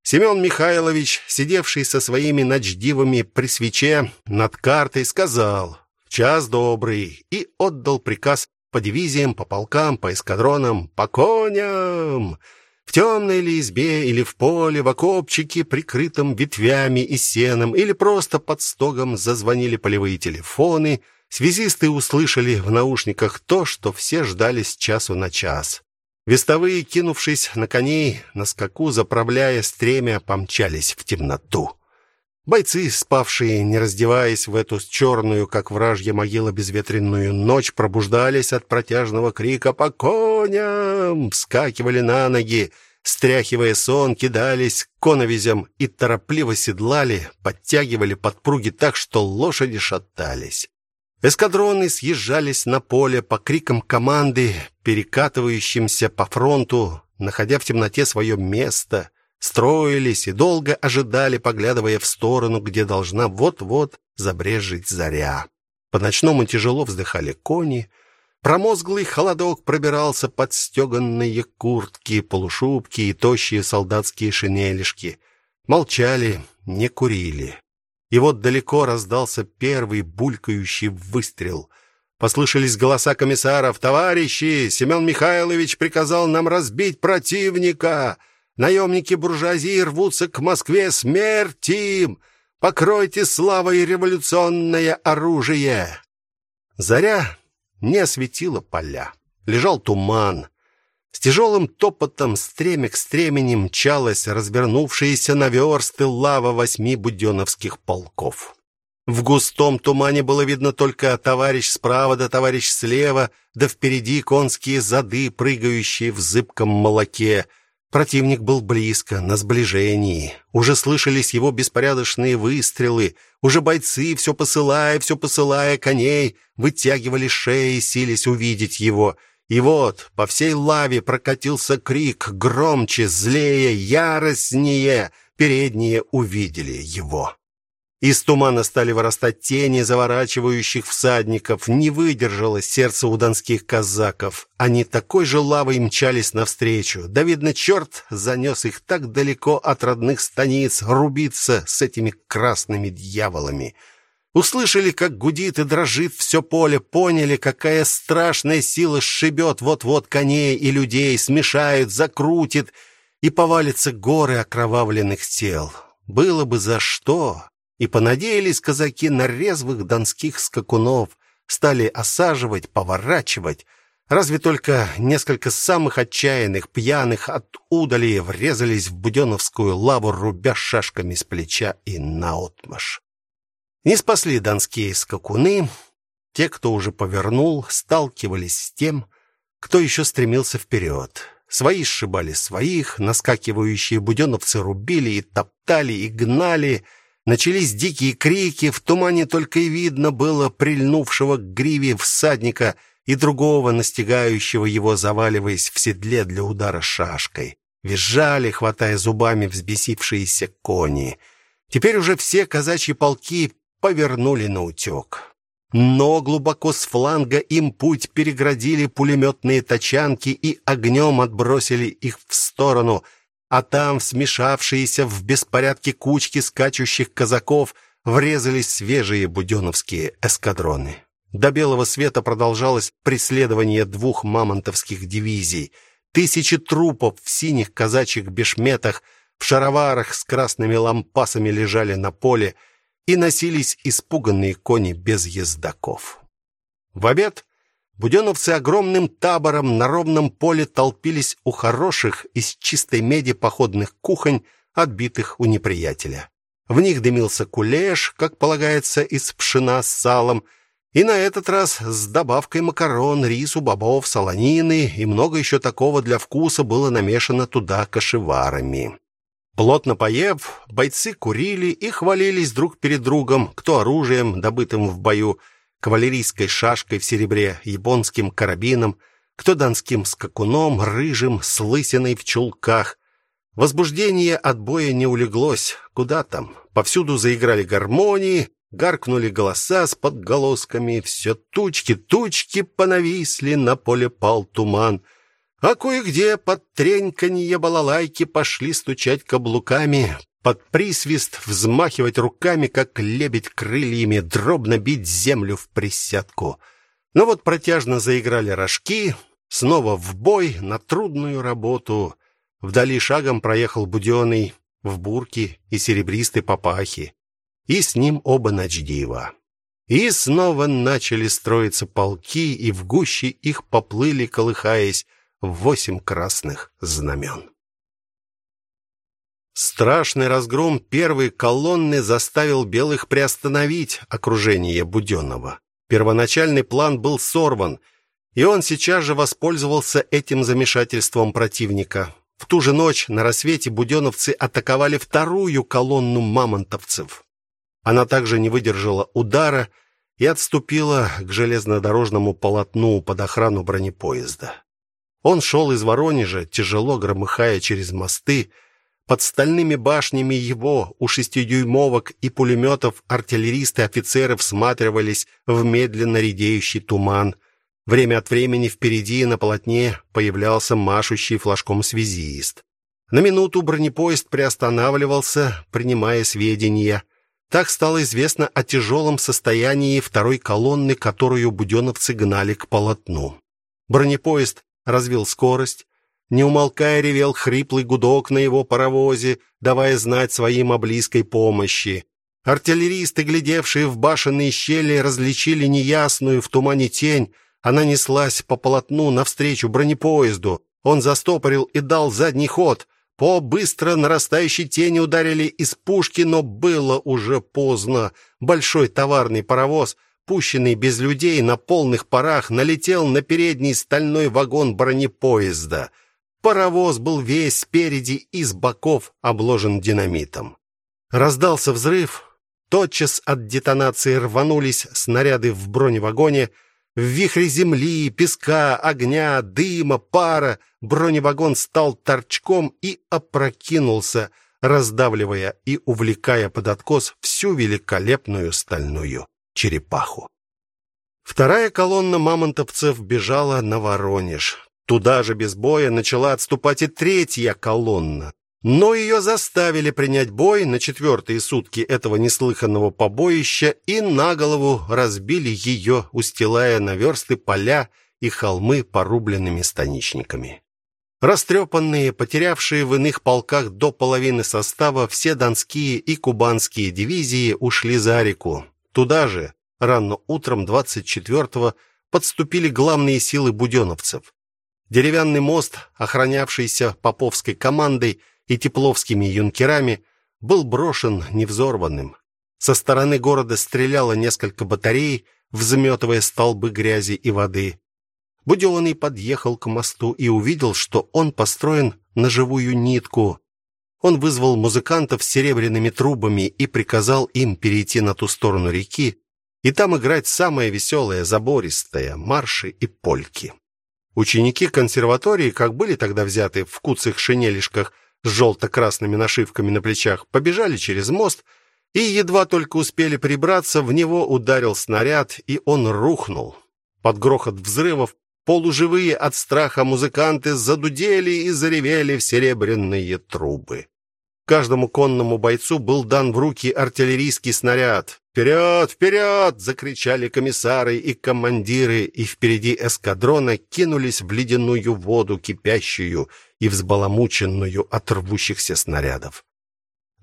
Семен Михайлович, сидевший со своими ночдивами при свече над картой, сказал: "Час добрый" и отдал приказ по дивизиям, по полкам, по эскадронам, по коням. В темной ли избе или в поле, в окопчике, прикрытом ветвями и сеном, или просто под стогом зазвонили полевые телефоны. Связисты услышали в наушниках то, что все ждали с часу на час. Вестовые, кинувшись на коней, на скаку, заправляя стремя, помчались в темноту. Бойцы, спавшие, не раздеваясь в эту черную, как вражья могила, безветренную ночь, пробуждались от протяжного крика «По коням!», вскакивали на ноги, стряхивая сон, кидались к коновизям и торопливо седлали, подтягивали подпруги так, что лошади шатались. Эскадроны съезжались на поле по крикам команды, перекатывающимся по фронту, находя в темноте свое место, строились и долго ожидали, поглядывая в сторону, где должна вот-вот забрежить заря. По ночному тяжело вздыхали кони, промозглый холодок пробирался под стеганные куртки, полушубки и тощие солдатские шинелишки. Молчали, не курили. И вот далеко раздался первый булькающий выстрел. Послышались голоса комиссаров: "Товарищи, Семен Михайлович приказал нам разбить противника. Наемники буржуазии рвутся к Москве, смерть им! Покройте славой революционное оружие!" Заря не осветила поля. Лежал туман. С тяжелым топотом стремя к стремени мчалась развернувшаяся на версты лава восьми буденовских полков. В густом тумане было видно только товарищ справа да товарищ слева, да впереди конские зады, прыгающие в зыбком молоке. Противник был близко, на сближении. Уже слышались его беспорядочные выстрелы. Уже бойцы, все посылая, все посылая коней, вытягивали шеи, сились увидеть его — и вот по всей лаве прокатился крик, громче, злее, яростнее. Передние увидели его. Из тумана стали вырастать тени заворачивающих всадников. Не выдержало сердце у донских казаков. Они такой же лавой мчались навстречу. Да видно, черт занес их так далеко от родных станиц рубиться с этими красными дьяволами. Услышали, как гудит и дрожит все поле, поняли, какая страшная сила сшибет вот-вот коней и людей, смешает, закрутит и повалится горы окровавленных тел. Было бы за что. И понадеялись казаки на резвых донских скакунов, стали осаживать, поворачивать. Разве только несколько самых отчаянных, пьяных от удали врезались в буденовскую лаву, рубя шашками с плеча и наотмашь. Не спасли донские скакуны. Те, кто уже повернул, сталкивались с тем, кто еще стремился вперед. Свои сшибали своих, наскакивающие буденовцы рубили и топтали и гнали. Начались дикие крики, в тумане только и видно было прильнувшего к гриве всадника и другого настигающего его, заваливаясь в седле для удара шашкой. Визжали, хватая зубами взбесившиеся кони. Теперь уже все казачьи полки повернули на утек. Но глубоко с фланга им путь переградили пулеметные тачанки и огнем отбросили их в сторону, а там смешавшиеся в беспорядке кучки скачущих казаков врезались свежие будённовские эскадроны. До белого света продолжалось преследование двух мамонтовских дивизий. Тысячи трупов в синих казачьих бешметах, в шароварах с красными лампасами лежали на поле, и носились испуганные кони без ездаков. В обед буденовцы огромным табором на ровном поле толпились у хороших из чистой меди походных кухонь, отбитых у неприятеля. В них дымился кулеш, как полагается, из пшена с салом, и на этот раз с добавкой макарон, рису, бобов, солонины и много еще такого для вкуса было намешано туда кашеварами. Плотно поев, бойцы курили и хвалились друг перед другом, кто оружием, добытым в бою, кавалерийской шашкой в серебре, японским карабином, кто донским скакуном, рыжим, с лысиной в чулках. Возбуждение от боя не улеглось. Куда там? Повсюду заиграли гармонии, гаркнули голоса с подголосками, все тучки, тучки понависли, на поле пал туман — а кое-где под треньканье балалайки пошли стучать каблуками, под присвист взмахивать руками, как лебедь крыльями, дробно бить землю в присядку. Но вот протяжно заиграли рожки, снова в бой, на трудную работу. Вдали шагом проехал Будённый в бурке и серебристой папахе, и с ним оба ночдива. И снова начали строиться полки, и в гуще их поплыли, колыхаясь, восемь красных знамен. Страшный разгром первой колонны заставил белых приостановить окружение Буденного. Первоначальный план был сорван, и он сейчас же воспользовался этим замешательством противника. В ту же ночь на рассвете буденовцы атаковали вторую колонну мамонтовцев. Она также не выдержала удара и отступила к железнодорожному полотну под охрану бронепоезда. Он шел из Воронежа, тяжело громыхая через мосты. Под стальными башнями его у шестидюймовок и пулеметов артиллеристы и офицеры всматривались в медленно редеющий туман. Время от времени впереди на полотне появлялся машущий флажком связист. На минуту бронепоезд приостанавливался, принимая сведения. Так стало известно о тяжелом состоянии второй колонны, которую буденовцы гнали к полотну. Бронепоезд развил скорость, не умолкая ревел хриплый гудок на его паровозе, давая знать своим о близкой помощи. Артиллеристы, глядевшие в башенные щели, различили неясную в тумане тень. Она неслась по полотну навстречу бронепоезду. Он застопорил и дал задний ход. По быстро нарастающей тени ударили из пушки, но было уже поздно. Большой товарный паровоз пущенный без людей на полных парах, налетел на передний стальной вагон бронепоезда. Паровоз был весь спереди и с боков обложен динамитом. Раздался взрыв. Тотчас от детонации рванулись снаряды в броневагоне. В вихре земли, песка, огня, дыма, пара броневагон стал торчком и опрокинулся, раздавливая и увлекая под откос всю великолепную стальную черепаху. Вторая колонна мамонтовцев бежала на Воронеж. Туда же без боя начала отступать и третья колонна. Но ее заставили принять бой на четвертые сутки этого неслыханного побоища и на голову разбили ее, устилая на версты поля и холмы порубленными станичниками. Растрепанные, потерявшие в иных полках до половины состава, все донские и кубанские дивизии ушли за реку. Туда же, рано утром 24-го, подступили главные силы буденовцев. Деревянный мост, охранявшийся поповской командой и тепловскими юнкерами, был брошен невзорванным. Со стороны города стреляло несколько батарей, взметывая столбы грязи и воды. Будённый подъехал к мосту и увидел, что он построен на живую нитку. Он вызвал музыкантов с серебряными трубами и приказал им перейти на ту сторону реки и там играть самое веселое, забористое марши и польки. Ученики консерватории, как были тогда взяты в куцых шинелишках с желто красными нашивками на плечах, побежали через мост и едва только успели прибраться, в него ударил снаряд, и он рухнул. Под грохот взрывов полуживые от страха музыканты задудели и заревели в серебряные трубы. Каждому конному бойцу был дан в руки артиллерийский снаряд. «Вперед! Вперед!» — закричали комиссары и командиры, и впереди эскадрона кинулись в ледяную воду, кипящую и взбаламученную от рвущихся снарядов.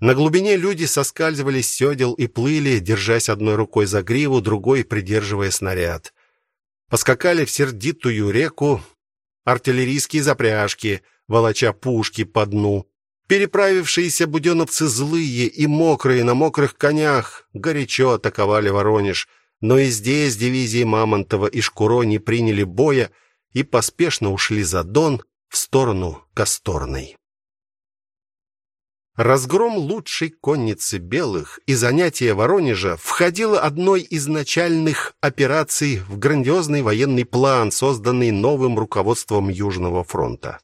На глубине люди соскальзывали с седел и плыли, держась одной рукой за гриву, другой придерживая снаряд. Поскакали в сердитую реку артиллерийские запряжки, волоча пушки по дну. Переправившиеся буденовцы злые и мокрые на мокрых конях горячо атаковали Воронеж, но и здесь дивизии Мамонтова и Шкуро не приняли боя и поспешно ушли за Дон в сторону Косторной. Разгром лучшей конницы белых и занятие Воронежа входило одной из начальных операций в грандиозный военный план, созданный новым руководством Южного фронта.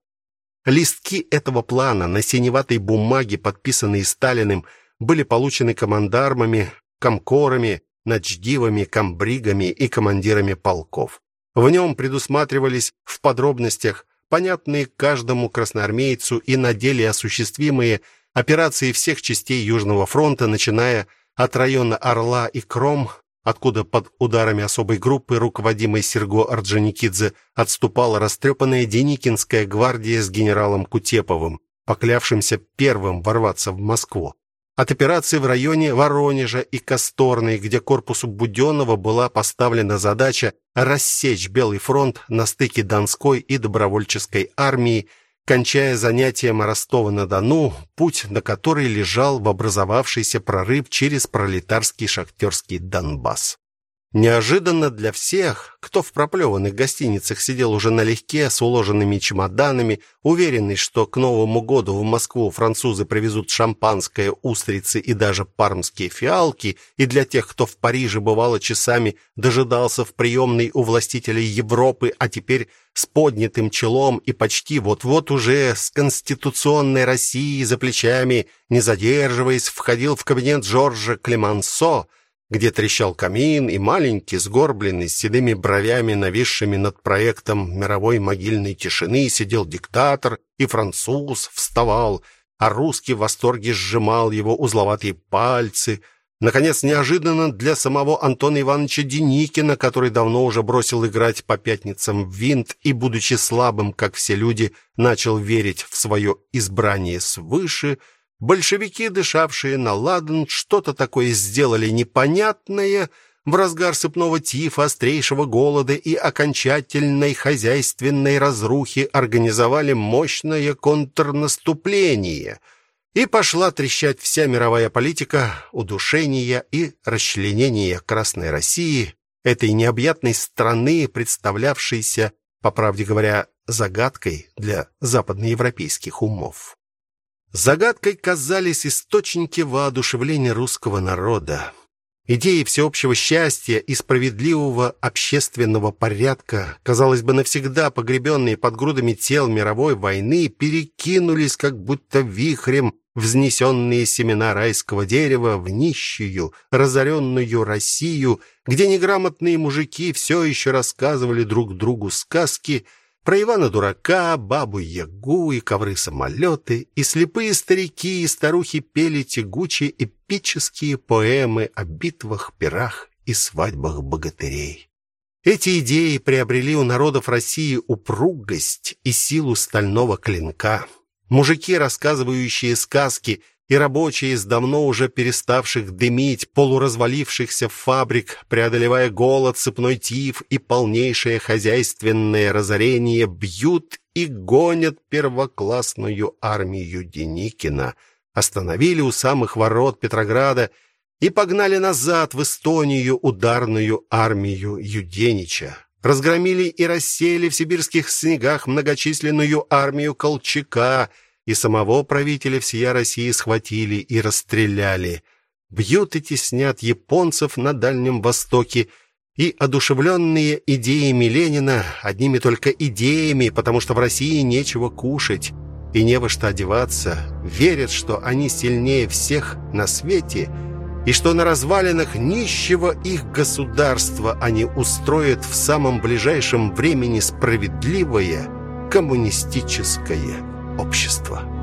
Листки этого плана на синеватой бумаге, подписанные Сталиным, были получены командармами, комкорами, начдивами, комбригами и командирами полков. В нем предусматривались в подробностях понятные каждому красноармейцу и на деле осуществимые Операции всех частей Южного фронта, начиная от района Орла и Кром, откуда под ударами особой группы, руководимой Серго Орджоникидзе, отступала растрепанная Деникинская гвардия с генералом Кутеповым, поклявшимся первым ворваться в Москву. От операции в районе Воронежа и Косторной, где корпусу Буденного была поставлена задача рассечь Белый фронт на стыке Донской и добровольческой армии кончая занятием Ростова-на-Дону, путь на который лежал в образовавшийся прорыв через пролетарский шахтерский Донбасс. Неожиданно для всех, кто в проплеванных гостиницах сидел уже налегке с уложенными чемоданами, уверенный, что к Новому году в Москву французы привезут шампанское, устрицы и даже пармские фиалки, и для тех, кто в Париже бывало часами дожидался в приемной у властителей Европы, а теперь с поднятым челом и почти вот-вот уже с конституционной Россией за плечами, не задерживаясь, входил в кабинет Жоржа Клемансо, где трещал камин, и маленький, сгорбленный, с седыми бровями, нависшими над проектом мировой могильной тишины, сидел диктатор, и француз вставал, а русский в восторге сжимал его узловатые пальцы. Наконец, неожиданно для самого Антона Ивановича Деникина, который давно уже бросил играть по пятницам в винт и, будучи слабым, как все люди, начал верить в свое избрание свыше – Большевики, дышавшие на ладан, что-то такое сделали непонятное в разгар сыпного тифа, острейшего голода и окончательной хозяйственной разрухи организовали мощное контрнаступление. И пошла трещать вся мировая политика удушения и расчленения Красной России, этой необъятной страны, представлявшейся, по правде говоря, загадкой для западноевропейских умов. Загадкой казались источники воодушевления русского народа. Идеи всеобщего счастья и справедливого общественного порядка, казалось бы, навсегда погребенные под грудами тел мировой войны, перекинулись как будто вихрем взнесенные семена райского дерева в нищую, разоренную Россию, где неграмотные мужики все еще рассказывали друг другу сказки – про Ивана-дурака, бабу-ягу и ковры-самолеты, и слепые старики и старухи пели тягучие эпические поэмы о битвах, пирах и свадьбах богатырей. Эти идеи приобрели у народов России упругость и силу стального клинка. Мужики, рассказывающие сказки, и рабочие из давно уже переставших дымить полуразвалившихся фабрик, преодолевая голод, цепной тиф и полнейшее хозяйственное разорение, бьют и гонят первоклассную армию Деникина, остановили у самых ворот Петрограда и погнали назад в Эстонию ударную армию Юденича. Разгромили и рассеяли в сибирских снегах многочисленную армию Колчака – и самого правителя всей России схватили и расстреляли. бьют и теснят японцев на Дальнем Востоке, и одушевленные идеями Ленина, одними только идеями, потому что в России нечего кушать и не во что одеваться, верят, что они сильнее всех на свете и что на развалинах нищего их государства они устроят в самом ближайшем времени справедливое коммунистическое общество.